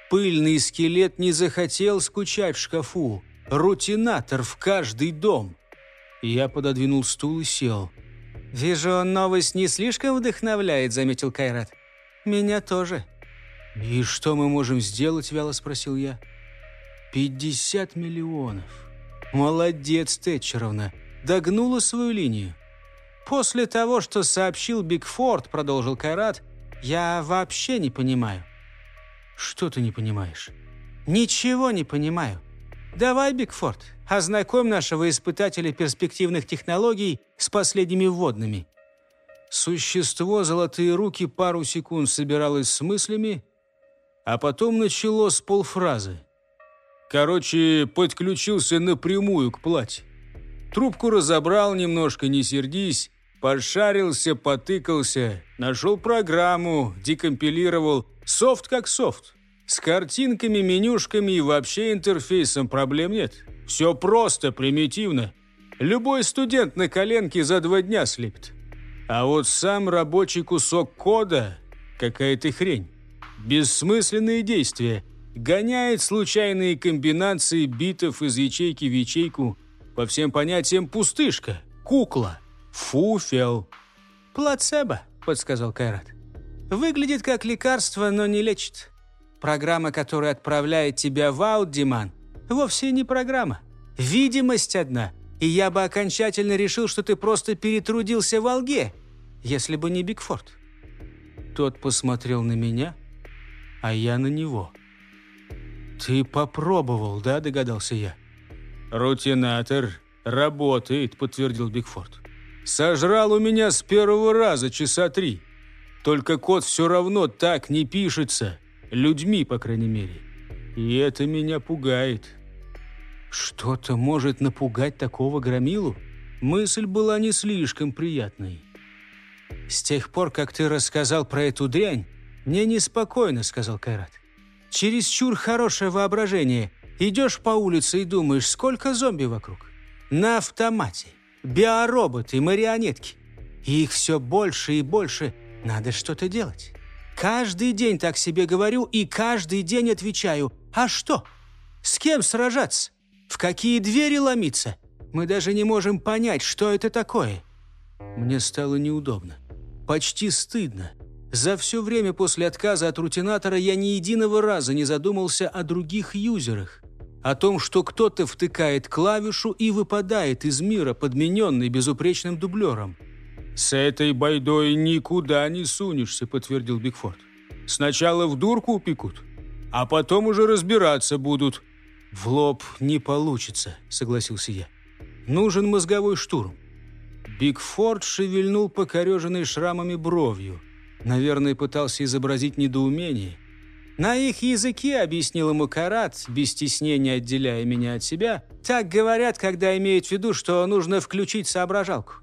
Пыльный скелет не захотел скучать в шкафу. Рутинатор в каждый дом. Я пододвинул стул и сел. «Вижу, новость не слишком вдохновляет», — заметил Кайрат. «Меня тоже». «И что мы можем сделать?» — вяло спросил я. «Пятьдесят миллионов. Молодец, Тэтчеровна. Догнула свою линию. После того, что сообщил Бигфорд, продолжил Кайрат, я вообще не понимаю». «Что ты не понимаешь?» «Ничего не понимаю. Давай, Бигфорд, ознакомь нашего испытателя перспективных технологий с последними вводными». Существо «Золотые руки» пару секунд собиралось с мыслями, а потом начало с полфразы. Короче, подключился напрямую к плате. Трубку разобрал немножко, не сердись, пошарился, потыкался, нашел программу, декомпилировал. Софт как софт. С картинками, менюшками и вообще интерфейсом проблем нет. Все просто, примитивно. Любой студент на коленке за два дня слепит. А вот сам рабочий кусок кода – какая-то хрень. Бессмысленные действия. Гоняет случайные комбинации битов из ячейки в ячейку. По всем понятиям пустышка, кукла, фуфел. «Плацебо», – подсказал Кайрат. «Выглядит как лекарство, но не лечит. Программа, которая отправляет тебя в аудиман, вовсе не программа. Видимость одна. И я бы окончательно решил, что ты просто перетрудился в Алге, если бы не Бигфорд». Тот посмотрел на меня, а я на него. «Ты попробовал, да?» – догадался я. «Рутинатор работает», – подтвердил Бигфорд. «Сожрал у меня с первого раза часа три. Только код все равно так не пишется. Людьми, по крайней мере. И это меня пугает». Что-то может напугать такого громилу? Мысль была не слишком приятной. «С тех пор, как ты рассказал про эту дрянь, мне неспокойно», — сказал Кайрат. «Чересчур хорошее воображение. Идешь по улице и думаешь, сколько зомби вокруг. На автомате. Биороботы, марионетки. И их все больше и больше. Надо что-то делать. Каждый день так себе говорю и каждый день отвечаю. А что? С кем сражаться? В какие двери ломиться? Мы даже не можем понять, что это такое. Мне стало неудобно. Почти стыдно. За все время после отказа от рутинатора я ни единого раза не задумался о других юзерах. О том, что кто-то втыкает клавишу и выпадает из мира, подмененный безупречным дублером. «С этой байдой никуда не сунешься», — подтвердил Бигфорд. «Сначала в дурку упекут, а потом уже разбираться будут». «В лоб не получится», — согласился я. «Нужен мозговой штурм». Бигфорд шевельнул покореженной шрамами бровью. Наверное, пытался изобразить недоумение. «На их языке», — объяснил ему Карат, без стеснения отделяя меня от себя, «так говорят, когда имеют в виду, что нужно включить соображалку».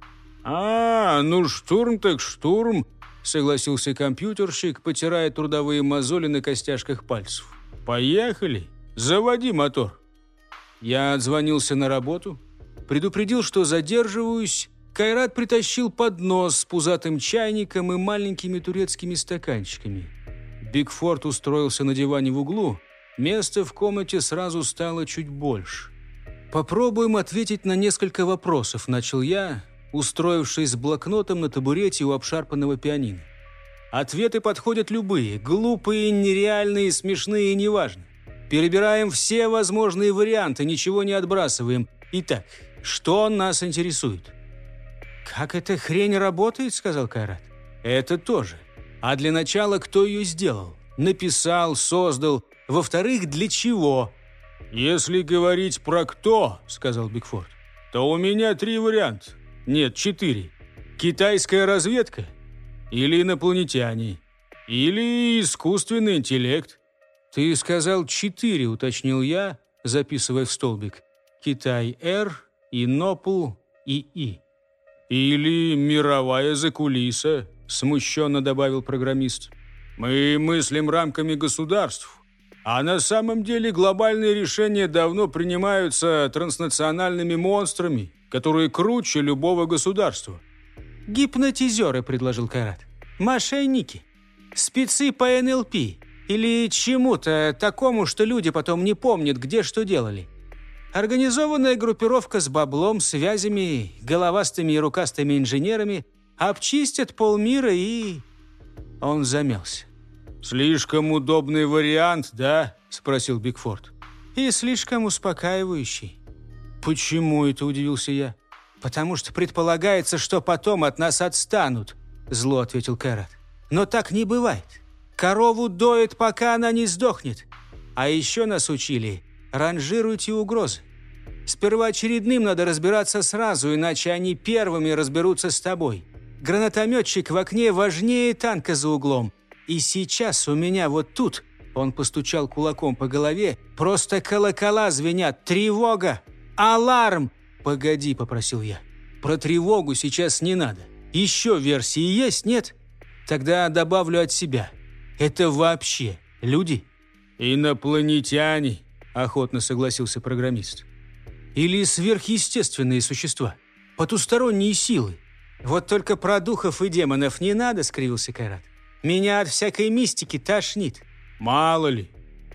«А, ну штурм так штурм», — согласился компьютерщик, потирая трудовые мозоли на костяшках пальцев. «Поехали!» «Заводи мотор». Я отзвонился на работу, предупредил, что задерживаюсь. Кайрат притащил поднос с пузатым чайником и маленькими турецкими стаканчиками. Бигфорд устроился на диване в углу. Места в комнате сразу стало чуть больше. «Попробуем ответить на несколько вопросов», – начал я, устроившись с блокнотом на табурете у обшарпанного пианино. Ответы подходят любые – глупые, нереальные, смешные и неважно. Перебираем все возможные варианты, ничего не отбрасываем. Итак, что нас интересует? «Как эта хрень работает?» – сказал Кайрат. «Это тоже. А для начала, кто ее сделал? Написал, создал. Во-вторых, для чего?» «Если говорить про кто», – сказал Бигфорд, – «то у меня три варианта. Нет, четыре. Китайская разведка? Или инопланетяне? Или искусственный интеллект?» «Ты сказал четыре», — уточнил я, записывая в столбик. «Китай-Р, Инопл и И». «Или мировая закулиса», — смущенно добавил программист. «Мы мыслим рамками государств, а на самом деле глобальные решения давно принимаются транснациональными монстрами, которые круче любого государства». «Гипнотизеры», — предложил Кайрат. «Мошенники. Спецы по НЛП. Или чему-то такому, что люди потом не помнят, где что делали. Организованная группировка с баблом, связями, головастыми и рукастыми инженерами обчистят полмира и... Он замялся. «Слишком удобный вариант, да?» – спросил Бигфорд. «И слишком успокаивающий». «Почему это?» – удивился я. «Потому что предполагается, что потом от нас отстанут», – зло ответил Кэрот. «Но так не бывает. Корову доят, пока она не сдохнет. А еще нас учили – ранжируйте угрозы. С первоочередным надо разбираться сразу, иначе они первыми разберутся с тобой. Гранатометчик в окне важнее танка за углом. И сейчас у меня вот тут Он постучал кулаком по голове. «Просто колокола звенят! Тревога! Аларм!» «Погоди», — попросил я. «Про тревогу сейчас не надо. Еще версии есть, нет? Тогда добавлю от себя. Это вообще люди?» «Инопланетяне», — охотно согласился программист. «Или сверхъестественные существа, потусторонние силы. Вот только про духов и демонов не надо», — скривился Кайрат. «Меня от всякой мистики тошнит». «Мало ли,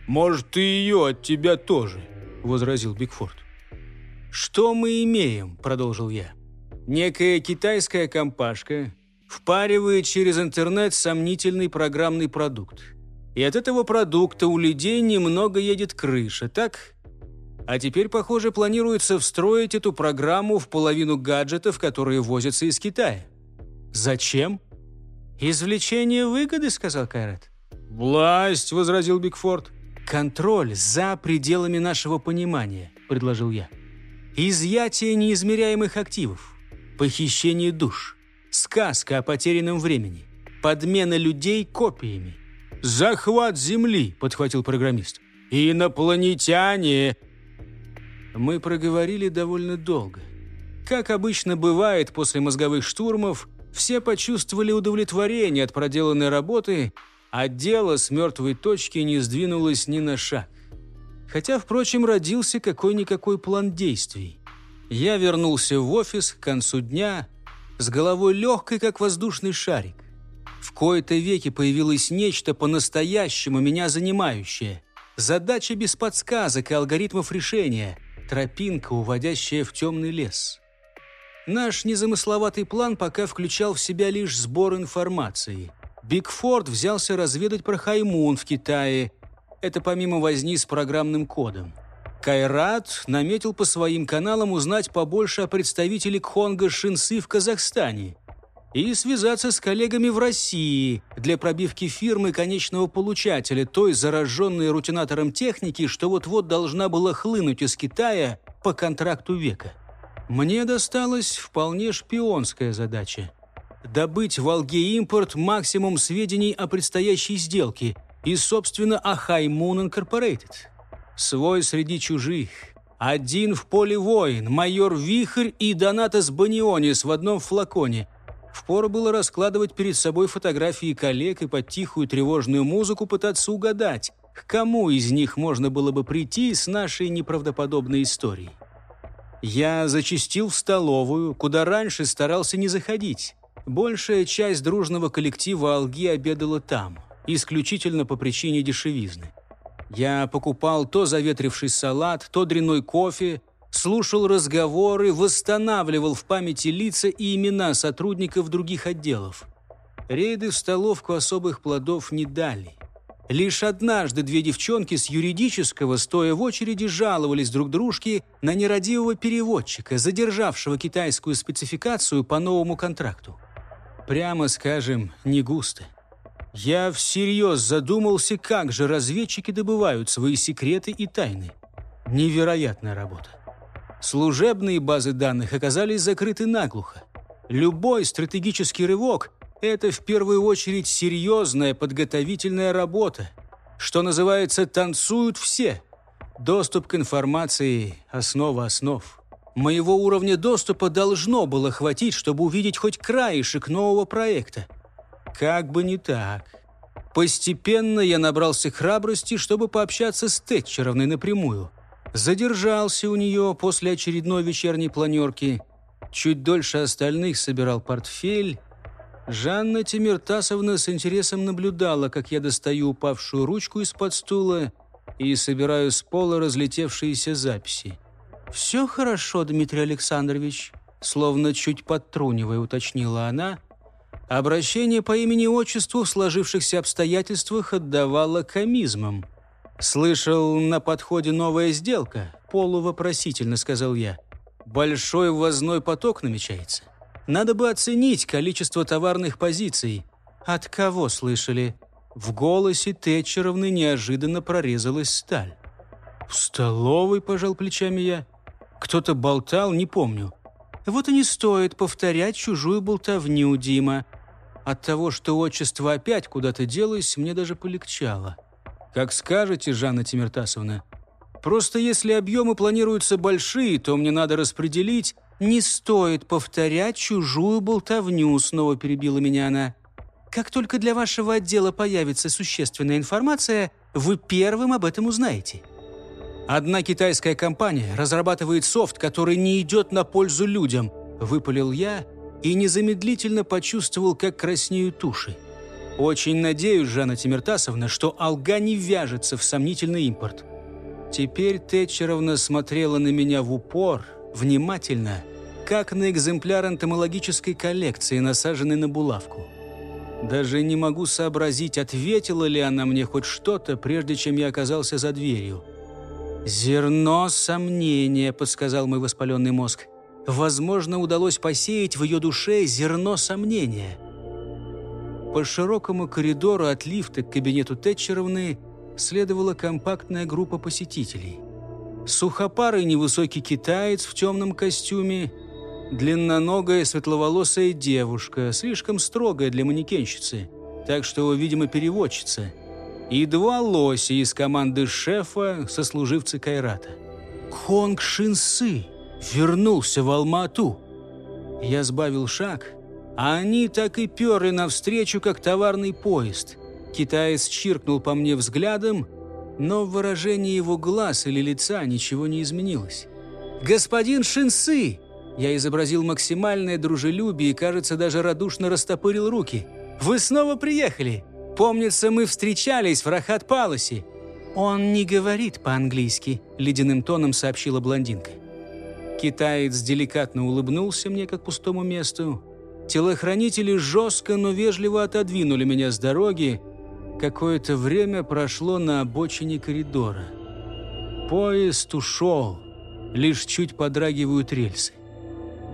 может, и ее от тебя тоже», — возразил Бигфорд. «Что мы имеем?» – продолжил я. «Некая китайская компашка впаривает через интернет сомнительный программный продукт. И от этого продукта у людей немного едет крыша, так? А теперь, похоже, планируется встроить эту программу в половину гаджетов, которые возятся из Китая. Зачем? «Извлечение выгоды», — сказал Кайрат. «Власть», — возразил Бигфорд. «Контроль за пределами нашего понимания», — предложил я. «Изъятие неизмеряемых активов, похищение душ, сказка о потерянном времени, подмена людей копиями». «Захват Земли», — подхватил программист. «Инопланетяне!» Мы проговорили довольно долго. Как обычно бывает после мозговых штурмов, все почувствовали удовлетворение от проделанной работы а дело с мертвой точки не сдвинулось ни на шаг. Хотя, впрочем, родился какой-никакой план действий. Я вернулся в офис к концу дня с головой легкой, как воздушный шарик. В кои-то веки появилось нечто по-настоящему меня занимающее. Задача без подсказок и алгоритмов решения. Тропинка, уводящая в темный лес. Наш незамысловатый план пока включал в себя лишь сбор информации. Бигфорд взялся разведать про Хаймун в Китае. Это помимо возни с программным кодом. Кайрат наметил по своим каналам узнать побольше о представителе Кхонга Шинсы в Казахстане и связаться с коллегами в России для пробивки фирмы конечного получателя, той зараженной рутинатором техники, что вот-вот должна была хлынуть из Китая по контракту века. Мне досталась вполне шпионская задача добыть в Алге импорт максимум сведений о предстоящей сделке и, собственно, о Хаймун Инкорпорейтед. Свой среди чужих. Один в поле воин, майор Вихрь и Донатас Банионис в одном флаконе. Впору было раскладывать перед собой фотографии коллег и под тихую тревожную музыку пытаться угадать, к кому из них можно было бы прийти с нашей неправдоподобной историей. Я зачастил в столовую, куда раньше старался не заходить. Большая часть дружного коллектива Алги обедала там, исключительно по причине дешевизны. Я покупал то заветривший салат, то дряной кофе, слушал разговоры, восстанавливал в памяти лица и имена сотрудников других отделов. Рейды в столовку особых плодов не дали. Лишь однажды две девчонки с юридического, стоя в очереди, жаловались друг дружке на нерадивого переводчика, задержавшего китайскую спецификацию по новому контракту прямо скажем, не густо. Я всерьез задумался, как же разведчики добывают свои секреты и тайны. Невероятная работа. Служебные базы данных оказались закрыты наглухо. Любой стратегический рывок – это в первую очередь серьезная подготовительная работа. Что называется, танцуют все. Доступ к информации – основа основ. Моего уровня доступа должно было хватить, чтобы увидеть хоть краешек нового проекта. Как бы не так. Постепенно я набрался храбрости, чтобы пообщаться с Тэтчеровной напрямую. Задержался у нее после очередной вечерней планерки. Чуть дольше остальных собирал портфель. Жанна Тимиртасовна с интересом наблюдала, как я достаю упавшую ручку из-под стула и собираю с пола разлетевшиеся записи. «Все хорошо, Дмитрий Александрович», словно чуть подтрунивая, уточнила она. Обращение по имени-отчеству в сложившихся обстоятельствах отдавало комизмом. «Слышал, на подходе новая сделка?» Полувопросительно сказал я. «Большой ввозной поток намечается. Надо бы оценить количество товарных позиций». «От кого слышали?» В голосе Тэтчеровны неожиданно прорезалась сталь. «В столовой», – пожал плечами я. Кто-то болтал, не помню. Вот и не стоит повторять чужую болтовню, Дима. От того, что отчество опять куда-то делось, мне даже полегчало. «Как скажете, Жанна Тимиртасовна. Просто если объемы планируются большие, то мне надо распределить...» «Не стоит повторять чужую болтовню», — снова перебила меня она. «Как только для вашего отдела появится существенная информация, вы первым об этом узнаете». «Одна китайская компания разрабатывает софт, который не идет на пользу людям», — выпалил я и незамедлительно почувствовал, как краснеют уши. «Очень надеюсь, Жанна Тимиртасовна, что алга не вяжется в сомнительный импорт». Теперь Тэтчеровна смотрела на меня в упор, внимательно, как на экземпляр энтомологической коллекции, насаженный на булавку. Даже не могу сообразить, ответила ли она мне хоть что-то, прежде чем я оказался за дверью. «Зерно сомнения», — подсказал мой воспаленный мозг. «Возможно, удалось посеять в ее душе зерно сомнения». По широкому коридору от лифта к кабинету Тэтчеровны следовала компактная группа посетителей. Сухопарый невысокий китаец в темном костюме, длинноногая светловолосая девушка, слишком строгая для манекенщицы, так что, видимо, переводчица, и два лося из команды шефа, сослуживцы Кайрата. Хонг Шинсы вернулся в Алмату. Я сбавил шаг, а они так и перли навстречу, как товарный поезд. Китаец чиркнул по мне взглядом, но в выражении его глаз или лица ничего не изменилось. «Господин Шинсы!» Я изобразил максимальное дружелюбие и, кажется, даже радушно растопырил руки. «Вы снова приехали! Помнится, мы встречались в Рахат-Паласе!» «Он не говорит по-английски», — ледяным тоном сообщила блондинка. Китаец деликатно улыбнулся мне, как пустому месту. Телохранители жестко, но вежливо отодвинули меня с дороги, Какое-то время прошло на обочине коридора. Поезд ушел, лишь чуть подрагивают рельсы.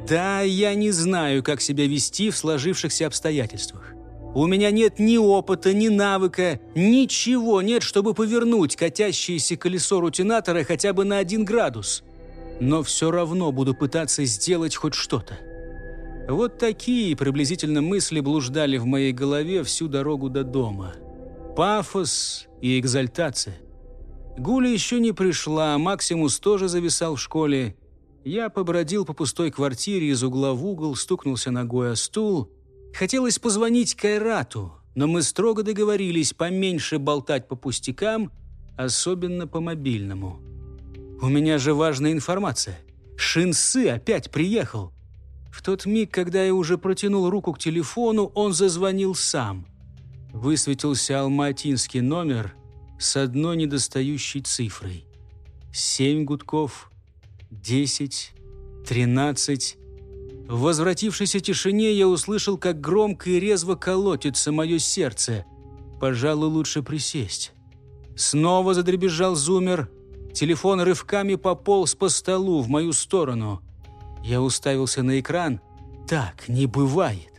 Да, я не знаю, как себя вести в сложившихся обстоятельствах. У меня нет ни опыта, ни навыка, ничего нет, чтобы повернуть катящееся колесо рутинатора хотя бы на один градус. Но все равно буду пытаться сделать хоть что-то. Вот такие приблизительно мысли блуждали в моей голове всю дорогу до дома пафос и экзальтация. Гуля еще не пришла, Максимус тоже зависал в школе. Я побродил по пустой квартире из угла в угол, стукнулся ногой о стул. Хотелось позвонить Кайрату, но мы строго договорились поменьше болтать по пустякам, особенно по мобильному. У меня же важная информация. Шинсы опять приехал. В тот миг, когда я уже протянул руку к телефону, он зазвонил сам – высветился алматинский номер с одной недостающей цифрой. Семь гудков, десять, тринадцать. В возвратившейся тишине я услышал, как громко и резво колотится мое сердце. Пожалуй, лучше присесть. Снова задребезжал зумер. Телефон рывками пополз по столу в мою сторону. Я уставился на экран. Так не бывает.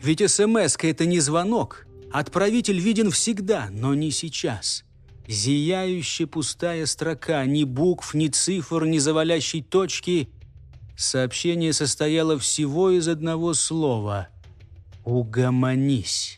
Ведь смс это не звонок. Отправитель виден всегда, но не сейчас. Зияющая пустая строка, ни букв, ни цифр, ни завалящей точки. Сообщение состояло всего из одного слова «Угомонись».